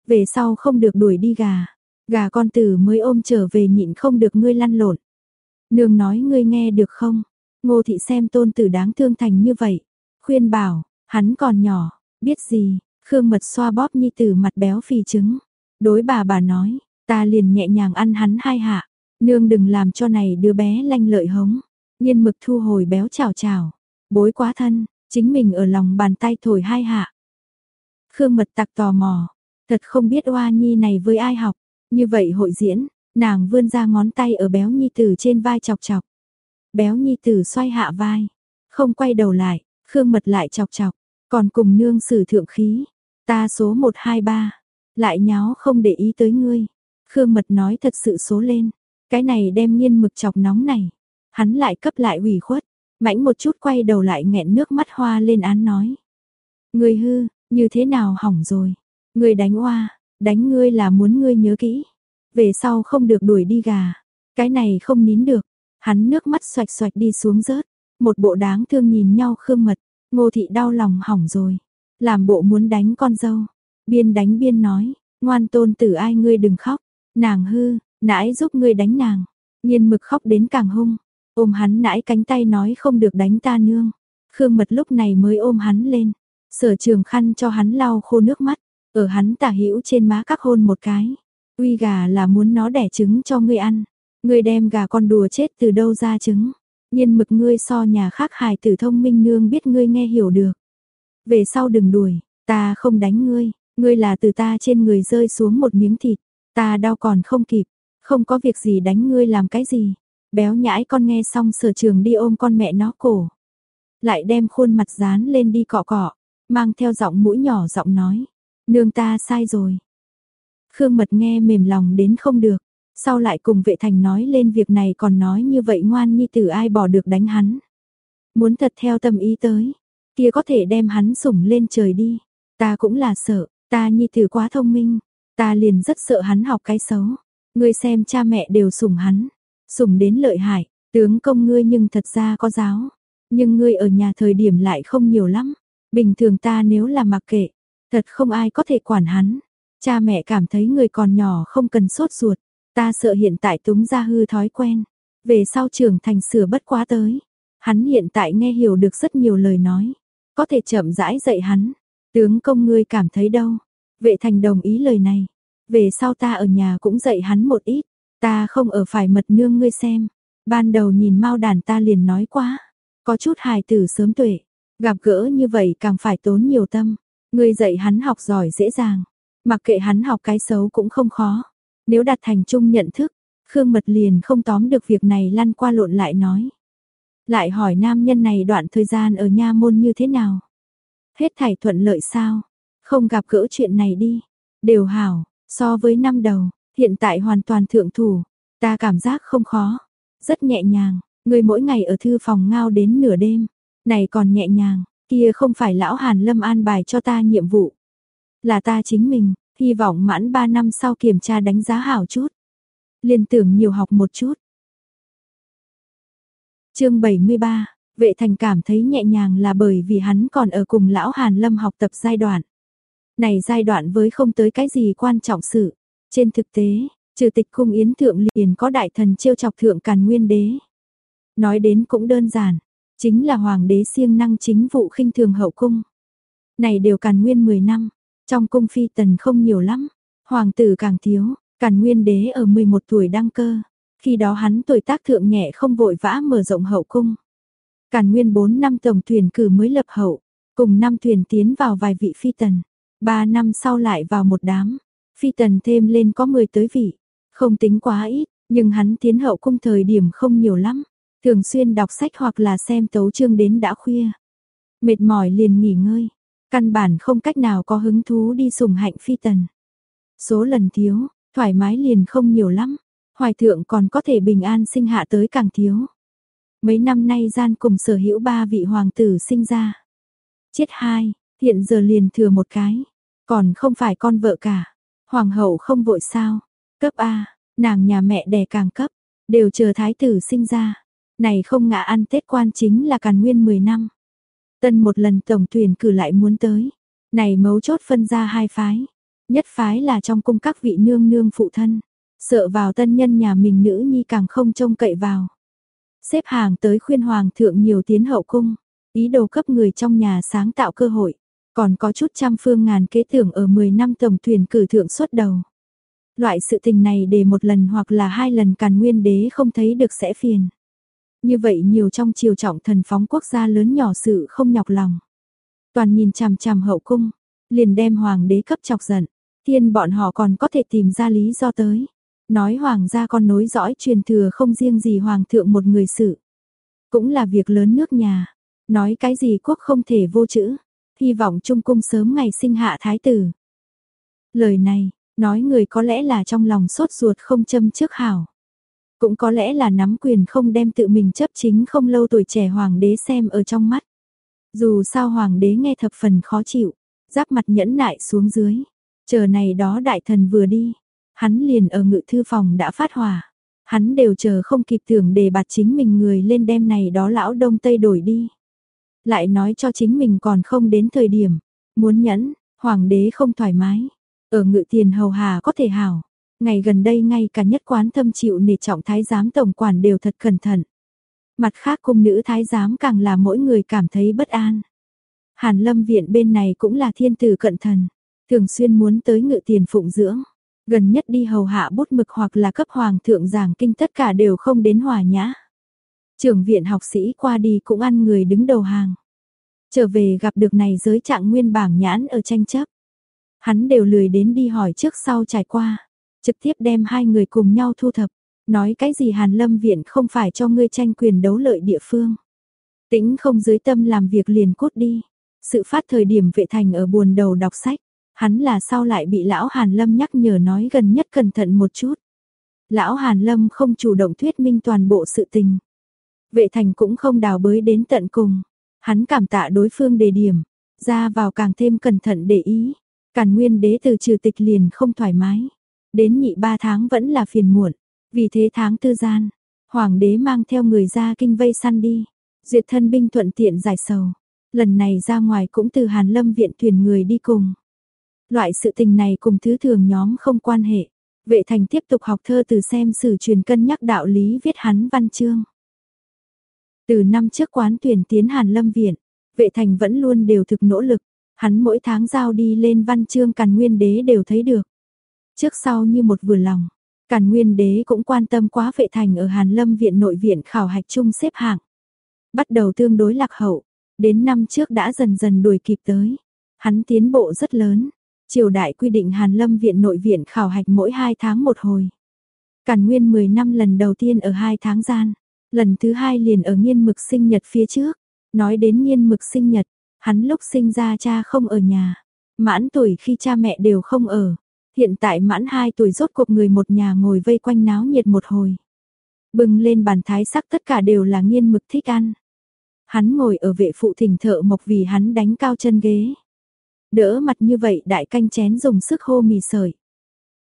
về sau không được đuổi đi gà, gà con tử mới ôm trở về nhịn không được ngươi lăn lộn. Nương nói ngươi nghe được không, ngô thị xem tôn tử đáng thương thành như vậy, khuyên bảo, hắn còn nhỏ, biết gì, Khương Mật xoa bóp nhi tử mặt béo phì trứng, đối bà bà nói, Ta liền nhẹ nhàng ăn hắn hai hạ, nương đừng làm cho này đứa bé lanh lợi hống. Nhiên mực thu hồi béo chào chào, bối quá thân, chính mình ở lòng bàn tay thổi hai hạ. Khương mật tặc tò mò, thật không biết oa nhi này với ai học, như vậy hội diễn, nàng vươn ra ngón tay ở béo nhi tử trên vai chọc chọc. Béo nhi tử xoay hạ vai, không quay đầu lại, Khương mật lại chọc chọc, còn cùng nương sử thượng khí, ta số 123, lại nháo không để ý tới ngươi. Khương Mật nói thật sự số lên, cái này đem nhiên mực chọc nóng này. Hắn lại cấp lại ủy khuất, mãnh một chút quay đầu lại nghẹn nước mắt hoa lên án nói. Người hư, như thế nào hỏng rồi? Người đánh oa đánh ngươi là muốn ngươi nhớ kỹ. Về sau không được đuổi đi gà. Cái này không nín được. Hắn nước mắt xoạch xoạch đi xuống rớt. Một bộ đáng thương nhìn nhau khương mật. Ngô thị đau lòng hỏng rồi. Làm bộ muốn đánh con dâu. Biên đánh biên nói. Ngoan tôn tử ai ngươi đừng khóc. Nàng hư, nãi giúp ngươi đánh nàng. Nhiên mực khóc đến càng hung, ôm hắn nãi cánh tay nói không được đánh ta nương. Khương mật lúc này mới ôm hắn lên, sở trường khăn cho hắn lau khô nước mắt, ở hắn tả hữu trên má các hôn một cái. Uy gà là muốn nó đẻ trứng cho ngươi ăn, ngươi đem gà con đùa chết từ đâu ra trứng. Nhiên mực ngươi so nhà khác hài tử thông minh nương biết ngươi nghe hiểu được. Về sau đừng đuổi, ta không đánh ngươi, ngươi là từ ta trên người rơi xuống một miếng thịt. Ta đau còn không kịp, không có việc gì đánh ngươi làm cái gì. Béo nhãi con nghe xong sở trường đi ôm con mẹ nó cổ. Lại đem khuôn mặt dán lên đi cọ cọ, mang theo giọng mũi nhỏ giọng nói. Nương ta sai rồi. Khương mật nghe mềm lòng đến không được. Sau lại cùng vệ thành nói lên việc này còn nói như vậy ngoan nhi tử ai bỏ được đánh hắn. muốn thật theo tâm ý tới, kia có thể đem hắn sủng lên trời đi. Ta cũng là sợ, ta nhi tử quá thông minh, ta liền rất sợ hắn học cái xấu. Ngươi xem cha mẹ đều sủng hắn, sủng đến lợi hại, tướng công ngươi nhưng thật ra có giáo, nhưng ngươi ở nhà thời điểm lại không nhiều lắm. Bình thường ta nếu là mặc kệ, thật không ai có thể quản hắn. Cha mẹ cảm thấy người còn nhỏ không cần sốt ruột, ta sợ hiện tại túng ra hư thói quen, về sau trưởng thành sửa bất quá tới. Hắn hiện tại nghe hiểu được rất nhiều lời nói, có thể chậm rãi dạy hắn. Tướng công ngươi cảm thấy đâu? Vệ thành đồng ý lời này. Về sau ta ở nhà cũng dạy hắn một ít, ta không ở phải mật nương ngươi xem. Ban đầu nhìn mau đàn ta liền nói quá, có chút hài tử sớm tuệ, gặp gỡ như vậy càng phải tốn nhiều tâm. Ngươi dạy hắn học giỏi dễ dàng, mặc kệ hắn học cái xấu cũng không khó. Nếu đặt thành chung nhận thức, Khương Mật liền không tóm được việc này lăn qua lộn lại nói. Lại hỏi nam nhân này đoạn thời gian ở nha môn như thế nào? Hết thảy thuận lợi sao? Không gặp gỡ chuyện này đi. Đều hảo, so với năm đầu, hiện tại hoàn toàn thượng thủ. Ta cảm giác không khó. Rất nhẹ nhàng, người mỗi ngày ở thư phòng ngao đến nửa đêm. Này còn nhẹ nhàng, kia không phải lão Hàn Lâm an bài cho ta nhiệm vụ. Là ta chính mình, hy vọng mãn 3 năm sau kiểm tra đánh giá hảo chút. Liên tưởng nhiều học một chút. chương 73, vệ thành cảm thấy nhẹ nhàng là bởi vì hắn còn ở cùng lão Hàn Lâm học tập giai đoạn. Này giai đoạn với không tới cái gì quan trọng sự. Trên thực tế, trừ tịch cung yến thượng liền có đại thần trêu chọc thượng càn nguyên đế. Nói đến cũng đơn giản, chính là hoàng đế siêng năng chính vụ khinh thường hậu cung. Này đều càn nguyên 10 năm, trong cung phi tần không nhiều lắm, hoàng tử càng thiếu, càn nguyên đế ở 11 tuổi đăng cơ, khi đó hắn tuổi tác thượng nhẹ không vội vã mở rộng hậu cung. Càn nguyên 4 năm tổng thuyền cử mới lập hậu, cùng năm thuyền tiến vào vài vị phi tần, ba năm sau lại vào một đám, phi tần thêm lên có 10 tới vị, không tính quá ít, nhưng hắn tiến hậu cung thời điểm không nhiều lắm, thường xuyên đọc sách hoặc là xem tấu chương đến đã khuya. Mệt mỏi liền nghỉ ngơi, căn bản không cách nào có hứng thú đi sùng hạnh phi tần. Số lần thiếu, thoải mái liền không nhiều lắm, hoài thượng còn có thể bình an sinh hạ tới càng thiếu. Mấy năm nay gian cùng sở hữu ba vị hoàng tử sinh ra. Chết hai, hiện giờ liền thừa một cái, còn không phải con vợ cả. Hoàng hậu không vội sao, cấp A, nàng nhà mẹ đẻ càng cấp, đều chờ thái tử sinh ra. Này không ngã ăn Tết quan chính là càn nguyên 10 năm. Tân một lần tổng tuyển cử lại muốn tới. Này mấu chốt phân ra hai phái. Nhất phái là trong cung các vị nương nương phụ thân. Sợ vào tân nhân nhà mình nữ nhi càng không trông cậy vào. Xếp hàng tới khuyên hoàng thượng nhiều tiến hậu cung. Ý đồ cấp người trong nhà sáng tạo cơ hội. Còn có chút trăm phương ngàn kế tưởng ở 10 năm tổng thuyền cử thượng xuất đầu. Loại sự tình này để một lần hoặc là hai lần càn nguyên đế không thấy được sẽ phiền. Như vậy nhiều trong chiều trọng thần phóng quốc gia lớn nhỏ sự không nhọc lòng. Toàn nhìn chằm chằm hậu cung, liền đem hoàng đế cấp chọc giận. Thiên bọn họ còn có thể tìm ra lý do tới. Nói hoàng gia con nối dõi truyền thừa không riêng gì hoàng thượng một người sự. Cũng là việc lớn nước nhà. Nói cái gì quốc không thể vô chữ. Hy vọng trung cung sớm ngày sinh hạ thái tử. Lời này, nói người có lẽ là trong lòng sốt ruột không châm trước hảo. Cũng có lẽ là nắm quyền không đem tự mình chấp chính không lâu tuổi trẻ hoàng đế xem ở trong mắt. Dù sao hoàng đế nghe thập phần khó chịu, giáp mặt nhẫn nại xuống dưới. Chờ này đó đại thần vừa đi, hắn liền ở ngự thư phòng đã phát hỏa. Hắn đều chờ không kịp tưởng để bạt chính mình người lên đem này đó lão đông tây đổi đi. Lại nói cho chính mình còn không đến thời điểm, muốn nhẫn, hoàng đế không thoải mái. Ở ngự tiền hầu hà có thể hảo, Ngày gần đây ngay cả nhất quán thâm chịu nể trọng thái giám tổng quản đều thật cẩn thận. Mặt khác cung nữ thái giám càng là mỗi người cảm thấy bất an. Hàn lâm viện bên này cũng là thiên tử cận thần, thường xuyên muốn tới ngự tiền phụng dưỡng. Gần nhất đi hầu hạ bút mực hoặc là cấp hoàng thượng giảng kinh tất cả đều không đến hòa nhã. Trưởng viện học sĩ qua đi cũng ăn người đứng đầu hàng. Trở về gặp được này giới trạng nguyên bảng nhãn ở tranh chấp. Hắn đều lười đến đi hỏi trước sau trải qua trực tiếp đem hai người cùng nhau thu thập, nói cái gì Hàn Lâm Viện không phải cho ngươi tranh quyền đấu lợi địa phương. Tĩnh không dưới tâm làm việc liền cốt đi. Sự phát thời điểm vệ thành ở buồn đầu đọc sách, hắn là sau lại bị lão Hàn Lâm nhắc nhở nói gần nhất cẩn thận một chút. Lão Hàn Lâm không chủ động thuyết minh toàn bộ sự tình. Vệ thành cũng không đào bới đến tận cùng. Hắn cảm tạ đối phương đề điểm, ra vào càng thêm cẩn thận để ý. Càn nguyên đế từ trừ tịch liền không thoải mái. Đến nhị ba tháng vẫn là phiền muộn. Vì thế tháng tư gian, hoàng đế mang theo người ra kinh vây săn đi. Duyệt thân binh thuận tiện giải sầu. Lần này ra ngoài cũng từ Hàn Lâm viện thuyền người đi cùng. Loại sự tình này cùng thứ thường nhóm không quan hệ. Vệ thành tiếp tục học thơ từ xem sử truyền cân nhắc đạo lý viết hắn văn chương. Từ năm trước quán tuyển tiến Hàn Lâm viện, vệ thành vẫn luôn đều thực nỗ lực. Hắn mỗi tháng giao đi lên văn chương càn nguyên đế đều thấy được. Trước sau như một vừa lòng, càn nguyên đế cũng quan tâm quá vệ thành ở Hàn Lâm viện nội viện khảo hạch chung xếp hạng. Bắt đầu tương đối lạc hậu, đến năm trước đã dần dần đuổi kịp tới. Hắn tiến bộ rất lớn, triều đại quy định Hàn Lâm viện nội viện khảo hạch mỗi 2 tháng một hồi. Càn nguyên 10 năm lần đầu tiên ở 2 tháng gian, lần thứ hai liền ở nghiên mực sinh nhật phía trước. Nói đến nghiên mực sinh nhật, hắn lúc sinh ra cha không ở nhà, mãn tuổi khi cha mẹ đều không ở. Hiện tại mãn 2 tuổi rốt cuộc người một nhà ngồi vây quanh náo nhiệt một hồi. Bừng lên bàn thái sắc tất cả đều là nghiên mực thích ăn. Hắn ngồi ở vệ phụ thỉnh thợ mộc vì hắn đánh cao chân ghế. Đỡ mặt như vậy đại canh chén dùng sức hô mì sợi.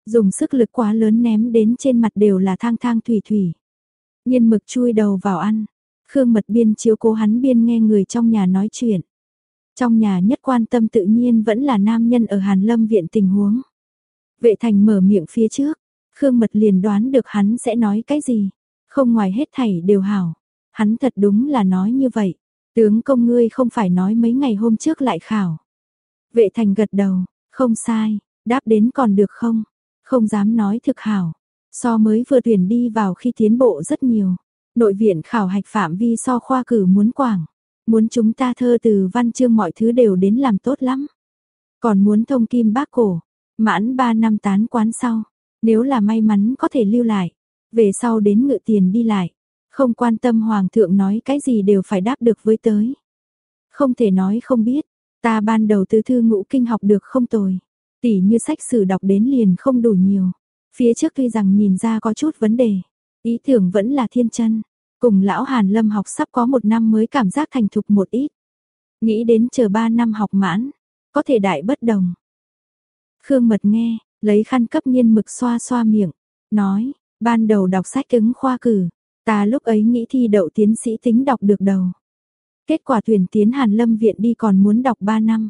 Dùng sức lực quá lớn ném đến trên mặt đều là thang thang thủy thủy. Nhiên mực chui đầu vào ăn. Khương mật biên chiếu cố hắn biên nghe người trong nhà nói chuyện. Trong nhà nhất quan tâm tự nhiên vẫn là nam nhân ở Hàn Lâm viện tình huống. Vệ thành mở miệng phía trước. Khương mật liền đoán được hắn sẽ nói cái gì. Không ngoài hết thảy đều hảo. Hắn thật đúng là nói như vậy. Tướng công ngươi không phải nói mấy ngày hôm trước lại khảo. Vệ thành gật đầu, không sai, đáp đến còn được không? Không dám nói thực hảo. So mới vừa tuyển đi vào khi tiến bộ rất nhiều. Nội viện khảo hạch phạm vi so khoa cử muốn quảng. Muốn chúng ta thơ từ văn chương mọi thứ đều đến làm tốt lắm. Còn muốn thông kim bác cổ. Mãn 3 năm tán quán sau. Nếu là may mắn có thể lưu lại. Về sau đến ngự tiền đi lại. Không quan tâm hoàng thượng nói cái gì đều phải đáp được với tới. Không thể nói không biết, ta ban đầu tứ thư ngũ kinh học được không tồi. Tỉ như sách sử đọc đến liền không đủ nhiều. Phía trước tuy rằng nhìn ra có chút vấn đề, ý tưởng vẫn là thiên chân. Cùng lão Hàn Lâm học sắp có một năm mới cảm giác thành thục một ít. Nghĩ đến chờ ba năm học mãn, có thể đại bất đồng. Khương Mật nghe, lấy khăn cấp nhiên mực xoa xoa miệng, nói, ban đầu đọc sách ứng khoa cử, Ta lúc ấy nghĩ thi đậu tiến sĩ tính đọc được đầu. Kết quả tuyển tiến Hàn Lâm viện đi còn muốn đọc 3 năm.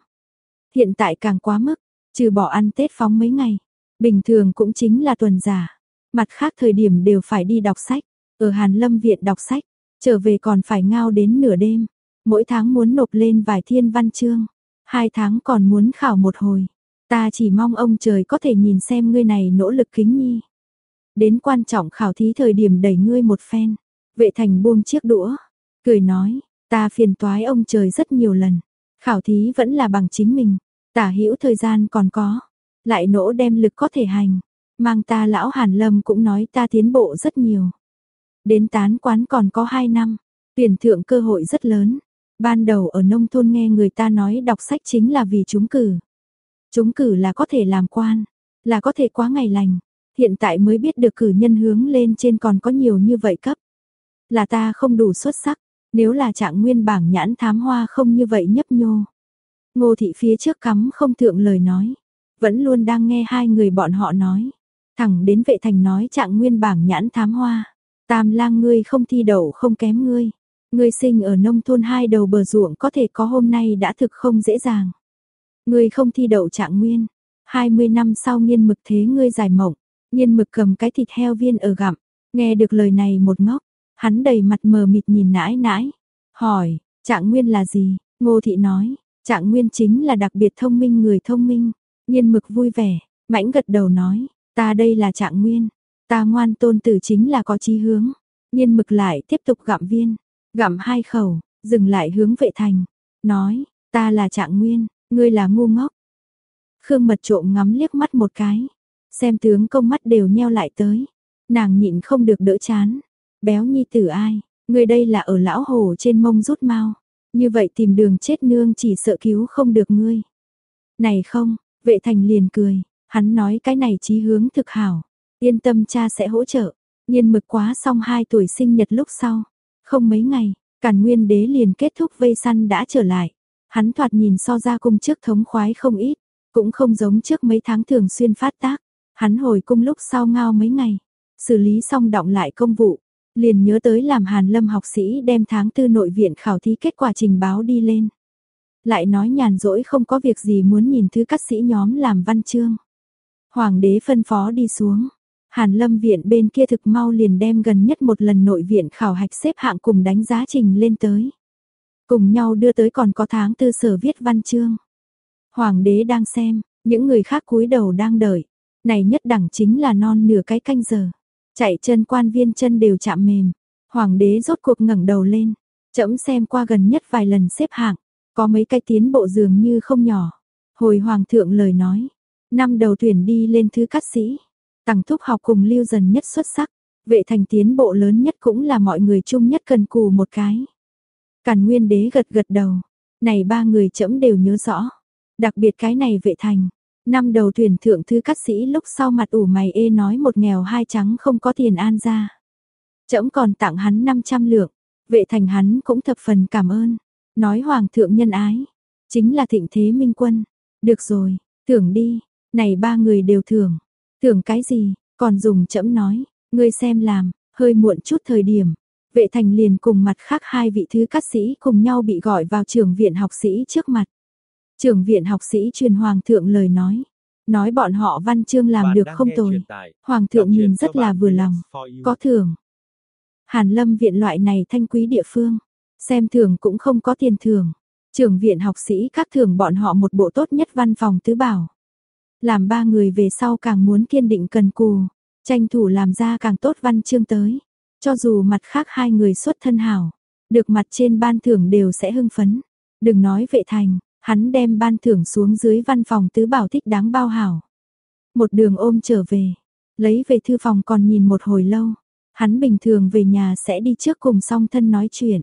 Hiện tại càng quá mức, trừ bỏ ăn Tết phóng mấy ngày, bình thường cũng chính là tuần giả. Mặt khác thời điểm đều phải đi đọc sách, ở Hàn Lâm viện đọc sách, trở về còn phải ngao đến nửa đêm. Mỗi tháng muốn nộp lên vài thiên văn chương, hai tháng còn muốn khảo một hồi. Ta chỉ mong ông trời có thể nhìn xem ngươi này nỗ lực kính nhi. Đến quan trọng khảo thí thời điểm đẩy ngươi một phen. Vệ thành buông chiếc đũa. Cười nói, ta phiền toái ông trời rất nhiều lần. Khảo thí vẫn là bằng chính mình. Tả hữu thời gian còn có. Lại nỗ đem lực có thể hành. Mang ta lão Hàn Lâm cũng nói ta tiến bộ rất nhiều. Đến tán quán còn có 2 năm. Tuyển thượng cơ hội rất lớn. Ban đầu ở nông thôn nghe người ta nói đọc sách chính là vì chúng cử. Chúng cử là có thể làm quan, là có thể quá ngày lành, Hiện tại mới biết được cử nhân hướng lên trên còn có nhiều như vậy cấp. Là ta không đủ xuất sắc, nếu là trạng nguyên bảng nhãn thám hoa không như vậy nhấp nhô. Ngô thị phía trước cắm không thượng lời nói, vẫn luôn đang nghe hai người bọn họ nói. Thẳng đến vệ thành nói trạng nguyên bảng nhãn thám hoa. Tam lang ngươi không thi đậu không kém ngươi. Ngươi sinh ở nông thôn hai đầu bờ ruộng có thể có hôm nay đã thực không dễ dàng. Ngươi không thi đậu trạng nguyên. 20 năm sau nghiên mực thế ngươi giải mộng. Nhiên mực cầm cái thịt heo viên ở gặm, nghe được lời này một ngốc, hắn đầy mặt mờ mịt nhìn nãi nãi, hỏi, trạng nguyên là gì? Ngô thị nói, trạng nguyên chính là đặc biệt thông minh người thông minh, nhiên mực vui vẻ, mãnh gật đầu nói, ta đây là trạng nguyên, ta ngoan tôn tử chính là có chí hướng, nhiên mực lại tiếp tục gặm viên, gặm hai khẩu, dừng lại hướng vệ thành, nói, ta là trạng nguyên, ngươi là ngu ngốc. Khương mật trộm ngắm liếc mắt một cái, Xem tướng công mắt đều nheo lại tới. Nàng nhịn không được đỡ chán. Béo nhi tử ai, ngươi đây là ở lão hồ trên mông rút mau. Như vậy tìm đường chết nương chỉ sợ cứu không được ngươi. Này không, vệ thành liền cười, hắn nói cái này chí hướng thực hảo. Yên tâm cha sẽ hỗ trợ. Nhiên mực quá xong 2 tuổi sinh nhật lúc sau. Không mấy ngày, Càn Nguyên Đế liền kết thúc vây săn đã trở lại. Hắn thoạt nhìn so ra cung trước thống khoái không ít, cũng không giống trước mấy tháng thường xuyên phát tác. Hắn hồi cung lúc sau ngao mấy ngày, xử lý xong động lại công vụ, liền nhớ tới làm Hàn Lâm học sĩ đem tháng tư nội viện khảo thí kết quả trình báo đi lên. Lại nói nhàn rỗi không có việc gì muốn nhìn thứ các sĩ nhóm làm văn chương. Hoàng đế phân phó đi xuống. Hàn Lâm viện bên kia thực mau liền đem gần nhất một lần nội viện khảo hạch xếp hạng cùng đánh giá trình lên tới. Cùng nhau đưa tới còn có tháng tư sở viết văn chương. Hoàng đế đang xem, những người khác cúi đầu đang đợi. Này nhất đẳng chính là non nửa cái canh giờ. Chạy chân quan viên chân đều chạm mềm. Hoàng đế rốt cuộc ngẩng đầu lên. Chậm xem qua gần nhất vài lần xếp hạng. Có mấy cái tiến bộ dường như không nhỏ. Hồi hoàng thượng lời nói. Năm đầu tuyển đi lên thứ cát sĩ. Tằng thúc học cùng lưu dần nhất xuất sắc. Vệ thành tiến bộ lớn nhất cũng là mọi người chung nhất cần cù một cái. Càn nguyên đế gật gật đầu. Này ba người chấm đều nhớ rõ. Đặc biệt cái này vệ thành. Năm đầu tuyển thượng thứ cát sĩ lúc sau mặt ủ mày ê nói một nghèo hai trắng không có tiền an ra. Chấm còn tặng hắn 500 lượng. Vệ thành hắn cũng thập phần cảm ơn. Nói hoàng thượng nhân ái. Chính là thịnh thế minh quân. Được rồi, thưởng đi. Này ba người đều thưởng. Thưởng cái gì, còn dùng chậm nói. Ngươi xem làm, hơi muộn chút thời điểm. Vệ thành liền cùng mặt khác hai vị thứ cát sĩ cùng nhau bị gọi vào trường viện học sĩ trước mặt. Trường viện học sĩ truyền hoàng thượng lời nói. Nói bọn họ văn chương làm được không tồi. Hoàng thượng nhìn rất là vừa lòng. Có thưởng. Hàn lâm viện loại này thanh quý địa phương. Xem thường cũng không có tiền thưởng. trưởng viện học sĩ các thưởng bọn họ một bộ tốt nhất văn phòng tứ bảo. Làm ba người về sau càng muốn kiên định cần cù. Tranh thủ làm ra càng tốt văn chương tới. Cho dù mặt khác hai người xuất thân hảo. Được mặt trên ban thưởng đều sẽ hưng phấn. Đừng nói vệ thành, Hắn đem ban thưởng xuống dưới văn phòng tứ bảo thích đáng bao hảo. Một đường ôm trở về, lấy về thư phòng còn nhìn một hồi lâu. Hắn bình thường về nhà sẽ đi trước cùng song thân nói chuyện.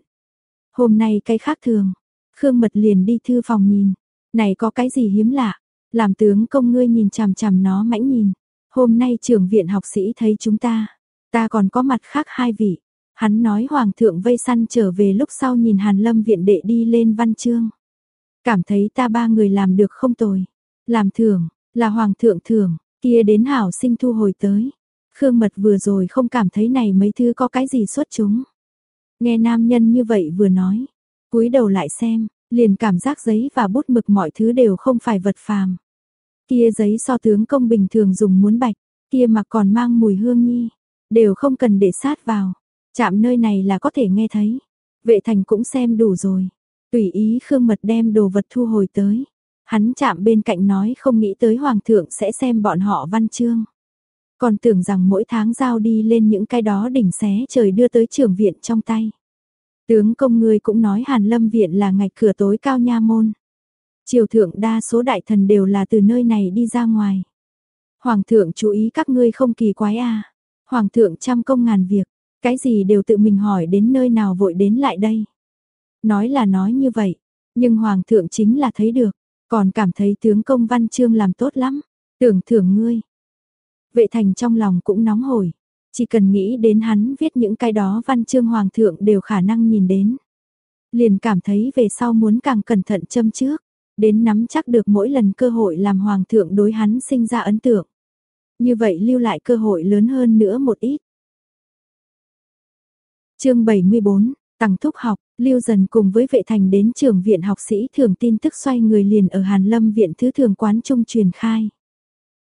Hôm nay cái khác thường, Khương Mật liền đi thư phòng nhìn. Này có cái gì hiếm lạ, làm tướng công ngươi nhìn chằm chằm nó mãnh nhìn. Hôm nay trưởng viện học sĩ thấy chúng ta, ta còn có mặt khác hai vị. Hắn nói hoàng thượng vây săn trở về lúc sau nhìn Hàn Lâm viện đệ đi lên văn chương. Cảm thấy ta ba người làm được không tồi. Làm thưởng, là hoàng thượng thưởng, kia đến hảo sinh thu hồi tới. Khương Mật vừa rồi không cảm thấy này mấy thứ có cái gì xuất chúng. Nghe nam nhân như vậy vừa nói, cúi đầu lại xem, liền cảm giác giấy và bút mực mọi thứ đều không phải vật phàm. Kia giấy so tướng công bình thường dùng muốn bạch, kia mà còn mang mùi hương nhi, đều không cần để sát vào. Chạm nơi này là có thể nghe thấy. Vệ thành cũng xem đủ rồi. Tùy ý Khương Mật đem đồ vật thu hồi tới. Hắn chạm bên cạnh nói không nghĩ tới Hoàng thượng sẽ xem bọn họ văn chương. Còn tưởng rằng mỗi tháng giao đi lên những cái đó đỉnh xé trời đưa tới trường viện trong tay. Tướng công ngươi cũng nói Hàn Lâm Viện là ngạch cửa tối cao nha môn. Triều thượng đa số đại thần đều là từ nơi này đi ra ngoài. Hoàng thượng chú ý các ngươi không kỳ quái à. Hoàng thượng trăm công ngàn việc, cái gì đều tự mình hỏi đến nơi nào vội đến lại đây. Nói là nói như vậy, nhưng Hoàng thượng chính là thấy được, còn cảm thấy tướng công văn chương làm tốt lắm, tưởng thưởng ngươi. Vệ thành trong lòng cũng nóng hổi, chỉ cần nghĩ đến hắn viết những cái đó văn chương Hoàng thượng đều khả năng nhìn đến. Liền cảm thấy về sau muốn càng cẩn thận châm trước, đến nắm chắc được mỗi lần cơ hội làm Hoàng thượng đối hắn sinh ra ấn tượng. Như vậy lưu lại cơ hội lớn hơn nữa một ít. chương 74, Tăng thúc học, Lưu dần cùng với vệ thành đến trường viện học sĩ thường tin tức xoay người liền ở Hàn Lâm viện thứ thường quán trung truyền khai.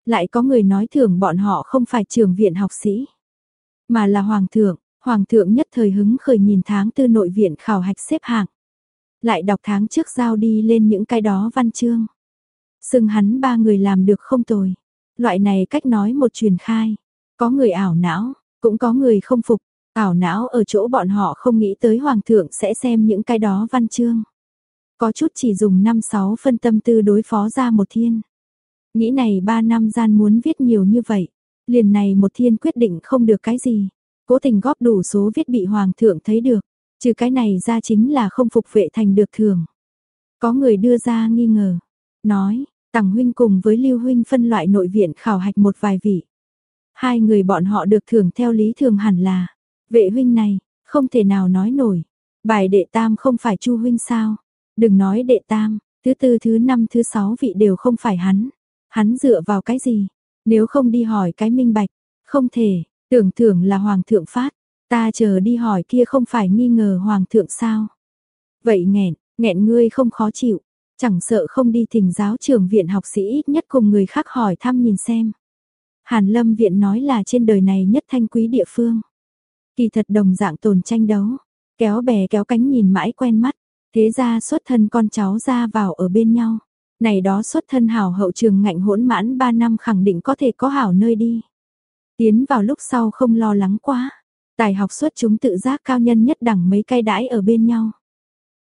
Lại có người nói thường bọn họ không phải trường viện học sĩ, mà là hoàng thượng, hoàng thượng nhất thời hứng khởi nhìn tháng tư nội viện khảo hạch xếp hạng. Lại đọc tháng trước giao đi lên những cái đó văn chương. Xưng hắn ba người làm được không tồi. Loại này cách nói một truyền khai. Có người ảo não, cũng có người không phục, Ảo não ở chỗ bọn họ không nghĩ tới hoàng thượng sẽ xem những cái đó văn chương. Có chút chỉ dùng 5-6 phân tâm tư đối phó ra một thiên. Nghĩ này 3 năm gian muốn viết nhiều như vậy. Liền này một thiên quyết định không được cái gì. Cố tình góp đủ số viết bị hoàng thượng thấy được. Trừ cái này ra chính là không phục vệ thành được thường. Có người đưa ra nghi ngờ. Nói, Tằng huynh cùng với Lưu huynh phân loại nội viện khảo hạch một vài vị. Hai người bọn họ được thưởng theo lý thường hẳn là Vệ huynh này, Không thể nào nói nổi. Bài đệ tam không phải Chu huynh sao? Đừng nói đệ tam, thứ tư thứ năm thứ sáu vị đều không phải hắn. Hắn dựa vào cái gì? Nếu không đi hỏi cái minh bạch, không thể, tưởng thưởng là hoàng thượng phát, ta chờ đi hỏi kia không phải nghi ngờ hoàng thượng sao? Vậy nghẹn, nghẹn ngươi không khó chịu, chẳng sợ không đi thỉnh giáo trường viện học sĩ ít nhất cùng người khác hỏi thăm nhìn xem. Hàn Lâm viện nói là trên đời này nhất thanh quý địa phương. Kỳ thật đồng dạng tồn tranh đấu, kéo bè kéo cánh nhìn mãi quen mắt, thế ra xuất thân con cháu ra vào ở bên nhau. Này đó xuất thân hảo hậu trường ngạnh hỗn mãn 3 năm khẳng định có thể có hảo nơi đi. Tiến vào lúc sau không lo lắng quá. Tài học xuất chúng tự giác cao nhân nhất đẳng mấy cây đãi ở bên nhau.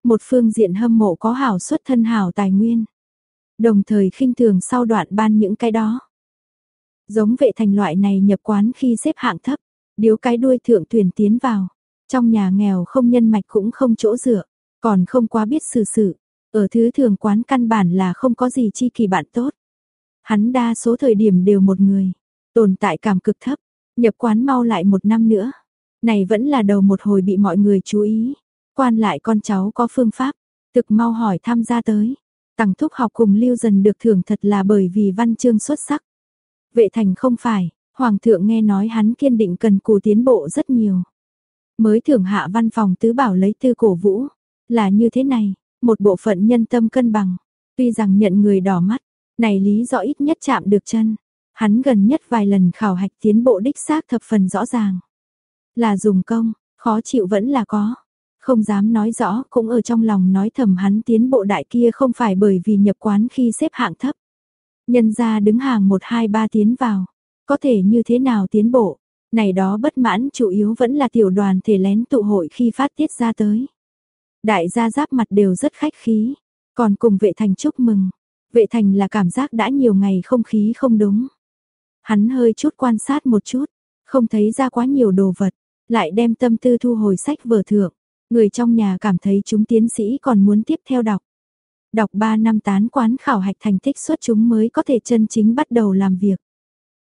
Một phương diện hâm mộ có hảo xuất thân hảo tài nguyên. Đồng thời khinh thường sau đoạn ban những cái đó. Giống vệ thành loại này nhập quán khi xếp hạng thấp, điếu cái đuôi thượng tuyển tiến vào. Trong nhà nghèo không nhân mạch cũng không chỗ dựa, còn không quá biết xử sự, ở thứ thường quán căn bản là không có gì chi kỳ bạn tốt. Hắn đa số thời điểm đều một người, tồn tại cảm cực thấp, nhập quán mau lại một năm nữa. Này vẫn là đầu một hồi bị mọi người chú ý. Quan lại con cháu có phương pháp, thực mau hỏi tham gia tới. Tằng thúc học cùng lưu dần được thưởng thật là bởi vì văn chương xuất sắc. Vệ thành không phải, hoàng thượng nghe nói hắn kiên định cần cù tiến bộ rất nhiều. Mới thưởng hạ văn phòng tứ bảo lấy tư cổ vũ, là như thế này, một bộ phận nhân tâm cân bằng, tuy rằng nhận người đỏ mắt, này lý do ít nhất chạm được chân. Hắn gần nhất vài lần khảo hạch tiến bộ đích xác thập phần rõ ràng. Là dùng công, khó chịu vẫn là có. Không dám nói rõ cũng ở trong lòng nói thầm hắn tiến bộ đại kia không phải bởi vì nhập quán khi xếp hạng thấp. Nhân ra đứng hàng 1 2 3 tiến vào, có thể như thế nào tiến bộ, này đó bất mãn chủ yếu vẫn là tiểu đoàn thể lén tụ hội khi phát tiết ra tới. Đại gia giáp mặt đều rất khách khí, còn cùng vệ thành chúc mừng. Vệ thành là cảm giác đã nhiều ngày không khí không đúng. Hắn hơi chút quan sát một chút, không thấy ra quá nhiều đồ vật, lại đem tâm tư thu hồi sách vở thượng. Người trong nhà cảm thấy chúng tiến sĩ còn muốn tiếp theo đọc. Đọc 3 năm tán quán khảo hạch thành tích xuất chúng mới có thể chân chính bắt đầu làm việc.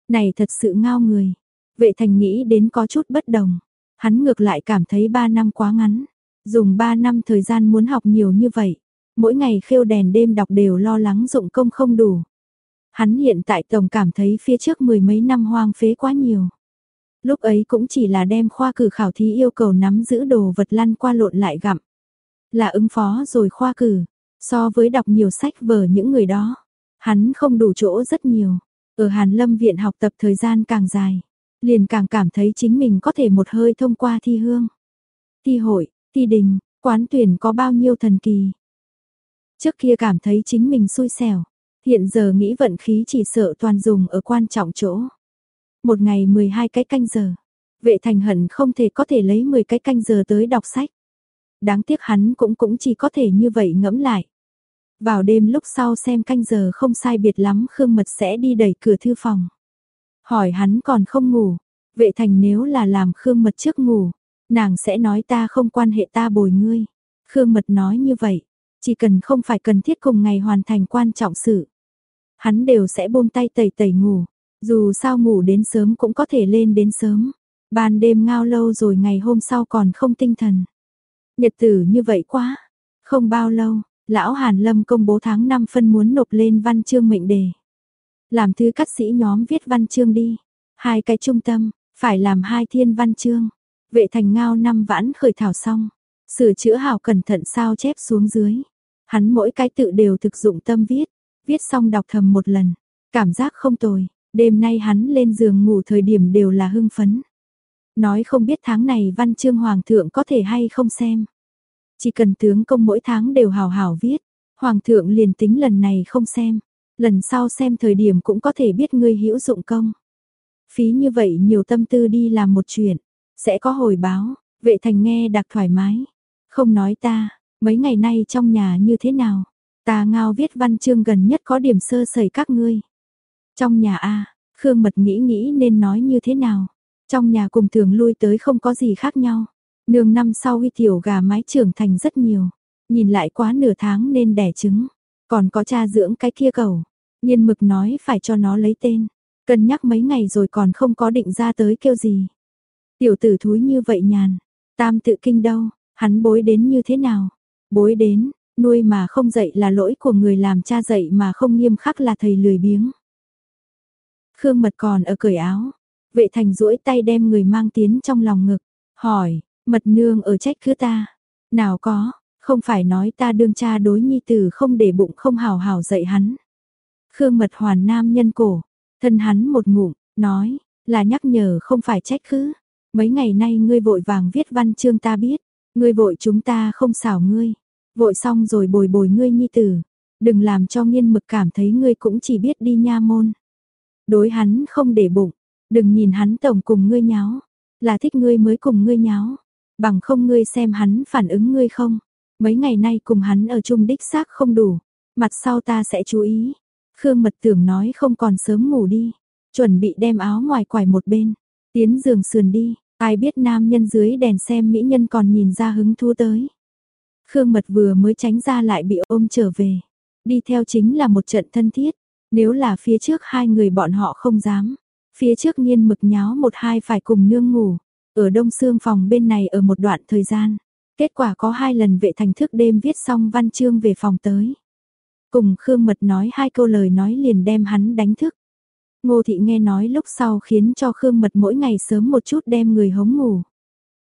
Này thật sự ngao người. Vệ thành nghĩ đến có chút bất đồng. Hắn ngược lại cảm thấy 3 năm quá ngắn. Dùng 3 năm thời gian muốn học nhiều như vậy. Mỗi ngày khêu đèn đêm đọc đều lo lắng dụng công không đủ. Hắn hiện tại tổng cảm thấy phía trước mười mấy năm hoang phế quá nhiều. Lúc ấy cũng chỉ là đem khoa cử khảo thí yêu cầu nắm giữ đồ vật lăn qua lộn lại gặm. Là ứng phó rồi khoa cử, so với đọc nhiều sách vở những người đó. Hắn không đủ chỗ rất nhiều. Ở Hàn Lâm viện học tập thời gian càng dài, liền càng cảm thấy chính mình có thể một hơi thông qua thi hương. Thi hội, thi đình, quán tuyển có bao nhiêu thần kỳ. Trước kia cảm thấy chính mình xui xẻo, hiện giờ nghĩ vận khí chỉ sợ toàn dùng ở quan trọng chỗ. Một ngày 12 cái canh giờ, vệ thành hận không thể có thể lấy 10 cái canh giờ tới đọc sách. Đáng tiếc hắn cũng cũng chỉ có thể như vậy ngẫm lại. Vào đêm lúc sau xem canh giờ không sai biệt lắm Khương Mật sẽ đi đẩy cửa thư phòng. Hỏi hắn còn không ngủ, vệ thành nếu là làm Khương Mật trước ngủ, nàng sẽ nói ta không quan hệ ta bồi ngươi. Khương Mật nói như vậy, chỉ cần không phải cần thiết cùng ngày hoàn thành quan trọng sự. Hắn đều sẽ buông tay tẩy tẩy ngủ, dù sao ngủ đến sớm cũng có thể lên đến sớm. Ban đêm ngao lâu rồi ngày hôm sau còn không tinh thần. Nhật tử như vậy quá. Không bao lâu, lão Hàn Lâm công bố tháng 5 phân muốn nộp lên văn chương mệnh đề. Làm thứ cắt sĩ nhóm viết văn chương đi. Hai cái trung tâm, phải làm hai thiên văn chương. Vệ thành ngao năm vãn khởi thảo xong. Sửa chữa hào cẩn thận sao chép xuống dưới. Hắn mỗi cái tự đều thực dụng tâm viết. Viết xong đọc thầm một lần. Cảm giác không tồi. Đêm nay hắn lên giường ngủ thời điểm đều là hưng phấn. Nói không biết tháng này văn chương hoàng thượng có thể hay không xem. Chỉ cần tướng công mỗi tháng đều hào hào viết, hoàng thượng liền tính lần này không xem, lần sau xem thời điểm cũng có thể biết ngươi hữu dụng công. Phí như vậy nhiều tâm tư đi làm một chuyện, sẽ có hồi báo, vệ thành nghe đặc thoải mái. Không nói ta, mấy ngày nay trong nhà như thế nào, ta ngao viết văn chương gần nhất có điểm sơ sẩy các ngươi. Trong nhà a Khương Mật nghĩ nghĩ nên nói như thế nào. Trong nhà cùng thường lui tới không có gì khác nhau. Nương năm sau huy tiểu gà mái trưởng thành rất nhiều. Nhìn lại quá nửa tháng nên đẻ trứng. Còn có cha dưỡng cái kia cầu. Nhiên mực nói phải cho nó lấy tên. Cân nhắc mấy ngày rồi còn không có định ra tới kêu gì. Tiểu tử thúi như vậy nhàn. Tam tự kinh đâu, hắn bối đến như thế nào? Bối đến, nuôi mà không dạy là lỗi của người làm cha dạy mà không nghiêm khắc là thầy lười biếng. Khương Mật còn ở cởi áo, vệ thành duỗi tay đem người mang tiến trong lòng ngực, hỏi, Mật nương ở trách cứ ta. Nào có, không phải nói ta đương cha đối nhi tử không để bụng không hào hào dạy hắn. Khương Mật hoàn nam nhân cổ, thân hắn một ngụm, nói, là nhắc nhở không phải trách cứ. Mấy ngày nay ngươi vội vàng viết văn chương ta biết, ngươi vội chúng ta không xảo ngươi. Vội xong rồi bồi bồi ngươi nhi tử, đừng làm cho nghiên mực cảm thấy ngươi cũng chỉ biết đi nha môn. Đối hắn không để bụng, đừng nhìn hắn tổng cùng ngươi nháo, là thích ngươi mới cùng ngươi nháo, bằng không ngươi xem hắn phản ứng ngươi không. Mấy ngày nay cùng hắn ở chung đích xác không đủ, mặt sau ta sẽ chú ý. Khương Mật Tưởng nói không còn sớm ngủ đi, chuẩn bị đem áo ngoài quải một bên, tiến giường sườn đi, ai biết nam nhân dưới đèn xem mỹ nhân còn nhìn ra hứng thú tới. Khương Mật vừa mới tránh ra lại bị ôm trở về, đi theo chính là một trận thân thiết, nếu là phía trước hai người bọn họ không dám, phía trước nghiên mực nháo một hai phải cùng nương ngủ, ở đông xương phòng bên này ở một đoạn thời gian. Kết quả có hai lần vệ thành thức đêm viết xong văn chương về phòng tới. Cùng Khương Mật nói hai câu lời nói liền đem hắn đánh thức. Ngô Thị nghe nói lúc sau khiến cho Khương Mật mỗi ngày sớm một chút đem người hống ngủ.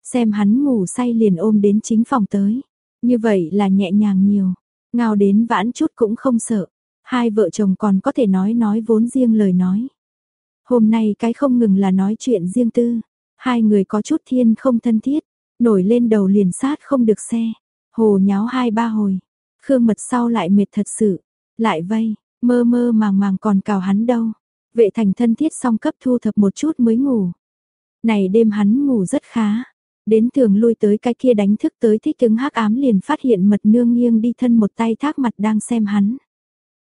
Xem hắn ngủ say liền ôm đến chính phòng tới. Như vậy là nhẹ nhàng nhiều. Ngao đến vãn chút cũng không sợ. Hai vợ chồng còn có thể nói nói vốn riêng lời nói. Hôm nay cái không ngừng là nói chuyện riêng tư. Hai người có chút thiên không thân thiết. Nổi lên đầu liền sát không được xe. Hồ nháo hai ba hồi. Khương mật sau lại mệt thật sự. Lại vây, mơ mơ màng màng còn cào hắn đâu. Vệ thành thân thiết xong cấp thu thập một chút mới ngủ. Này đêm hắn ngủ rất khá. Đến thường lui tới cái kia đánh thức tới thích ứng hắc ám liền phát hiện mật nương nghiêng đi thân một tay thác mặt đang xem hắn.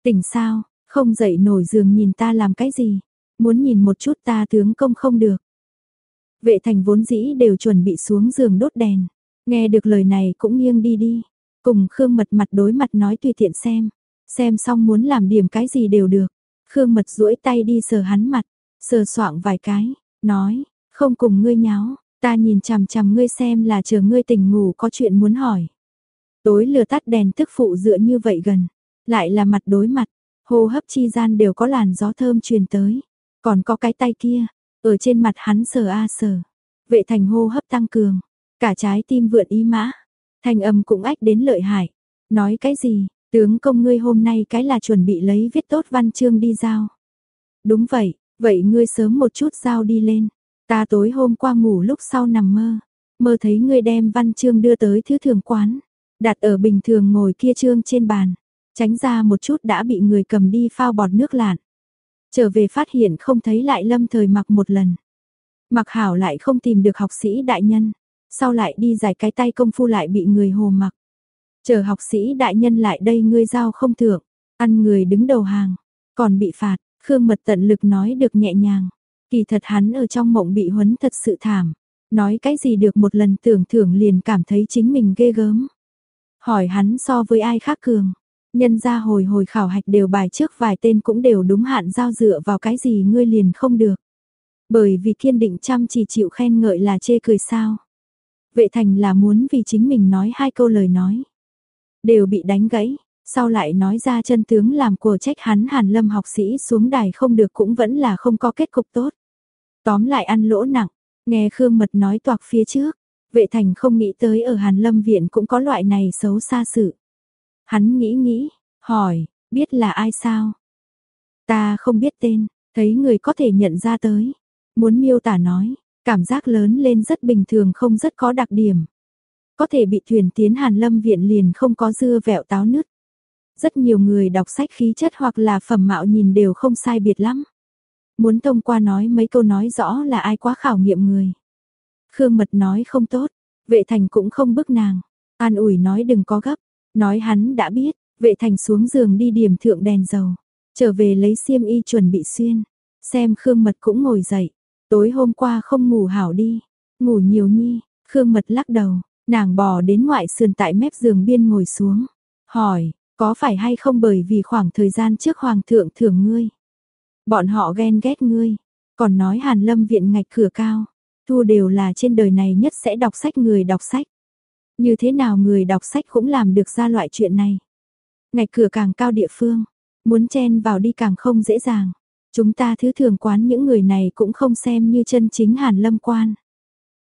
Tỉnh sao, không dậy nổi giường nhìn ta làm cái gì, muốn nhìn một chút ta tướng công không được. Vệ thành vốn dĩ đều chuẩn bị xuống giường đốt đèn, nghe được lời này cũng nghiêng đi đi, cùng Khương Mật mặt đối mặt nói tùy tiện xem, xem xong muốn làm điểm cái gì đều được. Khương Mật duỗi tay đi sờ hắn mặt, sờ soạng vài cái, nói, không cùng ngươi nháo, ta nhìn chằm chằm ngươi xem là chờ ngươi tỉnh ngủ có chuyện muốn hỏi. Tối lừa tắt đèn tức phụ dựa như vậy gần, lại là mặt đối mặt, hô hấp chi gian đều có làn gió thơm truyền tới, còn có cái tay kia, ở trên mặt hắn sờ a sờ. Vệ thành hô hấp tăng cường, cả trái tim vượn ý mã, thanh âm cũng ách đến lợi hại. Nói cái gì, tướng công ngươi hôm nay cái là chuẩn bị lấy viết tốt văn chương đi giao. Đúng vậy, vậy ngươi sớm một chút giao đi lên. Ta tối hôm qua ngủ lúc sau nằm mơ, mơ thấy ngươi đem văn chương đưa tới thứ thường quán, đặt ở bình thường ngồi kia trương trên bàn, tránh ra một chút đã bị người cầm đi phao bọt nước lạn. Trở về phát hiện không thấy lại lâm thời mặc một lần. Mặc hảo lại không tìm được học sĩ đại nhân, sau lại đi giải cái tay công phu lại bị người hồ mặc. Chờ học sĩ đại nhân lại đây ngươi giao không thượng, ăn người đứng đầu hàng, còn bị phạt, Khương Mật tận lực nói được nhẹ nhàng. Kỳ thật hắn ở trong mộng bị huấn thật sự thảm, nói cái gì được một lần tưởng thưởng liền cảm thấy chính mình ghê gớm. Hỏi hắn so với ai khác cường, nhân ra hồi hồi khảo hạch đều bài trước vài tên cũng đều đúng hạn giao dựa vào cái gì ngươi liền không được. Bởi vì kiên định chăm chỉ chịu khen ngợi là chê cười sao. Vệ thành là muốn vì chính mình nói hai câu lời nói. Đều bị đánh gãy, sau lại nói ra chân tướng làm của trách hắn hàn lâm học sĩ xuống đài không được cũng vẫn là không có kết cục tốt. Tóm lại ăn lỗ nặng, nghe Khương Mật nói toạc phía trước, vệ thành không nghĩ tới ở hàn lâm viện cũng có loại này xấu xa sự. Hắn nghĩ nghĩ, hỏi, biết là ai sao? Ta không biết tên, thấy người có thể nhận ra tới. Muốn miêu tả nói, cảm giác lớn lên rất bình thường không rất có đặc điểm. Có thể bị thuyền tiến Hàn Lâm viện liền không có dưa vẹo táo nứt. Rất nhiều người đọc sách khí chất hoặc là phẩm mạo nhìn đều không sai biệt lắm. Muốn thông qua nói mấy câu nói rõ là ai quá khảo nghiệm người. Khương Mật nói không tốt, vệ thành cũng không bức nàng. An ủi nói đừng có gấp, nói hắn đã biết, vệ thành xuống giường đi điểm thượng đèn dầu. Trở về lấy xiêm y chuẩn bị xuyên. Xem Khương Mật cũng ngồi dậy. Tối hôm qua không ngủ hảo đi. Ngủ nhiều nhi, Khương Mật lắc đầu. Nàng bò đến ngoại sườn tại mép giường biên ngồi xuống. Hỏi, có phải hay không bởi vì khoảng thời gian trước hoàng thượng thưởng ngươi? Bọn họ ghen ghét ngươi, còn nói Hàn Lâm viện ngạch cửa cao. Thu đều là trên đời này nhất sẽ đọc sách người đọc sách. Như thế nào người đọc sách cũng làm được ra loại chuyện này. Ngạch cửa càng cao địa phương, muốn chen vào đi càng không dễ dàng. Chúng ta thứ thường quán những người này cũng không xem như chân chính hàn lâm quan.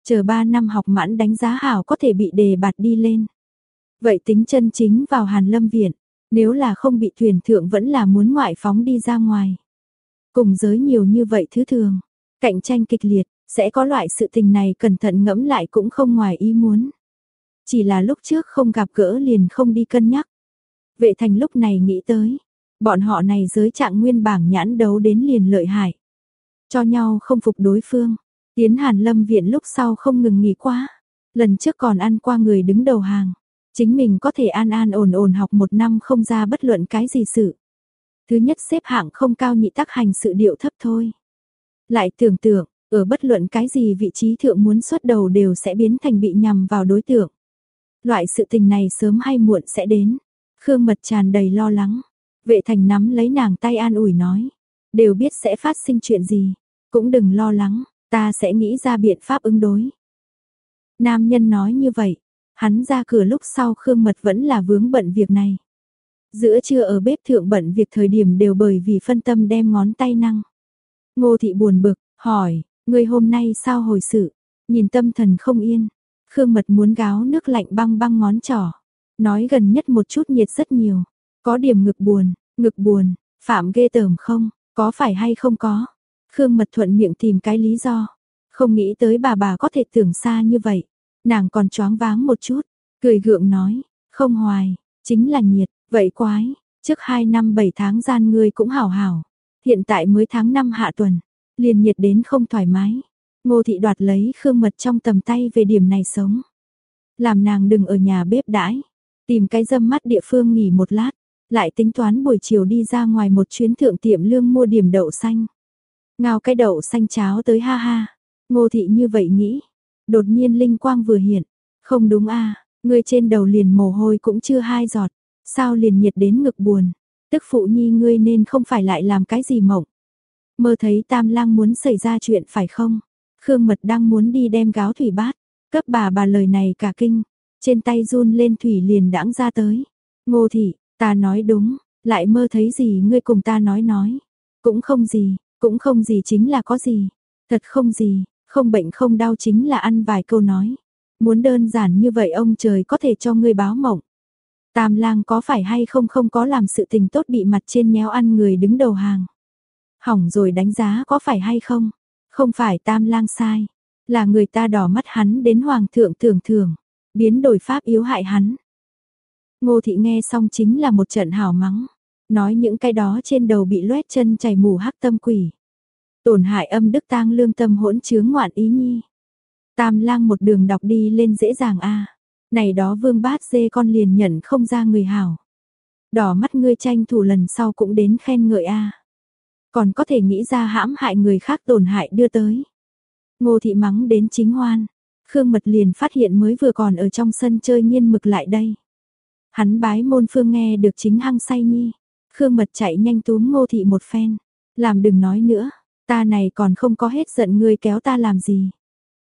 Chờ 3 năm học mãn đánh giá hảo có thể bị đề bạt đi lên. Vậy tính chân chính vào hàn lâm viện, nếu là không bị thuyền thượng vẫn là muốn ngoại phóng đi ra ngoài. Cùng giới nhiều như vậy thứ thường, cạnh tranh kịch liệt, sẽ có loại sự tình này cẩn thận ngẫm lại cũng không ngoài ý muốn. Chỉ là lúc trước không gặp gỡ liền không đi cân nhắc. Vệ thành lúc này nghĩ tới, bọn họ này giới trạng nguyên bảng nhãn đấu đến liền lợi hại. Cho nhau không phục đối phương, tiến hàn lâm viện lúc sau không ngừng nghỉ quá. Lần trước còn ăn qua người đứng đầu hàng, chính mình có thể an an ổn ổn học một năm không ra bất luận cái gì sự. Thứ nhất xếp hạng không cao nhị tác hành sự điệu thấp thôi. Lại tưởng tượng, ở bất luận cái gì vị trí thượng muốn xuất đầu đều sẽ biến thành bị nhằm vào đối tượng. Loại sự tình này sớm hay muộn sẽ đến. Khương Mật tràn đầy lo lắng. Vệ thành nắm lấy nàng tay an ủi nói. Đều biết sẽ phát sinh chuyện gì. Cũng đừng lo lắng, ta sẽ nghĩ ra biện pháp ứng đối. Nam nhân nói như vậy. Hắn ra cửa lúc sau Khương Mật vẫn là vướng bận việc này. Giữa trưa ở bếp thượng bận việc thời điểm đều bởi vì phân tâm đem ngón tay năng. Ngô thị buồn bực, hỏi, người hôm nay sao hồi sự, nhìn tâm thần không yên. Khương Mật muốn gáo nước lạnh băng băng ngón trỏ. Nói gần nhất một chút nhiệt rất nhiều. Có điểm ngực buồn, ngực buồn, phạm ghê tởm không, có phải hay không có. Khương Mật thuận miệng tìm cái lý do. Không nghĩ tới bà bà có thể tưởng xa như vậy. Nàng còn choáng váng một chút, cười gượng nói, không hoài, chính là nhiệt, vậy quái, trước 2 năm 7 tháng gian ngươi cũng hảo hảo. Hiện tại mới tháng 5 hạ tuần, liền nhiệt đến không thoải mái. Ngô thị đoạt lấy khương mật trong tầm tay về điểm này sống. Làm nàng đừng ở nhà bếp đãi, tìm cái dâm mắt địa phương nghỉ một lát, lại tính toán buổi chiều đi ra ngoài một chuyến thượng tiệm lương mua điểm đậu xanh. Ngao cái đậu xanh cháo tới ha ha. Ngô thị như vậy nghĩ. Đột nhiên linh quang vừa hiện. Không đúng a à, người trên đầu liền mồ hôi cũng chưa hai giọt. Sao liền nhiệt đến ngực buồn. Tức phụ nhi ngươi nên không phải lại làm cái gì mộng. Mơ thấy tam lang muốn xảy ra chuyện phải không? Khương Mật đang muốn đi đem gáo thủy bát, cấp bà bà lời này cả kinh, trên tay run lên thủy liền đãng ra tới. Ngô thị, ta nói đúng, lại mơ thấy gì ngươi cùng ta nói nói. Cũng không gì, cũng không gì chính là có gì. Thật không gì, không bệnh không đau chính là ăn vài câu nói. Muốn đơn giản như vậy ông trời có thể cho ngươi báo mộng. Tam lang có phải hay không không có làm sự tình tốt bị mặt trên nhéo ăn người đứng đầu hàng. Hỏng rồi đánh giá có phải hay không? Không phải tam lang sai, là người ta đỏ mắt hắn đến hoàng thượng thường thường, biến đổi pháp yếu hại hắn. Ngô thị nghe xong chính là một trận hào mắng, nói những cái đó trên đầu bị loét chân chảy mù hắc tâm quỷ. Tổn hại âm đức tang lương tâm hỗn chướng ngoạn ý nhi. Tam lang một đường đọc đi lên dễ dàng a Này đó vương bát dê con liền nhận không ra người hảo. Đỏ mắt ngươi tranh thủ lần sau cũng đến khen ngợi a còn có thể nghĩ ra hãm hại người khác tổn hại đưa tới. Ngô thị mắng đến chính hoan. Khương Mật liền phát hiện mới vừa còn ở trong sân chơi nghiên mực lại đây. Hắn bái môn phương nghe được chính hăng say nhi. Khương Mật chạy nhanh túm ngô thị một phen. Làm đừng nói nữa, ta này còn không có hết giận ngươi kéo ta làm gì.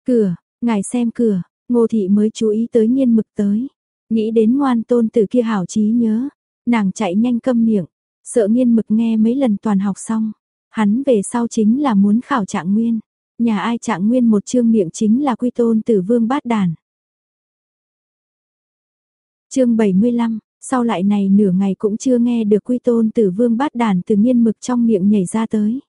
Cửa, ngài xem cửa, ngô thị mới chú ý tới nghiên mực tới. Nghĩ đến ngoan tôn tử kia hảo trí nhớ. Nàng chạy nhanh câm miệng, Sợ nghiên mực nghe mấy lần toàn học xong, hắn về sau chính là muốn khảo trạng nguyên. Nhà ai trạng nguyên một chương miệng chính là quy tôn tử vương bát đàn. chương 75, sau lại này nửa ngày cũng chưa nghe được quy tôn tử vương bát đàn từ nghiên mực trong miệng nhảy ra tới.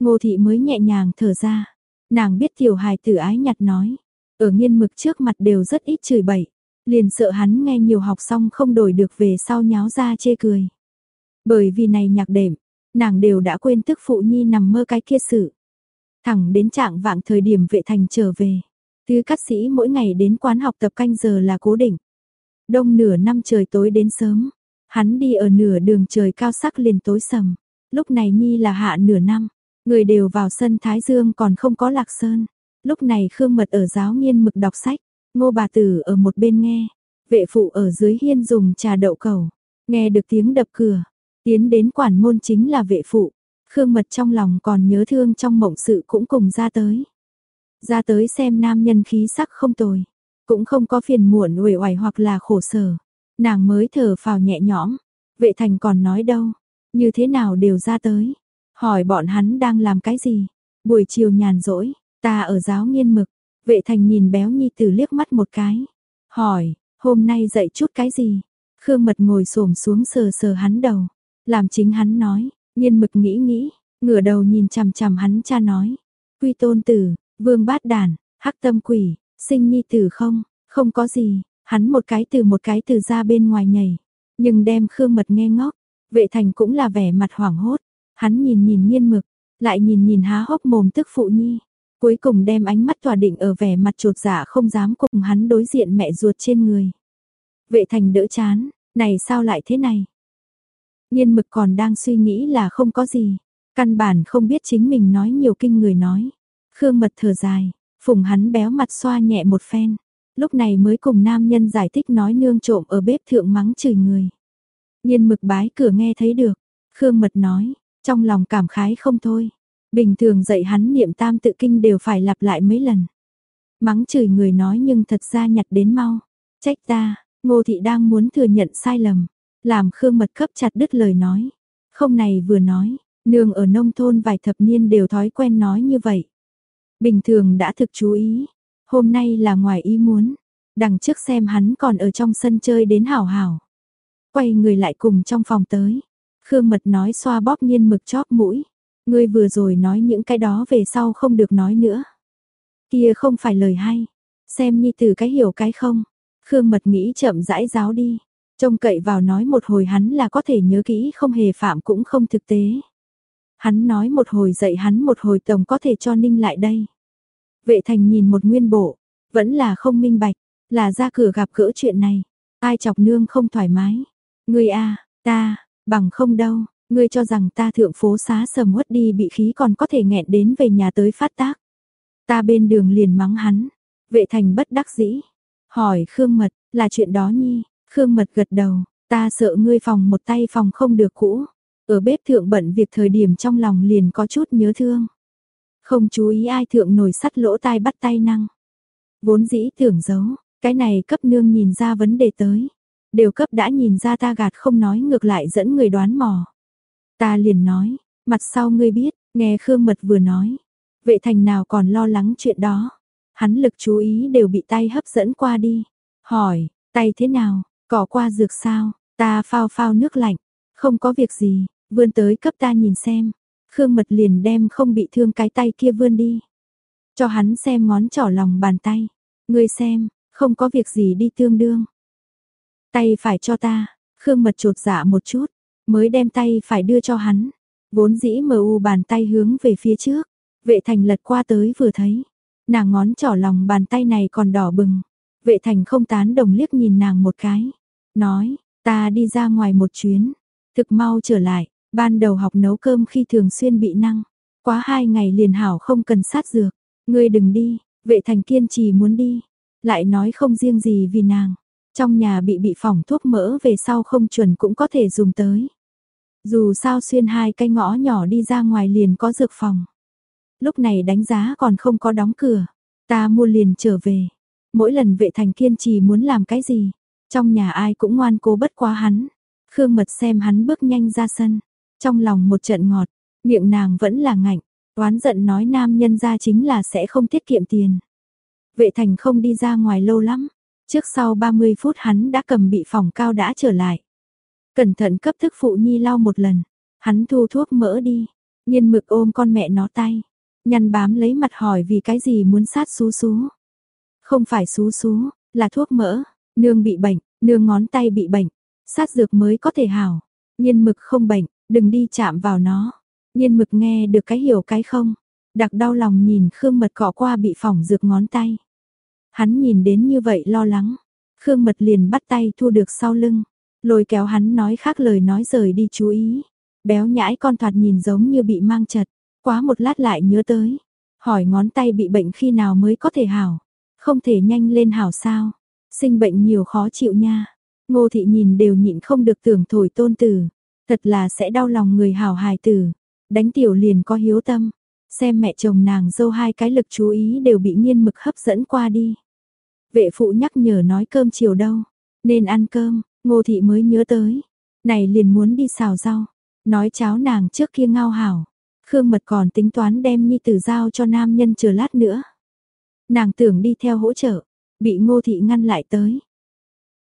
Ngô thị mới nhẹ nhàng thở ra, nàng biết tiểu hài tử ái nhặt nói, ở nghiên mực trước mặt đều rất ít chửi bậy, liền sợ hắn nghe nhiều học xong không đổi được về sau nháo ra chê cười. Bởi vì này nhạc đệm, nàng đều đã quên tức phụ nhi nằm mơ cái kia sự. Thẳng đến trạng vạng thời điểm vệ thành trở về. Tứ cắt sĩ mỗi ngày đến quán học tập canh giờ là cố định. Đông nửa năm trời tối đến sớm. Hắn đi ở nửa đường trời cao sắc liền tối sầm. Lúc này Nhi là hạ nửa năm. Người đều vào sân Thái Dương còn không có lạc sơn. Lúc này Khương Mật ở giáo nghiên mực đọc sách. Ngô bà tử ở một bên nghe. Vệ phụ ở dưới hiên dùng trà đậu cầu. Nghe được tiếng đập cửa. Tiến đến quản môn chính là vệ phụ, Khương Mật trong lòng còn nhớ thương trong mộng sự cũng cùng ra tới. Ra tới xem nam nhân khí sắc không tồi, cũng không có phiền muộn uể oải hoặc là khổ sở. Nàng mới thở phào nhẹ nhõm, vệ thành còn nói đâu, như thế nào đều ra tới. Hỏi bọn hắn đang làm cái gì? Buổi chiều nhàn rỗi, ta ở giáo nghiên mực. Vệ thành nhìn béo nhi tử liếc mắt một cái. Hỏi, hôm nay dạy chút cái gì? Khương mật ngồi xổm xuống sờ sờ hắn đầu. Làm chính hắn nói, nghiên mực nghĩ nghĩ, ngửa đầu nhìn chằm chằm hắn cha nói. Quy tôn tử, vương bát đàn, hắc tâm quỷ, sinh nhi tử không, không có gì. Hắn một cái từ một cái từ ra bên ngoài nhảy. Nhưng đem Khương mật nghe ngóc, Vệ thành cũng là vẻ mặt hoảng hốt. Hắn nhìn nhìn nghiên mực, lại nhìn nhìn há hốc mồm tức phụ nhi. Cuối cùng đem ánh mắt tỏa định ở vẻ mặt trột dạ không dám cùng hắn đối diện mẹ ruột trên người. Vệ thành đỡ chán, này sao lại thế này? Nhiên mực còn đang suy nghĩ là không có gì, căn bản không biết chính mình nói nhiều kinh người nói. Khương mật thở dài, phùng hắn béo mặt xoa nhẹ một phen, lúc này mới cùng nam nhân giải thích nói nương trộm ở bếp thượng mắng chửi người. Nhiên mực bái cửa nghe thấy được, Khương mật nói, trong lòng cảm khái không thôi. Bình thường dạy hắn niệm tam tự kinh đều phải lặp lại mấy lần. Mắng chửi người nói nhưng thật ra nhặt đến mau. Trách ta, ngô thị đang muốn thừa nhận sai lầm. Làm Khương Mật cấp chặt đứt lời nói. Không này vừa nói, nương ở nông thôn vài thập niên đều thói quen nói như vậy. Bình thường đã thực chú ý. Hôm nay là ngoài ý muốn. Đằng trước xem hắn còn ở trong sân chơi đến hảo hảo. Quay người lại cùng trong phòng tới. Khương Mật nói xoa bóp nhiên mực chóp mũi. Ngươi vừa rồi nói những cái đó về sau không được nói nữa. Kia không phải lời hay. Xem nhi từ cái hiểu cái không. Khương Mật nghĩ chậm rãi giáo đi. Trông cậy vào nói một hồi hắn là có thể nhớ kỹ không hề phạm cũng không thực tế. Hắn nói một hồi dạy hắn một hồi tổng có thể cho ninh lại đây. Vệ thành nhìn một nguyên bộ, vẫn là không minh bạch, là ra cửa gặp gỡ chuyện này. Ai chọc nương không thoải mái. Ngươi a ta, bằng không đâu, ngươi cho rằng ta thượng phố xá sầm uất đi bị khí còn có thể nghẹn đến về nhà tới phát tác. Ta bên đường liền mắng hắn, vệ thành bất đắc dĩ. Hỏi Khương Mật, là chuyện đó nhi, Khương Mật gật đầu, ta sợ ngươi phòng một tay phòng không được cũ. Ở bếp thượng bận việc thời điểm trong lòng liền có chút nhớ thương. Không chú ý ai thượng nồi sắt lỗ tai bắt tay năng. Vốn dĩ tưởng giấu, cái này cấp nương nhìn ra vấn đề tới. Đều cấp đã nhìn ra ta gạt không nói ngược lại dẫn người đoán mò. Ta liền nói, mặt sau ngươi biết, nghe Khương Mật vừa nói. Vệ thành nào còn lo lắng chuyện đó. Hắn lực chú ý đều bị tay hấp dẫn qua đi. Hỏi, tay thế nào, cỏ qua dược sao, ta phao phao nước lạnh. Không có việc gì, vươn tới cấp ta nhìn xem. Khương Mật liền đem không bị thương cái tay kia vươn đi. Cho hắn xem ngón trỏ lòng bàn tay. Ngươi xem, không có việc gì đi tương đương. Tay phải cho ta, Khương Mật trột dạ một chút, mới đem tay phải đưa cho hắn. Vốn dĩ mờ u bàn tay hướng về phía trước, vệ thành lật qua tới vừa thấy. Nàng ngón trỏ lòng bàn tay này còn đỏ bừng. Vệ thành không tán đồng liếc nhìn nàng một cái. Nói, ta đi ra ngoài một chuyến. Thực mau trở lại, ban đầu học nấu cơm khi thường xuyên bị năng. Quá hai ngày liền hảo không cần sát dược. Ngươi đừng đi, vệ thành kiên trì muốn đi. Lại nói không riêng gì vì nàng. Trong nhà bị bị phỏng thuốc mỡ về sau không chuẩn cũng có thể dùng tới. Dù sao xuyên hai cây ngõ nhỏ đi ra ngoài liền có dược phòng. Lúc này đánh giá còn không có đóng cửa. Ta mua liền trở về. Mỗi lần vệ thành kiên trì muốn làm cái gì. Trong nhà ai cũng ngoan cố bất quá hắn. Khương mật xem hắn bước nhanh ra sân. Trong lòng một trận ngọt. Miệng nàng vẫn là ngạnh. Toán giận nói nam nhân ra chính là sẽ không tiết kiệm tiền. Vệ thành không đi ra ngoài lâu lắm. Trước sau 30 phút hắn đã cầm bị phòng cao đã trở lại. Cẩn thận cấp thức phụ nhi lau một lần. Hắn thu thuốc mỡ đi. Nhiên mực ôm con mẹ nó tay. Nhăn bám lấy mặt hỏi vì cái gì muốn sát xú xú. Không phải xú xú, là thuốc mỡ. Nương bị bệnh, nương ngón tay bị bệnh. Sát dược mới có thể hảo. Nhiên mực không bệnh, đừng đi chạm vào nó. Nhiên mực nghe được cái hiểu cái không. Đặc đau lòng nhìn Khương Mật cọ qua bị phỏng dược ngón tay. Hắn nhìn đến như vậy lo lắng. Khương Mật liền bắt tay thu được sau lưng. Lôi kéo hắn nói khác lời nói rời đi chú ý. Béo nhãi con thoạt nhìn giống như bị mang chật. Quá một lát lại nhớ tới. Hỏi ngón tay bị bệnh khi nào mới có thể hảo. Không thể nhanh lên hảo sao. Sinh bệnh nhiều khó chịu nha. Ngô thị nhìn đều nhịn không được tưởng thổi tôn tử. Thật là sẽ đau lòng người hảo hài tử. Đánh tiểu liền có hiếu tâm. Xem mẹ chồng nàng dâu hai cái lực chú ý đều bị nghiên mực hấp dẫn qua đi. Vệ phụ nhắc nhở nói cơm chiều đâu, nên ăn cơm, ngô thị mới nhớ tới. Này liền muốn đi xào rau, nói cháo nàng trước kia ngao hảo. Khương mật còn tính toán đem nhi tử giao cho nam nhân chờ lát nữa. Nàng tưởng đi theo hỗ trợ, bị ngô thị ngăn lại tới.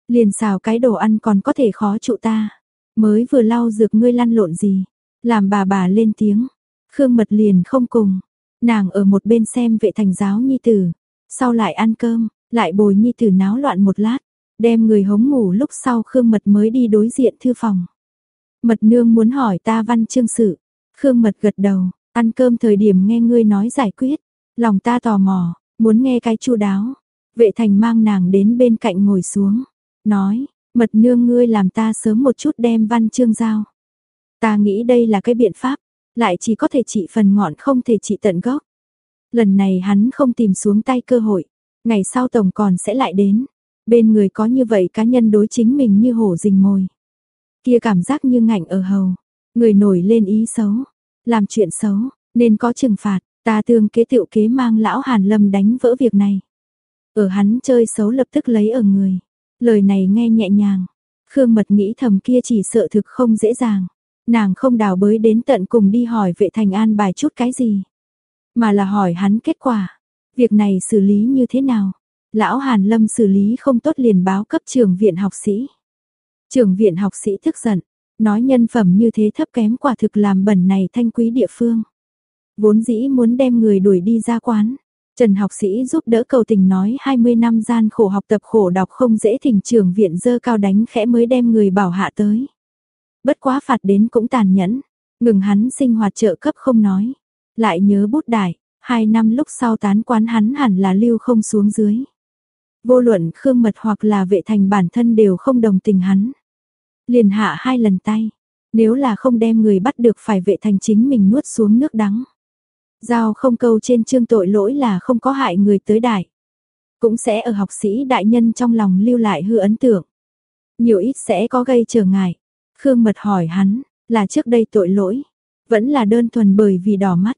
Liền xào cái đồ ăn còn có thể khó trụ ta. Mới vừa lau dược ngươi lăn lộn gì. Làm bà bà lên tiếng. Khương mật liền không cùng. Nàng ở một bên xem vệ thành giáo nhi tử. Sau lại ăn cơm, lại bồi nhi tử náo loạn một lát. Đem người hống ngủ lúc sau Khương mật mới đi đối diện thư phòng. Mật nương muốn hỏi ta văn chương sự. Khương mật gật đầu, ăn cơm thời điểm nghe ngươi nói giải quyết. Lòng ta tò mò, muốn nghe cái chu đáo. Vệ thành mang nàng đến bên cạnh ngồi xuống nói, mật nương ngươi làm ta sớm một chút đem văn chương giao. Ta nghĩ đây là cái biện pháp, lại chỉ có thể trị phần ngọn không thể trị tận gốc. Lần này hắn không tìm xuống tay cơ hội, ngày sau tổng còn sẽ lại đến. Bên người có như vậy cá nhân đối chính mình như hổ rình mồi. Kia cảm giác như ngạnh ở hầu, người nổi lên ý xấu, làm chuyện xấu, nên có trừng phạt, ta tương kế tiệu kế mang lão Hàn Lâm đánh vỡ việc này. Ở hắn chơi xấu lập tức lấy ở người. Lời này nghe nhẹ nhàng. Khương Mật nghĩ thầm kia chỉ sợ thực không dễ dàng. Nàng không đào bới đến tận cùng đi hỏi vệ thành an bài chút cái gì. Mà là hỏi hắn kết quả. Việc này xử lý như thế nào? Lão Hàn Lâm xử lý không tốt liền báo cấp trường viện học sĩ. Trường viện học sĩ tức giận. Nói nhân phẩm như thế thấp kém quả thực làm bẩn này thanh quý địa phương. Vốn dĩ muốn đem người đuổi đi ra quán. Trần học sĩ giúp đỡ cầu tình nói 20 năm gian khổ học tập khổ đọc không dễ thỉnh trường viện dơ cao đánh khẽ mới đem người bảo hạ tới. Bất quá phạt đến cũng tàn nhẫn, ngừng hắn sinh hoạt trợ cấp không nói. Lại nhớ bút đại, hai năm lúc sau tán quán hắn hẳn là lưu không xuống dưới. Vô luận khương mật hoặc là vệ thành bản thân đều không đồng tình hắn. Liền hạ hai lần tay, nếu là không đem người bắt được phải vệ thành chính mình nuốt xuống nước đắng. Giao không câu trên chương tội lỗi là không có hại người tới đại. Cũng sẽ ở học sĩ đại nhân trong lòng lưu lại hư ấn tượng. Nhiều ít sẽ có gây trở ngại. Khương Mật hỏi hắn, là trước đây tội lỗi, vẫn là đơn thuần bởi vì đỏ mắt.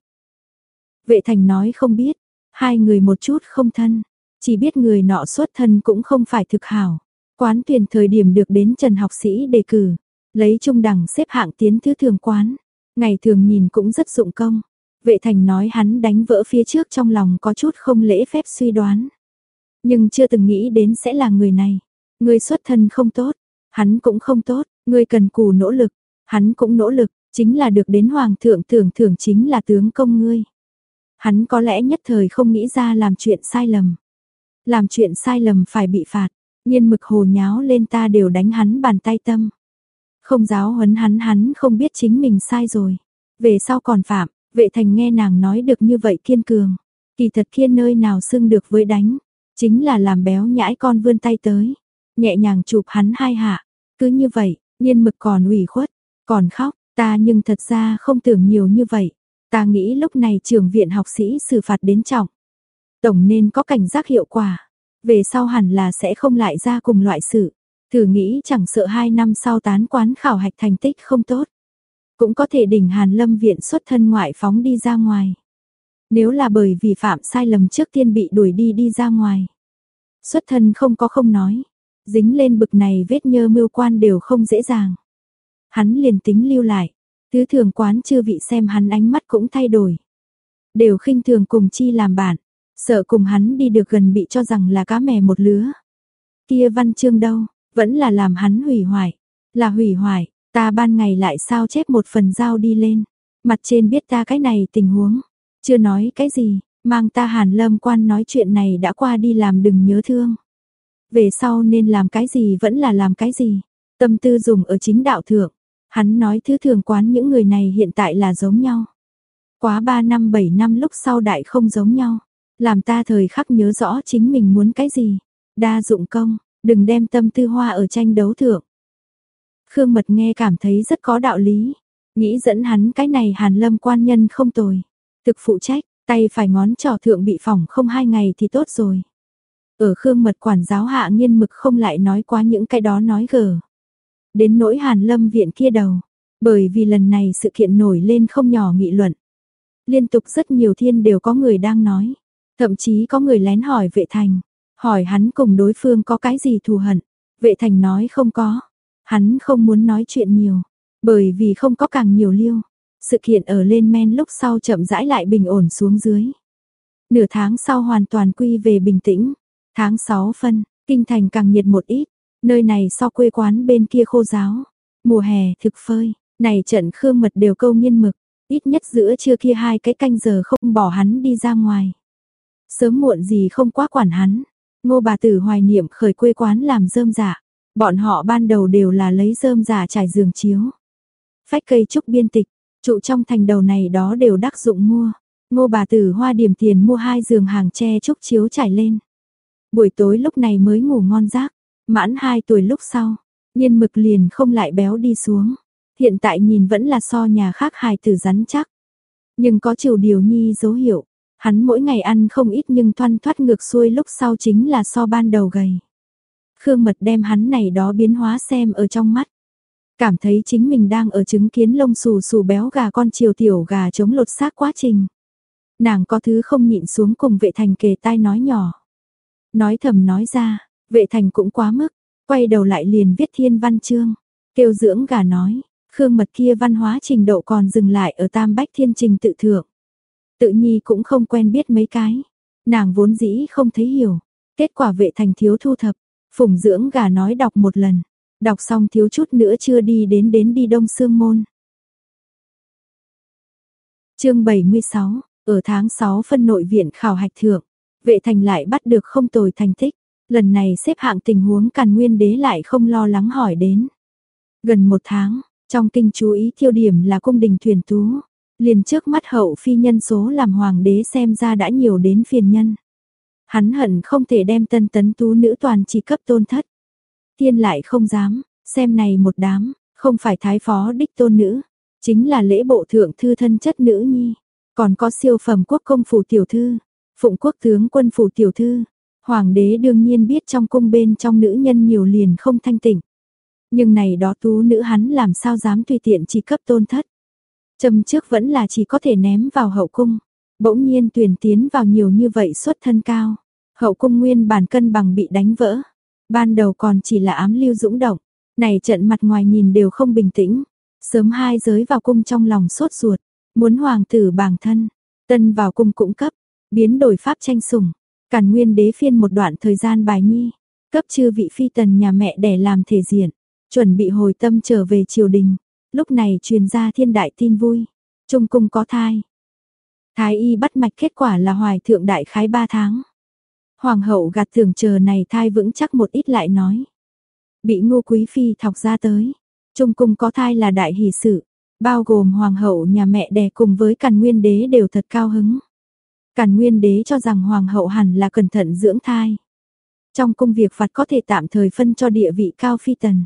Vệ thành nói không biết, hai người một chút không thân, chỉ biết người nọ xuất thân cũng không phải thực hảo. Quán tuyển thời điểm được đến Trần học sĩ đề cử, lấy trung đẳng xếp hạng tiến thứ thường quán, ngày thường nhìn cũng rất dụng công, Vệ thành nói hắn đánh vỡ phía trước trong lòng có chút không lễ phép suy đoán. Nhưng chưa từng nghĩ đến sẽ là người này. Người xuất thân không tốt, hắn cũng không tốt, người cần cù nỗ lực, hắn cũng nỗ lực, chính là được đến hoàng thượng thưởng thưởng chính là tướng công ngươi. Hắn có lẽ nhất thời không nghĩ ra làm chuyện sai lầm. Làm chuyện sai lầm phải bị phạt, nhiên mực hồ nháo lên ta đều đánh hắn bàn tay tâm. Không giáo huấn hắn hắn không biết chính mình sai rồi. Về sau còn phạm, Vệ thành nghe nàng nói được như vậy kiên cường. Kỳ thật kiên nơi nào xưng được với đánh. Chính là làm béo nhãi con vươn tay tới. Nhẹ nhàng chụp hắn hai hạ. Cứ như vậy, nhiên mực còn ủy khuất. Còn khóc, ta nhưng thật ra không tưởng nhiều như vậy. Ta nghĩ lúc này trường viện học sĩ xử phạt đến trọng. Tổng nên có cảnh giác hiệu quả. Về sau hẳn là sẽ không lại ra cùng loại sự. Thử nghĩ chẳng sợ hai năm sau tán quán khảo hạch thành tích không tốt. Cũng có thể đỉnh Hàn Lâm viện xuất thân ngoại phóng đi ra ngoài. Nếu là bởi vì phạm sai lầm trước tiên bị đuổi đi đi ra ngoài. Xuất thân không có không nói. Dính lên bực này vết nhơ mưu quan đều không dễ dàng. Hắn liền tính lưu lại. Tứ thường quán chưa vị xem hắn ánh mắt cũng thay đổi. Đều khinh thường cùng chi làm bạn. Sợ cùng hắn đi được gần bị cho rằng là cá mè một lứa. Kia văn chương đâu, vẫn là làm hắn hủy hoại. Là hủy hoại, Ta ban ngày lại sao chép một phần giao đi lên, mặt trên biết ta cái này tình huống, chưa nói cái gì, mang ta hàn lâm quan nói chuyện này đã qua đi làm đừng nhớ thương. Về sau nên làm cái gì vẫn là làm cái gì, tâm tư dùng ở chính đạo thượng, hắn nói thứ thường quán những người này hiện tại là giống nhau. Quá 3 năm 7 năm lúc sau đại không giống nhau, làm ta thời khắc nhớ rõ chính mình muốn cái gì, đa dụng công, đừng đem tâm tư hoa ở tranh đấu thượng. Khương Mật nghe cảm thấy rất có đạo lý, nghĩ dẫn hắn cái này Hàn Lâm quan nhân không tồi. Thực phụ trách, tay phải ngón trỏ thượng bị phỏng không hai ngày thì tốt rồi. Ở Khương Mật quản giáo hạ nghiên mực không lại nói quá những cái đó nói gở. Đến nỗi Hàn Lâm viện kia đầu, bởi vì lần này sự kiện nổi lên không nhỏ nghị luận. Liên tục rất nhiều thiên đều có người đang nói. Thậm chí có người lén hỏi vệ thành. Hỏi hắn cùng đối phương có cái gì thù hận. Vệ thành nói không có. Hắn không muốn nói chuyện nhiều. Bởi vì không có càng nhiều liêu. Sự kiện ở lên men lúc sau chậm rãi lại bình ổn xuống dưới. Nửa tháng sau hoàn toàn quy về bình tĩnh. Tháng 6 phân, kinh thành càng nhiệt một ít. Nơi này so quê quán bên kia khô giáo. Mùa hè thực phơi, này trận khương mật đều câu nhiên mực. Ít nhất giữa trưa kia hai cái canh giờ không bỏ hắn đi ra ngoài. Sớm muộn gì không quá quản hắn. Ngô bà tử hoài niệm khởi quê quán làm rơm. Dạ. Bọn họ ban đầu đều là lấy rơm giả trải giường chiếu. Phách cây trúc biên tịch, trụ trong thành đầu này đó đều đắc dụng mua. Ngô bà tử hoa điểm tiền mua hai giường hàng tre trúc chiếu trải lên. Buổi tối lúc này mới ngủ ngon giấc, mãn hai tuổi lúc sau, nhiên mực liền không lại béo đi xuống. Hiện tại nhìn vẫn là so nhà khác hài tử rắn chắc. Nhưng có chiều điều nhi dấu hiệu, hắn mỗi ngày ăn không ít nhưng thoăn thoát ngược xuôi lúc sau chính là so ban đầu gầy. Khương mật đem hắn này đó biến hóa xem ở trong mắt. Cảm thấy chính mình đang ở chứng kiến lông xù xù béo gà con chiều tiểu gà chống lột xác quá trình. Nàng có thứ không nhịn xuống cùng vệ thành kề tai nói nhỏ. Nói thầm nói ra, vệ thành cũng quá mức, quay đầu lại liền viết thiên văn chương. Kêu dưỡng gà nói, khương mật kia văn hóa trình độ còn dừng lại ở tam bách thiên trình tự thượng. Tự nhi cũng không quen biết mấy cái. Nàng vốn dĩ không thấy hiểu. Kết quả vệ thành thiếu thu thập. Phùng dưỡng gà nói đọc một lần. Đọc xong thiếu chút nữa chưa đi đến đến đi đông sương môn. chương 76, ở tháng 6 phân nội viện khảo hạch thượng, vệ thành lại bắt được không tồi thành tích. Lần này xếp hạng tình huống càn nguyên đế lại không lo lắng hỏi đến. Gần một tháng, trong kinh chú ý tiêu điểm là cung đình thuyền tú. Liền trước mắt hậu phi nhân số làm hoàng đế xem ra đã nhiều đến phiền nhân. Hắn hận không thể đem tân tấn tú nữ toàn chỉ cấp tôn thất. Tiên lại không dám, xem này một đám, không phải thái phó đích tôn nữ, chính là lễ bộ thượng thư thân chất nữ nhi. Còn có siêu phẩm quốc công phủ tiểu thư, phụng quốc tướng quân phủ tiểu thư. Hoàng đế đương nhiên biết trong cung bên trong nữ nhân nhiều liền không thanh tịnh. Nhưng này đó tú nữ hắn làm sao dám tùy tiện chỉ cấp tôn thất. Châm trước vẫn là chỉ có thể ném vào hậu cung. Bỗng nhiên tuyển tiến vào nhiều như vậy xuất thân cao. Hậu cung nguyên bản cân bằng bị đánh vỡ. Ban đầu còn chỉ là ám lưu dũng động. Này trận mặt ngoài nhìn đều không bình tĩnh. Sớm hai giới vào cung trong lòng sốt ruột. Muốn hoàng tử bảng thân, tân vào cung cũng cấp, biến đổi pháp tranh sủng. Càn nguyên đế phiên một đoạn thời gian bài nhi, cấp chư vị phi tần nhà mẹ để làm thể diện, chuẩn bị hồi tâm trở về triều đình. Lúc này truyền ra thiên đại tin vui, trung cung có thai. Thái y bắt mạch kết quả là hoài thượng đại khái 3 tháng. Hoàng hậu gạt thường chờ này thai vững chắc một ít lại nói. Bị ngô quý phi thọc ra tới. Trung cung có thai là đại hỷ sự. Bao gồm hoàng hậu nhà mẹ đẻ cùng với càn nguyên đế đều thật cao hứng. Càn nguyên đế cho rằng hoàng hậu hẳn là cẩn thận dưỡng thai. Trong công việc phạt có thể tạm thời phân cho địa vị cao phi tần.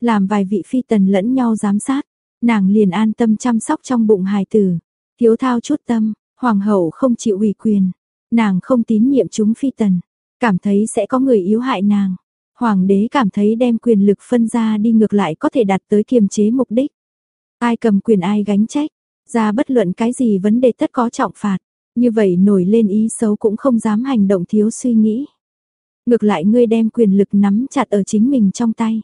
Làm vài vị phi tần lẫn nhau giám sát, nàng liền an tâm chăm sóc trong bụng hài tử. Thiếu thao chút tâm, hoàng hậu không chịu ủy quyền. Nàng không tín nhiệm chúng phi tần, cảm thấy sẽ có người yếu hại nàng. Hoàng đế cảm thấy đem quyền lực phân ra đi ngược lại có thể đạt tới kiềm chế mục đích. Ai cầm quyền ai gánh trách, ra bất luận cái gì vấn đề tất có trọng phạt, như vậy nổi lên ý xấu cũng không dám hành động thiếu suy nghĩ. Ngược lại ngươi đem quyền lực nắm chặt ở chính mình trong tay.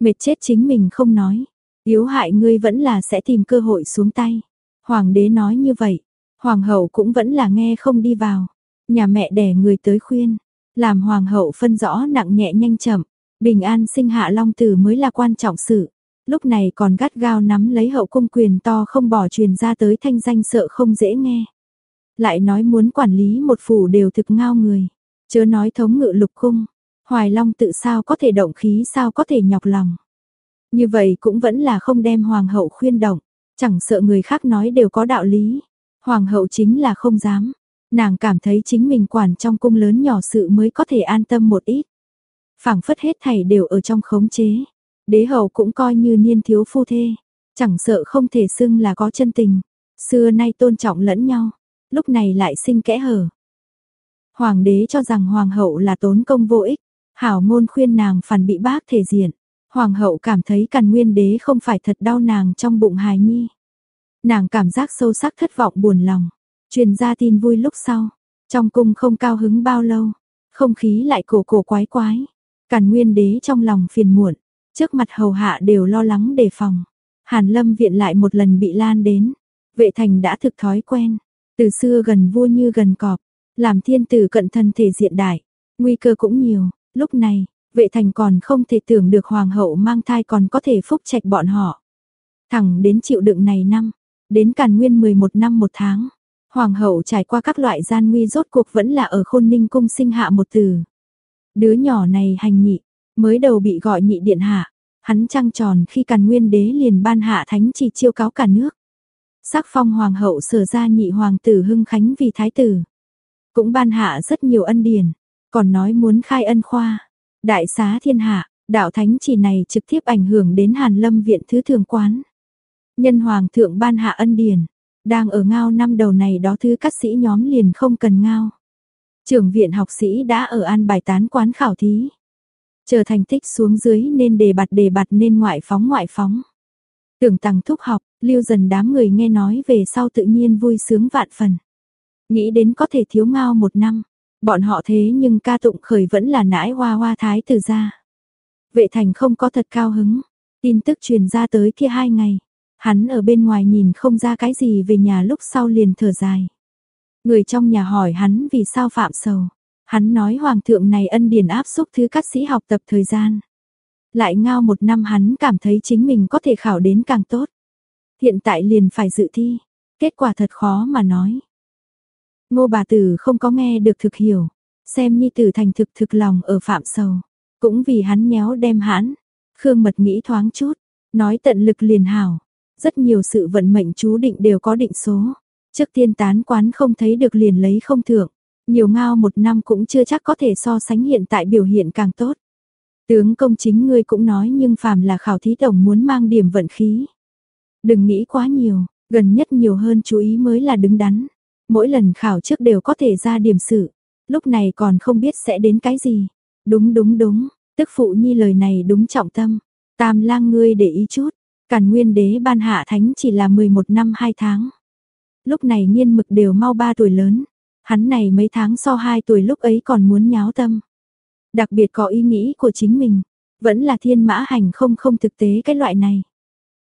Mệt chết chính mình không nói, yếu hại ngươi vẫn là sẽ tìm cơ hội xuống tay. Hoàng đế nói như vậy, hoàng hậu cũng vẫn là nghe không đi vào. Nhà mẹ đẻ người tới khuyên, làm hoàng hậu phân rõ nặng nhẹ nhanh chậm, bình an sinh hạ long tử mới là quan trọng sự lúc này còn gắt gao nắm lấy hậu cung quyền to không bỏ truyền ra tới thanh danh sợ không dễ nghe. Lại nói muốn quản lý một phủ đều thực ngao người, chớ nói thống ngự lục cung, hoài long tự sao có thể động khí sao có thể nhọc lòng. Như vậy cũng vẫn là không đem hoàng hậu khuyên động, chẳng sợ người khác nói đều có đạo lý. Hoàng hậu chính là không dám, nàng cảm thấy chính mình quản trong cung lớn nhỏ sự mới có thể an tâm một ít. phảng phất hết thảy đều ở trong khống chế. Đế hậu cũng coi như niên thiếu phu thê, chẳng sợ không thể xưng là có chân tình, xưa nay tôn trọng lẫn nhau, lúc này lại sinh kẽ hở. Hoàng đế cho rằng hoàng hậu là tốn công vô ích, hảo ngôn khuyên nàng phản bị bác thể diện. Hoàng hậu cảm thấy càn nguyên đế không phải thật đau nàng trong bụng hài nhi. Nàng cảm giác sâu sắc thất vọng buồn lòng. Truyền ra tin vui lúc sau. Trong cung không cao hứng bao lâu. Không khí lại cổ cổ quái quái. Càn nguyên đế trong lòng phiền muộn. Trước mặt hầu hạ đều lo lắng đề phòng. Hàn lâm viện lại một lần bị lan đến. Vệ thành đã thực thói quen. Từ xưa gần vua như gần cọp. Làm thiên tử cận thân thể diện đại. Nguy cơ cũng nhiều. Lúc này, vệ thành còn không thể tưởng được hoàng hậu mang thai còn có thể phúc trạch bọn họ. Thẳng đến chịu đựng này năm, đến càn nguyên 11 năm một tháng, hoàng hậu trải qua các loại gian nguy rốt cuộc vẫn là ở khôn ninh cung sinh hạ một từ. Đứa nhỏ này hành nhị, mới đầu bị gọi nhị điện hạ, hắn trăng tròn khi càn nguyên đế liền ban hạ thánh chỉ chiêu cáo cả nước. Sắc phong hoàng hậu sở ra nhị hoàng tử hưng khánh vì thái tử. Cũng ban hạ rất nhiều ân điển, còn nói muốn khai ân khoa. Đại xá thiên hạ, đạo thánh chỉ này trực tiếp ảnh hưởng đến Hàn Lâm viện thứ thường quán. Nhân hoàng thượng ban hạ ân điển, đang ở ngao năm đầu này đó thứ các sĩ nhóm liền không cần ngao. Trưởng viện học sĩ đã ở an bài tán quán khảo thí. Chờ thành tích xuống dưới nên đề bạt đề bạt nên ngoại phóng ngoại phóng. Tưởng tăng thúc học, lưu dần đám người nghe nói về sau tự nhiên vui sướng vạn phần. Nghĩ đến có thể thiếu ngao một năm, Bọn họ thế nhưng ca tụng khởi vẫn là nãi hoa hoa thái tử ra Vệ thành không có thật cao hứng. Tin tức truyền ra tới kia hai ngày. Hắn ở bên ngoài nhìn không ra cái gì về nhà lúc sau liền thở dài. Người trong nhà hỏi hắn vì sao phạm sầu. Hắn nói hoàng thượng này ân điển áp xúc thứ các sĩ học tập thời gian. Lại ngao một năm hắn cảm thấy chính mình có thể khảo đến càng tốt. Hiện tại liền phải dự thi. Kết quả thật khó mà nói. Ngô bà tử không có nghe được thực hiểu, xem nhi tử thành thực thực lòng ở phạm sầu, cũng vì hắn nhéo đem hãn. Khương Mật nghĩ thoáng chút, nói tận lực liền hảo, rất nhiều sự vận mệnh chú định đều có định số. Trước tiên tán quán không thấy được liền lấy không thượng, nhiều ngao một năm cũng chưa chắc có thể so sánh hiện tại biểu hiện càng tốt. Tướng công chính ngươi cũng nói nhưng phàm là khảo thí tổng muốn mang điểm vận khí. Đừng nghĩ quá nhiều, gần nhất nhiều hơn chú ý mới là đứng đắn. Mỗi lần khảo trước đều có thể ra điểm sự, lúc này còn không biết sẽ đến cái gì. Đúng đúng đúng, tức phụ nhi lời này đúng trọng tâm. Tam lang ngươi để ý chút, càn nguyên đế ban hạ thánh chỉ là 11 năm 2 tháng. Lúc này nhiên mực đều mau 3 tuổi lớn, hắn này mấy tháng so 2 tuổi lúc ấy còn muốn nháo tâm. Đặc biệt có ý nghĩ của chính mình, vẫn là thiên mã hành không không thực tế cái loại này.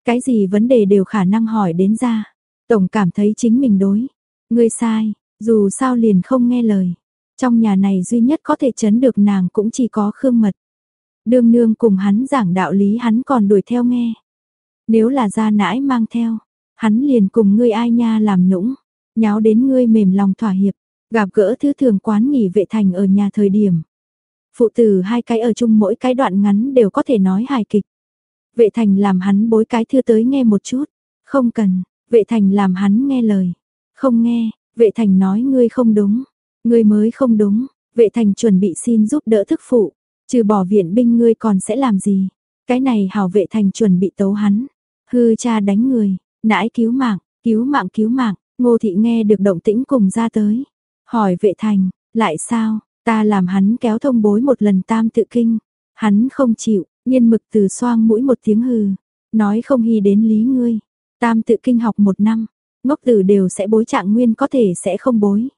Cái gì vấn đề đều khả năng hỏi đến ra. Tổng cảm thấy chính mình đối. Ngươi sai, dù sao liền không nghe lời. Trong nhà này duy nhất có thể chấn được nàng cũng chỉ có Khương Mật. Đương nương cùng hắn giảng đạo lý hắn còn đuổi theo nghe. Nếu là gia nãi mang theo, hắn liền cùng ngươi ai nha làm nũng, nháo đến ngươi mềm lòng thỏa hiệp, gặp gỡ thứ thường quán nghỉ vệ thành ở nhà thời điểm. Phụ tử hai cái ở chung mỗi cái đoạn ngắn đều có thể nói hài kịch. Vệ thành làm hắn bối cái thư tới nghe một chút, không cần, vệ thành làm hắn nghe lời. Không nghe, vệ thành nói ngươi không đúng, ngươi mới không đúng, vệ thành chuẩn bị xin giúp đỡ thức phụ, trừ bỏ viện binh ngươi còn sẽ làm gì? Cái này hảo vệ thành chuẩn bị tấu hắn, hư cha đánh người, nãi cứu mạng, cứu mạng cứu mạng, ngô thị nghe được động tĩnh cùng ra tới. Hỏi vệ thành, lại sao, ta làm hắn kéo thông bối một lần tam tự kinh, hắn không chịu, nhiên mực từ xoang mũi một tiếng hừ, nói không hy đến lý ngươi, tam tự kinh học một năm, ngốc tử đều sẽ bối trạng nguyên có thể sẽ không bối.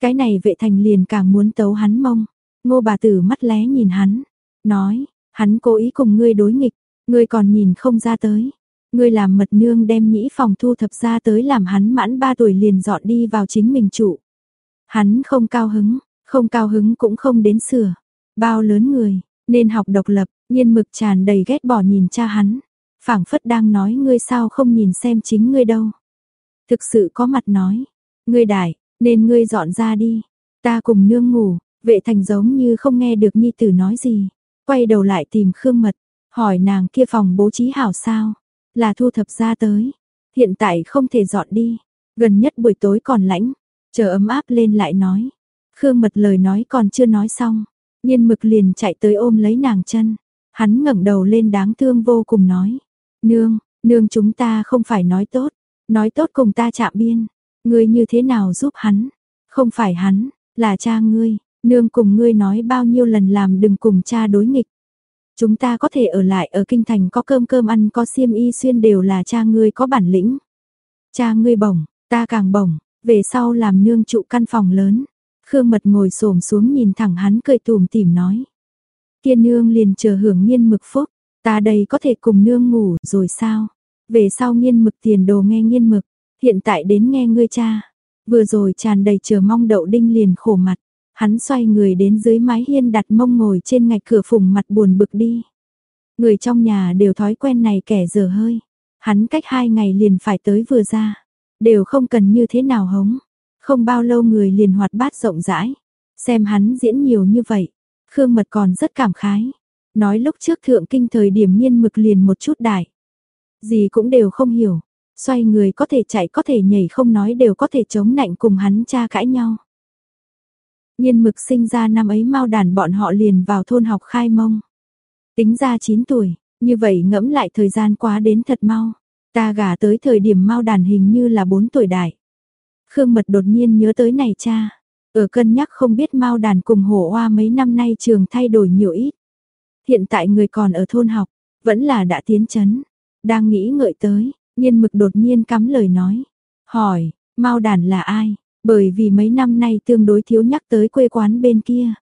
Cái này vệ thành liền càng muốn tấu hắn mông, ngô bà tử mắt lé nhìn hắn, nói, hắn cố ý cùng ngươi đối nghịch, ngươi còn nhìn không ra tới. Ngươi làm mật nương đem nhĩ phòng thu thập ra tới làm hắn mãn ba tuổi liền dọn đi vào chính mình trụ. Hắn không cao hứng, không cao hứng cũng không đến sửa. Bao lớn người, nên học độc lập, nhiên mực tràn đầy ghét bỏ nhìn cha hắn phảng phất đang nói ngươi sao không nhìn xem chính ngươi đâu. Thực sự có mặt nói, ngươi đại, nên ngươi dọn ra đi, ta cùng nương ngủ, vệ thành giống như không nghe được nhi tử nói gì, quay đầu lại tìm Khương Mật, hỏi nàng kia phòng bố trí hảo sao, là thu thập ra tới, hiện tại không thể dọn đi, gần nhất buổi tối còn lãnh, chờ ấm áp lên lại nói. Khương Mật lời nói còn chưa nói xong, nhiên mực liền chạy tới ôm lấy nàng chân, hắn ngẩng đầu lên đáng thương vô cùng nói, Nương, nương chúng ta không phải nói tốt, nói tốt cùng ta chạm biên, ngươi như thế nào giúp hắn? Không phải hắn, là cha ngươi, nương cùng ngươi nói bao nhiêu lần làm đừng cùng cha đối nghịch. Chúng ta có thể ở lại ở kinh thành có cơm cơm ăn có xiêm y xuyên đều là cha ngươi có bản lĩnh. Cha ngươi bổng, ta càng bổng, về sau làm nương trụ căn phòng lớn. Khương Mật ngồi xổm xuống nhìn thẳng hắn cười tủm tỉm nói. Kia nương liền chờ hưởng nghiên mực phúc, ta đây có thể cùng nương ngủ rồi sao? Về sau nghiên mực tiền đồ nghe nghiên mực, hiện tại đến nghe ngươi cha. Vừa rồi tràn đầy chờ mong đậu đinh liền khổ mặt, hắn xoay người đến dưới mái hiên đặt mông ngồi trên ngạch cửa phùng mặt buồn bực đi. Người trong nhà đều thói quen này kẻ dở hơi, hắn cách hai ngày liền phải tới vừa ra, đều không cần như thế nào hống. Không bao lâu người liền hoạt bát rộng rãi, xem hắn diễn nhiều như vậy, Khương Mật còn rất cảm khái. Nói lúc trước thượng kinh thời điểm miên mực liền một chút đại. Gì cũng đều không hiểu. Xoay người có thể chạy có thể nhảy không nói đều có thể chống nạnh cùng hắn cha cãi nhau. Nhiên mực sinh ra năm ấy mau đàn bọn họ liền vào thôn học khai mông. Tính ra 9 tuổi, như vậy ngẫm lại thời gian quá đến thật mau. Ta gả tới thời điểm mau đàn hình như là 4 tuổi đại. Khương Mật đột nhiên nhớ tới này cha. Ở cân nhắc không biết mau đàn cùng hổ hoa mấy năm nay trường thay đổi nhiều ít. Hiện tại người còn ở thôn học, vẫn là đã tiến chấn. Đang nghĩ ngợi tới, nhiên mực đột nhiên cắm lời nói. Hỏi, mau đàn là ai? Bởi vì mấy năm nay tương đối thiếu nhắc tới quê quán bên kia.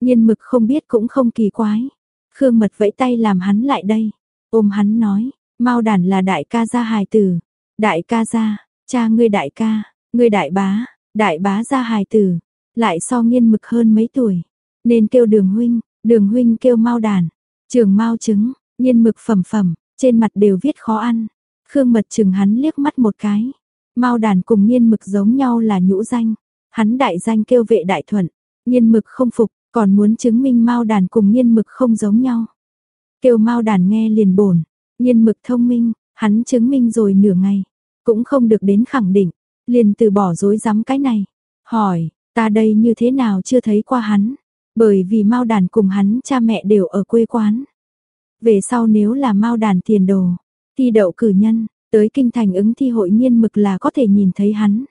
Nhiên mực không biết cũng không kỳ quái. Khương mật vẫy tay làm hắn lại đây. Ôm hắn nói, mau đàn là đại ca gia hài tử. Đại ca gia, cha ngươi đại ca, ngươi đại bá, Đại bá gia hài tử, lại so nghiên mực hơn mấy tuổi, nên kêu đường huynh, đường huynh kêu mau đàn, trường mau trứng, nhiên mực phẩm phẩm, trên mặt đều viết khó ăn. Khương mật chừng hắn liếc mắt một cái. Mau đàn cùng nhiên mực giống nhau là nhũ danh, hắn đại danh kêu vệ đại thuận, nhiên mực không phục, còn muốn chứng minh mau đàn cùng nhiên mực không giống nhau. Kêu mau đàn nghe liền bổn, nhiên mực thông minh, hắn chứng minh rồi nửa ngày, cũng không được đến khẳng định, liền từ bỏ dối rắm cái này. Hỏi, ta đây như thế nào chưa thấy qua hắn? Bởi vì Mao Đàn cùng hắn cha mẹ đều ở quê quán. Về sau nếu là Mao Đàn tiền đồ, thi đậu cử nhân, tới kinh thành ứng thi hội nghiên mực là có thể nhìn thấy hắn.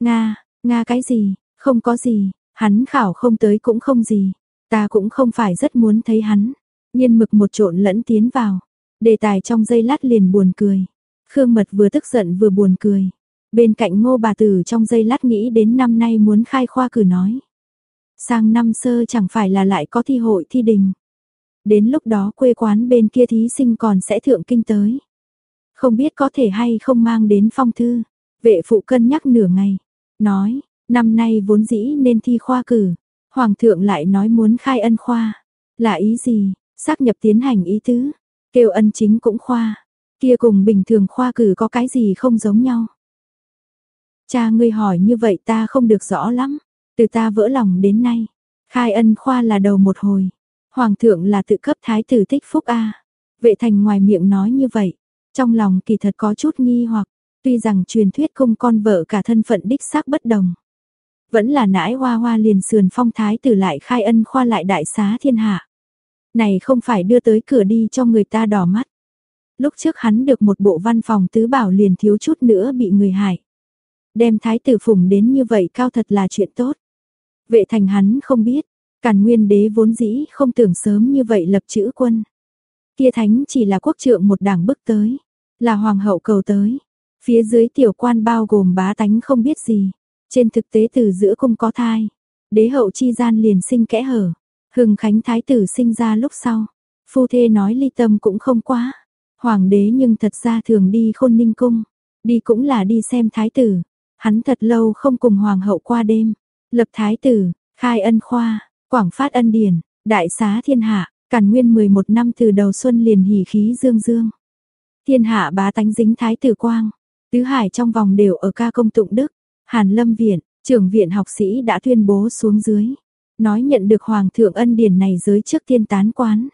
Nga, Nga cái gì, không có gì, hắn khảo không tới cũng không gì, ta cũng không phải rất muốn thấy hắn. Nhiên mực một trộn lẫn tiến vào, đề tài trong giây lát liền buồn cười. Khương Mật vừa tức giận vừa buồn cười. Bên cạnh ngô bà tử trong giây lát nghĩ đến năm nay muốn khai khoa cử nói. Sang năm sơ chẳng phải là lại có thi hội thi đình. Đến lúc đó quê quán bên kia thí sinh còn sẽ thượng kinh tới. Không biết có thể hay không mang đến phong thư. Vệ phụ cân nhắc nửa ngày. Nói, năm nay vốn dĩ nên thi khoa cử. Hoàng thượng lại nói muốn khai ân khoa. Là ý gì? Xác nhập tiến hành ý tứ. Kêu ân chính cũng khoa. Kia cùng bình thường khoa cử có cái gì không giống nhau. Cha ngươi hỏi như vậy ta không được rõ lắm, từ ta vỡ lòng đến nay, khai ân khoa là đầu một hồi, hoàng thượng là tự cấp thái tử thích phúc a. Vệ thành ngoài miệng nói như vậy, trong lòng kỳ thật có chút nghi hoặc, tuy rằng truyền thuyết cung con vợ cả thân phận đích xác bất đồng. Vẫn là nãi hoa hoa liền sườn phong thái tử lại khai ân khoa lại đại xá thiên hạ. Này không phải đưa tới cửa đi cho người ta đỏ mắt. Lúc trước hắn được một bộ văn phòng tứ bảo liền thiếu chút nữa bị người hại. Đem thái tử phùng đến như vậy cao thật là chuyện tốt. Vệ thành hắn không biết, càn nguyên đế vốn dĩ không tưởng sớm như vậy lập chữ quân. Kia thánh chỉ là quốc trượng một đảng bước tới, là hoàng hậu cầu tới. Phía dưới tiểu quan bao gồm bá tánh không biết gì. Trên thực tế từ giữa cung có thai. Đế hậu chi gian liền sinh kẽ hở. Hưng Khánh Thái tử sinh ra lúc sau. Phu thê nói ly tâm cũng không quá. Hoàng đế nhưng thật ra thường đi khôn ninh cung. Đi cũng là đi xem thái tử. Hắn thật lâu không cùng hoàng hậu qua đêm, lập thái tử, khai ân khoa, quảng phát ân điển, đại xá thiên hạ, càn nguyên 11 năm từ đầu xuân liền hỉ khí dương dương. Thiên hạ bá tánh dính thái tử quang, tứ hải trong vòng đều ở ca công tụng đức, Hàn Lâm viện, trưởng viện học sĩ đã tuyên bố xuống dưới, nói nhận được hoàng thượng ân điển này giới trước tiên tán quán.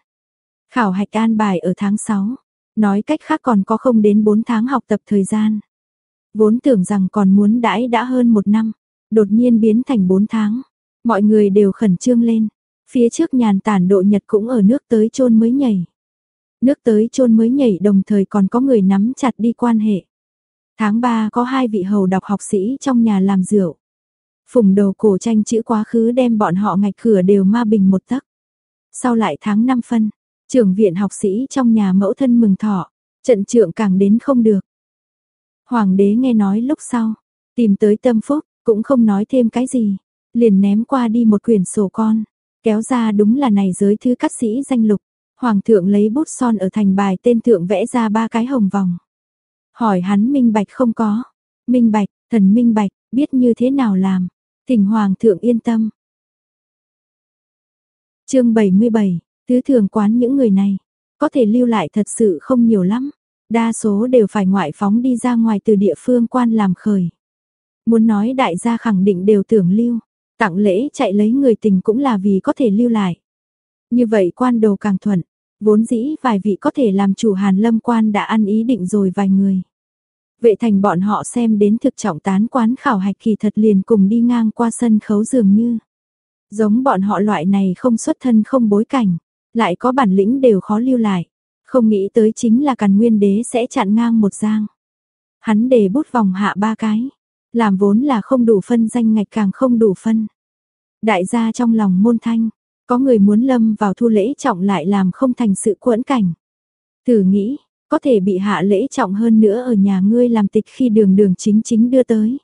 Khảo hạch an bài ở tháng 6, nói cách khác còn có không đến 4 tháng học tập thời gian. Vốn tưởng rằng còn muốn đãi đã hơn một năm, đột nhiên biến thành bốn tháng. Mọi người đều khẩn trương lên. Phía trước nhàn tản độ nhật cũng ở nước tới chôn mới nhảy. Nước tới chôn mới nhảy đồng thời còn có người nắm chặt đi quan hệ. Tháng 3 có hai vị hầu đọc học sĩ trong nhà làm rượu. Phùng đầu cổ tranh chữ quá khứ đem bọn họ ngạch cửa đều ma bình một tấc. Sau lại tháng 5 phân, Trưởng viện học sĩ trong nhà mẫu thân mừng thọ, trận trượng càng đến không được. Hoàng đế nghe nói lúc sau, tìm tới tâm phúc, cũng không nói thêm cái gì, liền ném qua đi một quyển sổ con, kéo ra đúng là này giới thứ cắt sĩ danh lục. Hoàng thượng lấy bút son ở thành bài tên thượng vẽ ra ba cái hồng vòng. Hỏi hắn minh bạch không có. Minh bạch, thần minh bạch, biết như thế nào làm. Thỉnh hoàng thượng yên tâm. chương 77, tứ thường quán những người này, có thể lưu lại thật sự không nhiều lắm. Đa số đều phải ngoại phóng đi ra ngoài từ địa phương quan làm khởi. Muốn nói đại gia khẳng định đều tưởng lưu, tặng lễ chạy lấy người tình cũng là vì có thể lưu lại. Như vậy quan đồ càng thuận, vốn dĩ vài vị có thể làm chủ Hàn Lâm quan đã ăn ý định rồi vài người. Vệ thành bọn họ xem đến thực trọng tán quán khảo hạch kỳ thật liền cùng đi ngang qua sân khấu dường như. Giống bọn họ loại này không xuất thân không bối cảnh, lại có bản lĩnh đều khó lưu lại. Không nghĩ tới chính là càn nguyên đế sẽ chặn ngang một giang. Hắn để bút vòng hạ ba cái, làm vốn là không đủ phân danh ngạch càng không đủ phân. Đại gia trong lòng môn thanh, có người muốn lâm vào thu lễ trọng lại làm không thành sự quẫn cảnh. Thử nghĩ, có thể bị hạ lễ trọng hơn nữa ở nhà ngươi làm tịch khi đường đường chính chính đưa tới.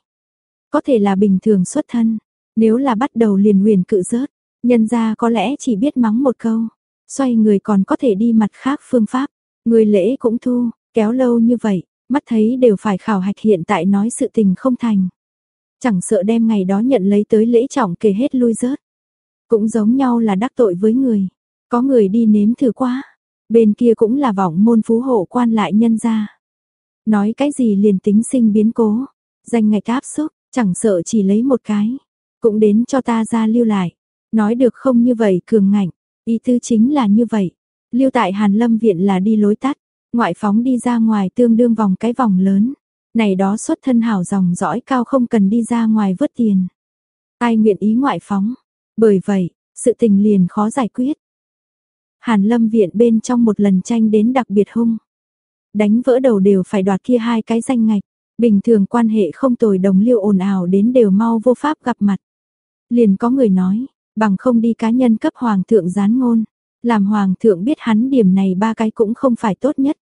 Có thể là bình thường xuất thân, nếu là bắt đầu liền huyền cự rớt, nhân ra có lẽ chỉ biết mắng một câu, xoay người còn có thể đi mặt khác phương pháp, người lễ cũng thu, kéo lâu như vậy, mắt thấy đều phải khảo hạch hiện tại nói sự tình không thành. Chẳng sợ đem ngày đó nhận lấy tới lễ trọng kể hết lui rớt. Cũng giống nhau là đắc tội với người. Có người đi nếm thử quá. Bên kia cũng là vọng môn phú hộ quan lại nhân ra. Nói cái gì liền tính sinh biến cố. Danh ngạch áp xúc, chẳng sợ chỉ lấy một cái. Cũng đến cho ta ra lưu lại. Nói được không như vậy cường ngạnh. Ý tư chính là như vậy. Lưu tại Hàn Lâm Viện là đi lối tắt. Ngoại phóng đi ra ngoài tương đương vòng cái vòng lớn. Này đó xuất thân hảo dòng dõi cao không cần đi ra ngoài vớt tiền. Ai nguyện ý ngoại phóng. Bởi vậy, sự tình liền khó giải quyết. Hàn lâm viện bên trong một lần tranh đến đặc biệt hung. Đánh vỡ đầu đều phải đoạt kia hai cái danh ngạch. Bình thường quan hệ không tồi đồng liêu ồn ào đến đều mau vô pháp gặp mặt. Liền có người nói, bằng không đi cá nhân cấp hoàng thượng gián ngôn. Làm hoàng thượng biết hắn điểm này ba cái cũng không phải tốt nhất.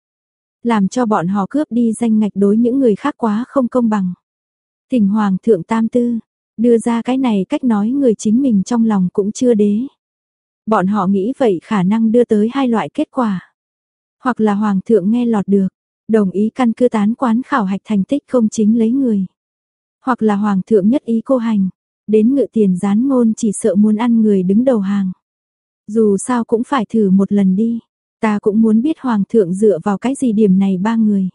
Làm cho bọn họ cướp đi danh ngạch đối những người khác quá không công bằng. Thỉnh hoàng thượng tam tư, đưa ra cái này cách nói người chính mình trong lòng cũng chưa đế. Bọn họ nghĩ vậy khả năng đưa tới hai loại kết quả. Hoặc là hoàng thượng nghe lọt được, đồng ý căn cứ tán quán khảo hạch thành tích không chính lấy người. Hoặc là hoàng thượng nhất ý cô hành, đến ngự tiền gián ngôn chỉ sợ muốn ăn người đứng đầu hàng. Dù sao cũng phải thử một lần đi. Ta cũng muốn biết hoàng thượng dựa vào cái gì điểm này ba người.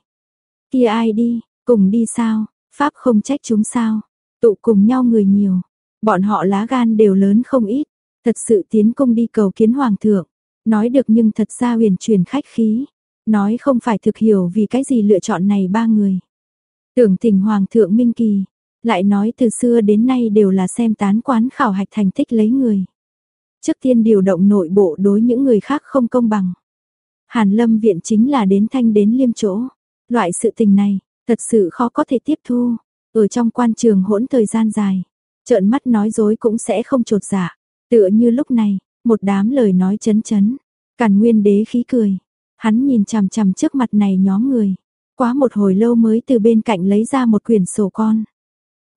Kia ai đi, cùng đi sao, pháp không trách chúng sao, tụ cùng nhau người nhiều, bọn họ lá gan đều lớn không ít, thật sự tiến công đi cầu kiến hoàng thượng, nói được nhưng thật ra huyền truyền khách khí, nói không phải thực hiểu vì cái gì lựa chọn này ba người. Tưởng thỉnh hoàng thượng minh kỳ, lại nói từ xưa đến nay đều là xem tán quán khảo hạch thành tích lấy người. Trước tiên điều động nội bộ đối những người khác không công bằng. Hàn lâm viện chính là đến thanh đến liêm chỗ. Loại sự tình này, thật sự khó có thể tiếp thu. Ở trong quan trường hỗn thời gian dài, trợn mắt nói dối cũng sẽ không trột giả Tựa như lúc này, một đám lời nói chấn chấn. Càn nguyên đế khí cười. Hắn nhìn chằm chằm trước mặt này nhóm người. Quá một hồi lâu mới từ bên cạnh lấy ra một quyển sổ con.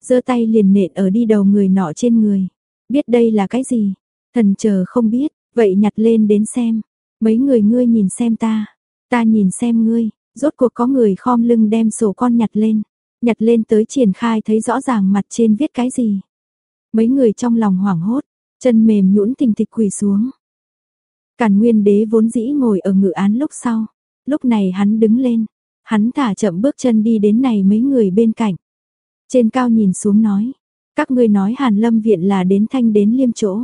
giơ tay liền nện ở đi đầu người nọ trên người. Biết đây là cái gì? Thần chờ không biết, vậy nhặt lên đến xem. Mấy người ngươi nhìn xem ta, ta nhìn xem ngươi, rốt cuộc có người khom lưng đem sổ con nhặt lên, nhặt lên tới triển khai thấy rõ ràng mặt trên viết cái gì. Mấy người trong lòng hoảng hốt, chân mềm nhũn tình thịch quỳ xuống. Càn Nguyên Đế vốn dĩ ngồi ở ngự án lúc sau, lúc này hắn đứng lên, hắn thả chậm bước chân đi đến này mấy người bên cạnh. Trên cao nhìn xuống nói, các ngươi nói Hàn Lâm viện là đến thanh đến liêm chỗ.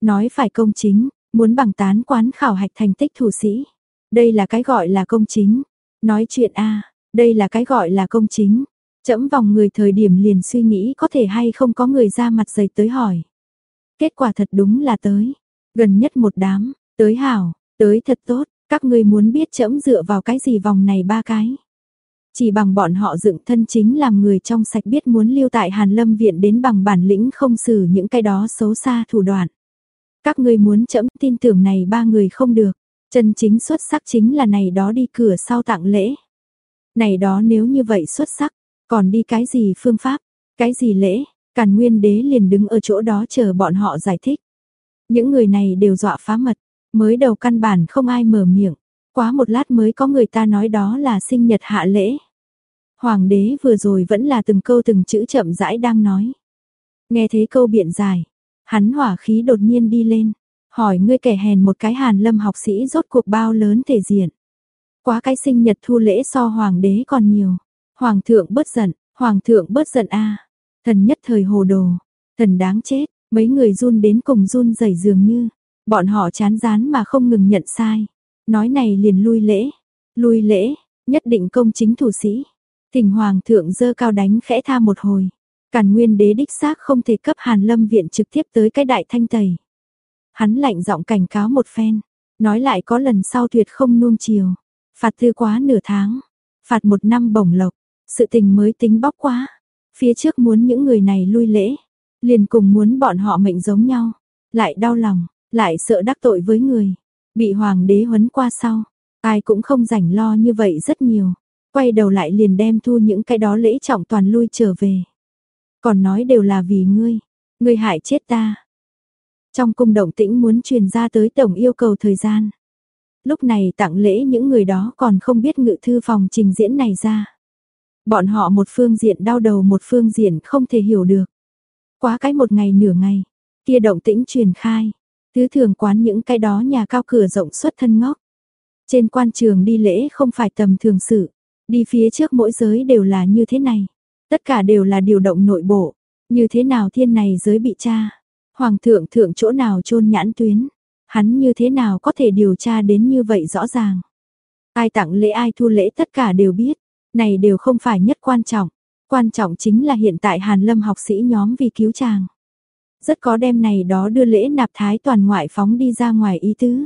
Nói phải công chính, Muốn bằng tán quán khảo hạch thành tích thủ sĩ. Đây là cái gọi là công chính. Nói chuyện a đây là cái gọi là công chính. Chẫm vòng người thời điểm liền suy nghĩ có thể hay không có người ra mặt dày tới hỏi. Kết quả thật đúng là tới. Gần nhất một đám, tới hảo, tới thật tốt, các ngươi muốn biết chẫm dựa vào cái gì vòng này ba cái. Chỉ bằng bọn họ dựng thân chính làm người trong sạch biết muốn lưu tại Hàn Lâm Viện đến bằng bản lĩnh không xử những cái đó xấu xa thủ đoạn. Các ngươi muốn chậm tin tưởng này ba người không được, Chân chính xuất sắc chính là này đó đi cửa sau tặng lễ. Này đó nếu như vậy xuất sắc, còn đi cái gì phương pháp, cái gì lễ, Càn Nguyên Đế liền đứng ở chỗ đó chờ bọn họ giải thích. Những người này đều dọa phá mật, mới đầu căn bản không ai mở miệng, quá một lát mới có người ta nói đó là sinh nhật hạ lễ. Hoàng đế vừa rồi vẫn là từng câu từng chữ chậm rãi đang nói. Nghe thấy câu biện dài, hắn hỏa khí đột nhiên đi lên, hỏi ngươi kẻ hèn một cái hàn lâm học sĩ rốt cuộc bao lớn thể diện. Quá cái sinh nhật thu lễ so hoàng đế còn nhiều. Hoàng thượng bớt giận, hoàng thượng bớt giận a. Thần nhất thời hồ đồ, thần đáng chết, mấy người run đến cùng run rẩy dường như, bọn họ chán rán mà không ngừng nhận sai. Nói này liền lui lễ, lui lễ, nhất định công chính thủ sĩ. Thỉnh hoàng thượng dơ cao đánh khẽ tha một hồi. Càn nguyên đế đích xác không thể cấp hàn lâm viện trực tiếp tới cái đại thanh tẩy. Hắn lạnh giọng cảnh cáo một phen, nói lại có lần sau tuyệt không nuông chiều. Phạt thư quá nửa tháng, phạt một năm bổng lộc, sự tình mới tính bóc quá. Phía trước muốn những người này lui lễ, liền cùng muốn bọn họ mệnh giống nhau, lại đau lòng, lại sợ đắc tội với người, bị hoàng đế huấn qua sau, ai cũng không rảnh lo như vậy rất nhiều, quay đầu lại liền đem thu những cái đó lễ trọng toàn lui trở về. Còn nói đều là vì ngươi, ngươi hại chết ta. Trong cung động tĩnh muốn truyền ra tới tổng yêu cầu thời gian. Lúc này tặng lễ những người đó còn không biết ngự thư phòng trình diễn này ra. Bọn họ một phương diện đau đầu một phương diện không thể hiểu được. Quá cái một ngày nửa ngày, kia động tĩnh truyền khai, tứ thường quán những cái đó nhà cao cửa rộng xuất thân ngốc. Trên quan trường đi lễ không phải tầm thường sự, đi phía trước mỗi giới đều là như thế này. Tất cả đều là điều động nội bộ, như thế nào thiên này giới bị tra. Hoàng thượng thượng chỗ nào chôn nhãn tuyến, hắn như thế nào có thể điều tra đến như vậy rõ ràng. Ai tặng lễ ai thu lễ tất cả đều biết, này đều không phải nhất quan trọng. Quan trọng chính là hiện tại Hàn Lâm học sĩ nhóm vì cứu chàng. Rất có đem này đó đưa lễ nạp thái toàn ngoại phóng đi ra ngoài ý tứ.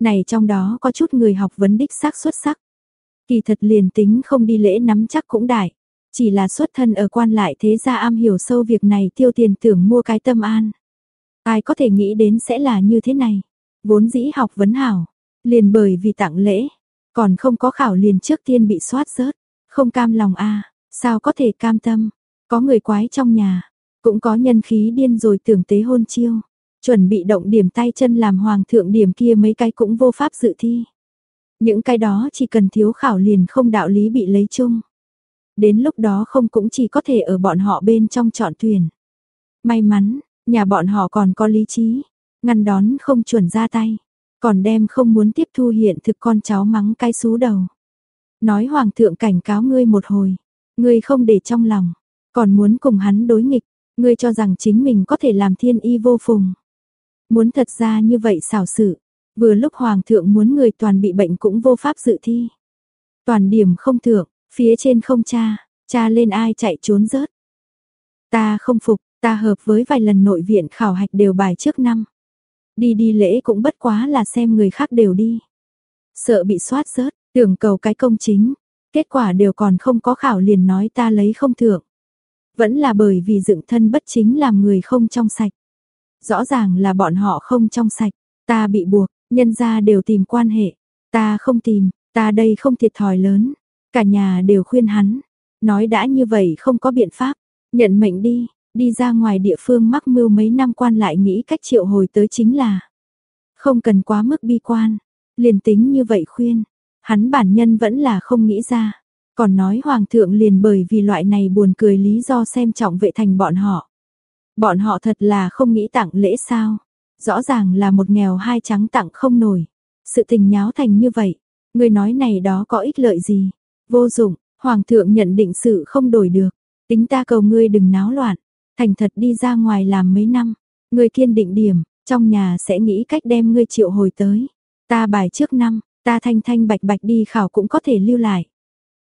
Này trong đó có chút người học vấn đích xác xuất sắc. Kỳ thật liền tính không đi lễ nắm chắc cũng đại. Chỉ là xuất thân ở quan lại thế gia am hiểu sâu việc này tiêu tiền tưởng mua cái tâm an. Ai có thể nghĩ đến sẽ là như thế này. Vốn dĩ học vấn hảo. Liền bởi vì tặng lễ. Còn không có khảo liền trước tiên bị soát rớt. Không cam lòng a sao có thể cam tâm. Có người quái trong nhà. Cũng có nhân khí điên rồi tưởng tế hôn chiêu. Chuẩn bị động điểm tay chân làm hoàng thượng điểm kia mấy cái cũng vô pháp dự thi. Những cái đó chỉ cần thiếu khảo liền không đạo lý bị lấy chung. Đến lúc đó không cũng chỉ có thể ở bọn họ bên trong chọn tuyển. May mắn, nhà bọn họ còn có lý trí, ngăn đón không chuẩn ra tay, còn đem không muốn tiếp thu hiện thực con cháu mắng cái xú đầu. Nói hoàng thượng cảnh cáo ngươi một hồi, ngươi không để trong lòng, còn muốn cùng hắn đối nghịch, ngươi cho rằng chính mình có thể làm thiên y vô phùng. Muốn thật ra như vậy xảo sự, vừa lúc hoàng thượng muốn người toàn bị bệnh cũng vô pháp dự thi. Toàn điểm không thượng, phía trên không cha, cha lên ai chạy trốn rớt. Ta không phục, ta hợp với vài lần nội viện khảo hạch đều bài trước năm. Đi đi lễ cũng bất quá là xem người khác đều đi. Sợ bị soát rớt, tưởng cầu cái công chính, kết quả đều còn không có khảo liền nói ta lấy không thượng. Vẫn là bởi vì dựng thân bất chính làm người không trong sạch. Rõ ràng là bọn họ không trong sạch, ta bị buộc, nhân ra đều tìm quan hệ, ta không tìm, ta đây không thiệt thòi lớn. Cả nhà đều khuyên hắn, nói đã như vậy không có biện pháp, nhận mệnh đi, đi ra ngoài địa phương mắc mưu mấy năm quan lại nghĩ cách triệu hồi tới chính là không cần quá mức bi quan, liền tính như vậy khuyên, hắn bản nhân vẫn là không nghĩ ra, còn nói hoàng thượng liền bởi vì loại này buồn cười lý do xem trọng vệ thành bọn họ. Bọn họ thật là không nghĩ tặng lễ sao, rõ ràng là một nghèo hai trắng tặng không nổi, sự tình nháo thành như vậy, người nói này đó có ích lợi gì, vô dụng, hoàng thượng nhận định sự không đổi được, tính ta cầu ngươi đừng náo loạn, thành thật đi ra ngoài làm mấy năm, ngươi kiên định điểm, trong nhà sẽ nghĩ cách đem ngươi triệu hồi tới. Ta bài trước năm, ta thanh thanh bạch bạch đi khảo cũng có thể lưu lại.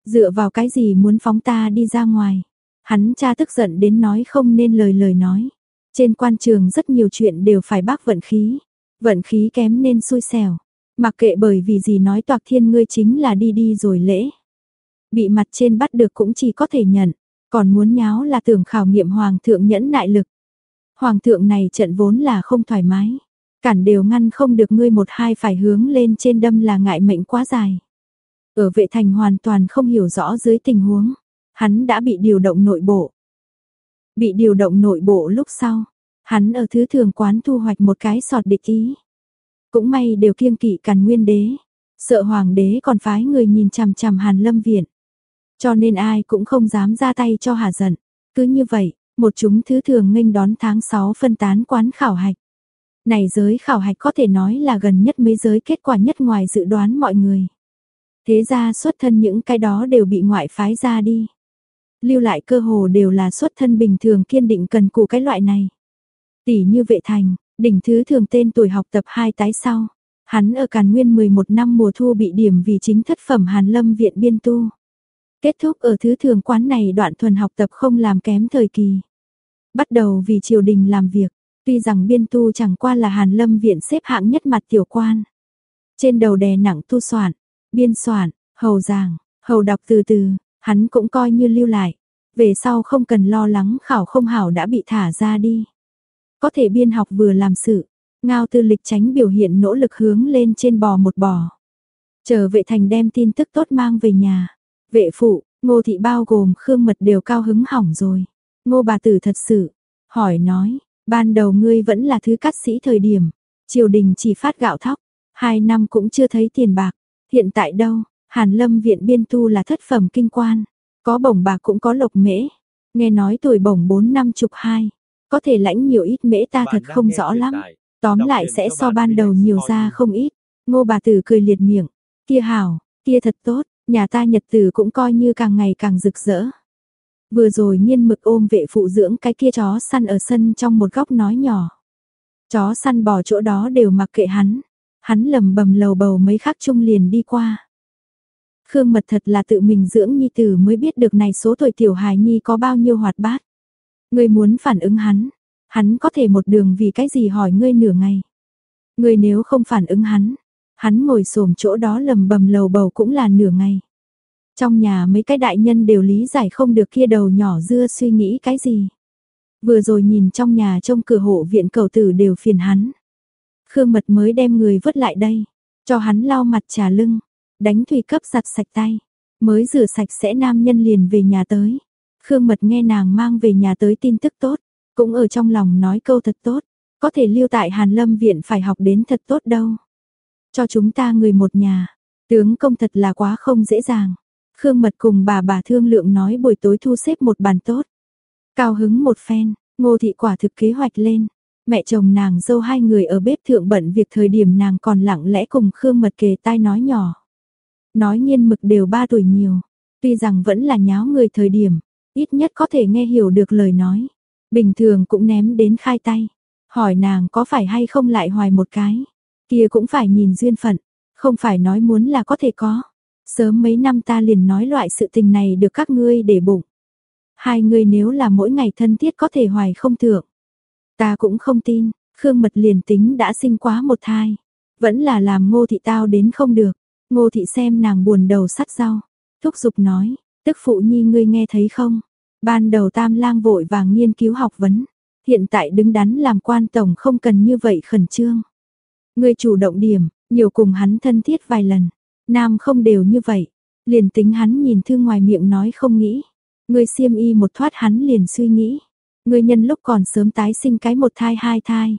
Dựa vào cái gì muốn phóng ta đi ra ngoài? Hắn cha tức giận đến nói không nên lời lời nói. Trên quan trường rất nhiều chuyện đều phải bác vận khí. Vận khí kém nên xui xẻo. Mặc kệ bởi vì gì nói toạc thiên ngươi chính là đi đi rồi lễ. Bị mặt trên bắt được cũng chỉ có thể nhận. Còn muốn nháo là tưởng khảo nghiệm hoàng thượng nhẫn nại lực. Hoàng thượng này trận vốn là không thoải mái. Cản đều ngăn không được ngươi một hai phải hướng lên trên đâm là ngại mệnh quá dài. Ở vệ thành hoàn toàn không hiểu rõ dưới tình huống, hắn đã bị điều động nội bộ. Bị điều động nội bộ lúc sau, hắn ở thứ thường quán thu hoạch một cái sọt địch ý. Cũng may đều kiêng kỵ càn nguyên đế, sợ hoàng đế còn phái người nhìn chằm chằm hàn lâm viện. Cho nên ai cũng không dám ra tay cho hà giận. Cứ như vậy, một chúng thứ thường nghênh đón tháng 6 phân tán quán khảo hạch. Này giới khảo hạch có thể nói là gần nhất mấy giới kết quả nhất ngoài dự đoán mọi người. Thế ra xuất thân những cái đó đều bị ngoại phái ra đi. Lưu lại cơ hồ đều là xuất thân bình thường kiên định cần cù cái loại này. Tỷ như vệ thành, đỉnh thứ thường tên tuổi học tập hai tái sau. Hắn ở Càn Nguyên 11 năm mùa thu bị điểm vì chính thất phẩm Hàn Lâm viện biên tu. Kết thúc ở thứ thường quán này đoạn thuần học tập không làm kém thời kỳ. Bắt đầu vì triều đình làm việc, tuy rằng biên tu chẳng qua là Hàn Lâm viện xếp hạng nhất mặt tiểu quan. Trên đầu đè nặng tu soạn, biên soạn, hầu giảng, hầu đọc từ từ, hắn cũng coi như lưu lại. Về sau không cần lo lắng khảo không hảo đã bị thả ra đi. Có thể biên học vừa làm sự, ngao tư lịch tránh biểu hiện nỗ lực hướng lên trên bò một bò. Chờ vệ thành đem tin tức tốt mang về nhà. Vệ phụ, ngô thị bao gồm khương mật đều cao hứng hỏng rồi. Ngô bà tử thật sự, hỏi nói, ban đầu ngươi vẫn là thứ cắt sĩ thời điểm, triều đình chỉ phát gạo thóc, hai năm cũng chưa thấy tiền bạc, hiện tại đâu, Hàn Lâm viện biên tu là thất phẩm kinh quan, có bổng bạc cũng có lộc mễ, nghe nói tuổi bổng 4 năm chục hai, có thể lãnh nhiều ít mễ ta thật không rõ lắm, tóm lại sẽ so ban đầu nhiều ra không ít, ngô bà tử cười liệt miệng, kia hảo, kia thật tốt, nhà ta nhật tử cũng coi như càng ngày càng rực rỡ. Vừa rồi nhiên mực ôm vệ phụ dưỡng cái kia chó săn ở sân trong một góc nói nhỏ. Chó săn bò chỗ đó đều mặc kệ hắn. Hắn lầm bầm lầu bầu mấy khắc chung liền đi qua. Khương mật thật là tự mình dưỡng nhi tử mới biết được này số tuổi tiểu hài nhi có bao nhiêu hoạt bát. Ngươi muốn phản ứng hắn, hắn có thể một đường vì cái gì hỏi ngươi nửa ngày. Ngươi nếu không phản ứng hắn, hắn ngồi xổm chỗ đó lầm bầm lầu bầu cũng là nửa ngày. Trong nhà mấy cái đại nhân đều lý giải không được kia đầu nhỏ dưa suy nghĩ cái gì. Vừa rồi nhìn trong nhà trông cửa hộ viện cầu tử đều phiền hắn. Khương mật mới đem người vứt lại đây, cho hắn lau mặt trà lưng, đánh thủy cấp giặt sạch tay. Mới rửa sạch sẽ nam nhân liền về nhà tới. Khương mật nghe nàng mang về nhà tới tin tức tốt, cũng ở trong lòng nói câu thật tốt. Có thể lưu tại Hàn Lâm viện phải học đến thật tốt đâu. Cho chúng ta người một nhà, tướng công thật là quá không dễ dàng. Khương Mật cùng bà bà thương lượng nói buổi tối thu xếp một bàn tốt. Cao hứng một phen, ngô thị quả thực kế hoạch lên. Mẹ chồng nàng dâu hai người ở bếp thượng bận việc thời điểm nàng còn lặng lẽ cùng Khương Mật kề tai nói nhỏ. Nói nhiên mực đều ba tuổi nhiều, tuy rằng vẫn là nháo người thời điểm, ít nhất có thể nghe hiểu được lời nói. Bình thường cũng ném đến khai tay, hỏi nàng có phải hay không lại hoài một cái. Kia cũng phải nhìn duyên phận, không phải nói muốn là có thể có. Sớm mấy năm ta liền nói loại sự tình này được các ngươi để bụng. Hai người nếu là mỗi ngày thân thiết có thể hoài không thượng. Ta cũng không tin, Khương Mật liền tính đã sinh quá một thai. Vẫn là làm ngô thị tao đến không được. Ngô thị xem nàng buồn đầu sắt rau. Thúc giục nói, tức phụ nhi ngươi nghe thấy không? Ban đầu tam lang vội vàng nghiên cứu học vấn. Hiện tại đứng đắn làm quan tổng không cần như vậy khẩn trương. Ngươi chủ động điểm, nhiều cùng hắn thân thiết vài lần. Nam không đều như vậy, liền tính hắn nhìn thư ngoài miệng nói không nghĩ. Người xiêm y một thoát hắn liền suy nghĩ. Người nhân lúc còn sớm tái sinh cái một thai hai thai.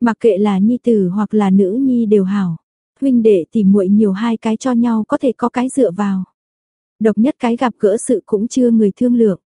Mặc kệ là nhi tử hoặc là nữ nhi đều hảo. Huynh đệ tìm muội nhiều hai cái cho nhau có thể có cái dựa vào. Độc nhất cái gặp gỡ sự cũng chưa người thương lượng.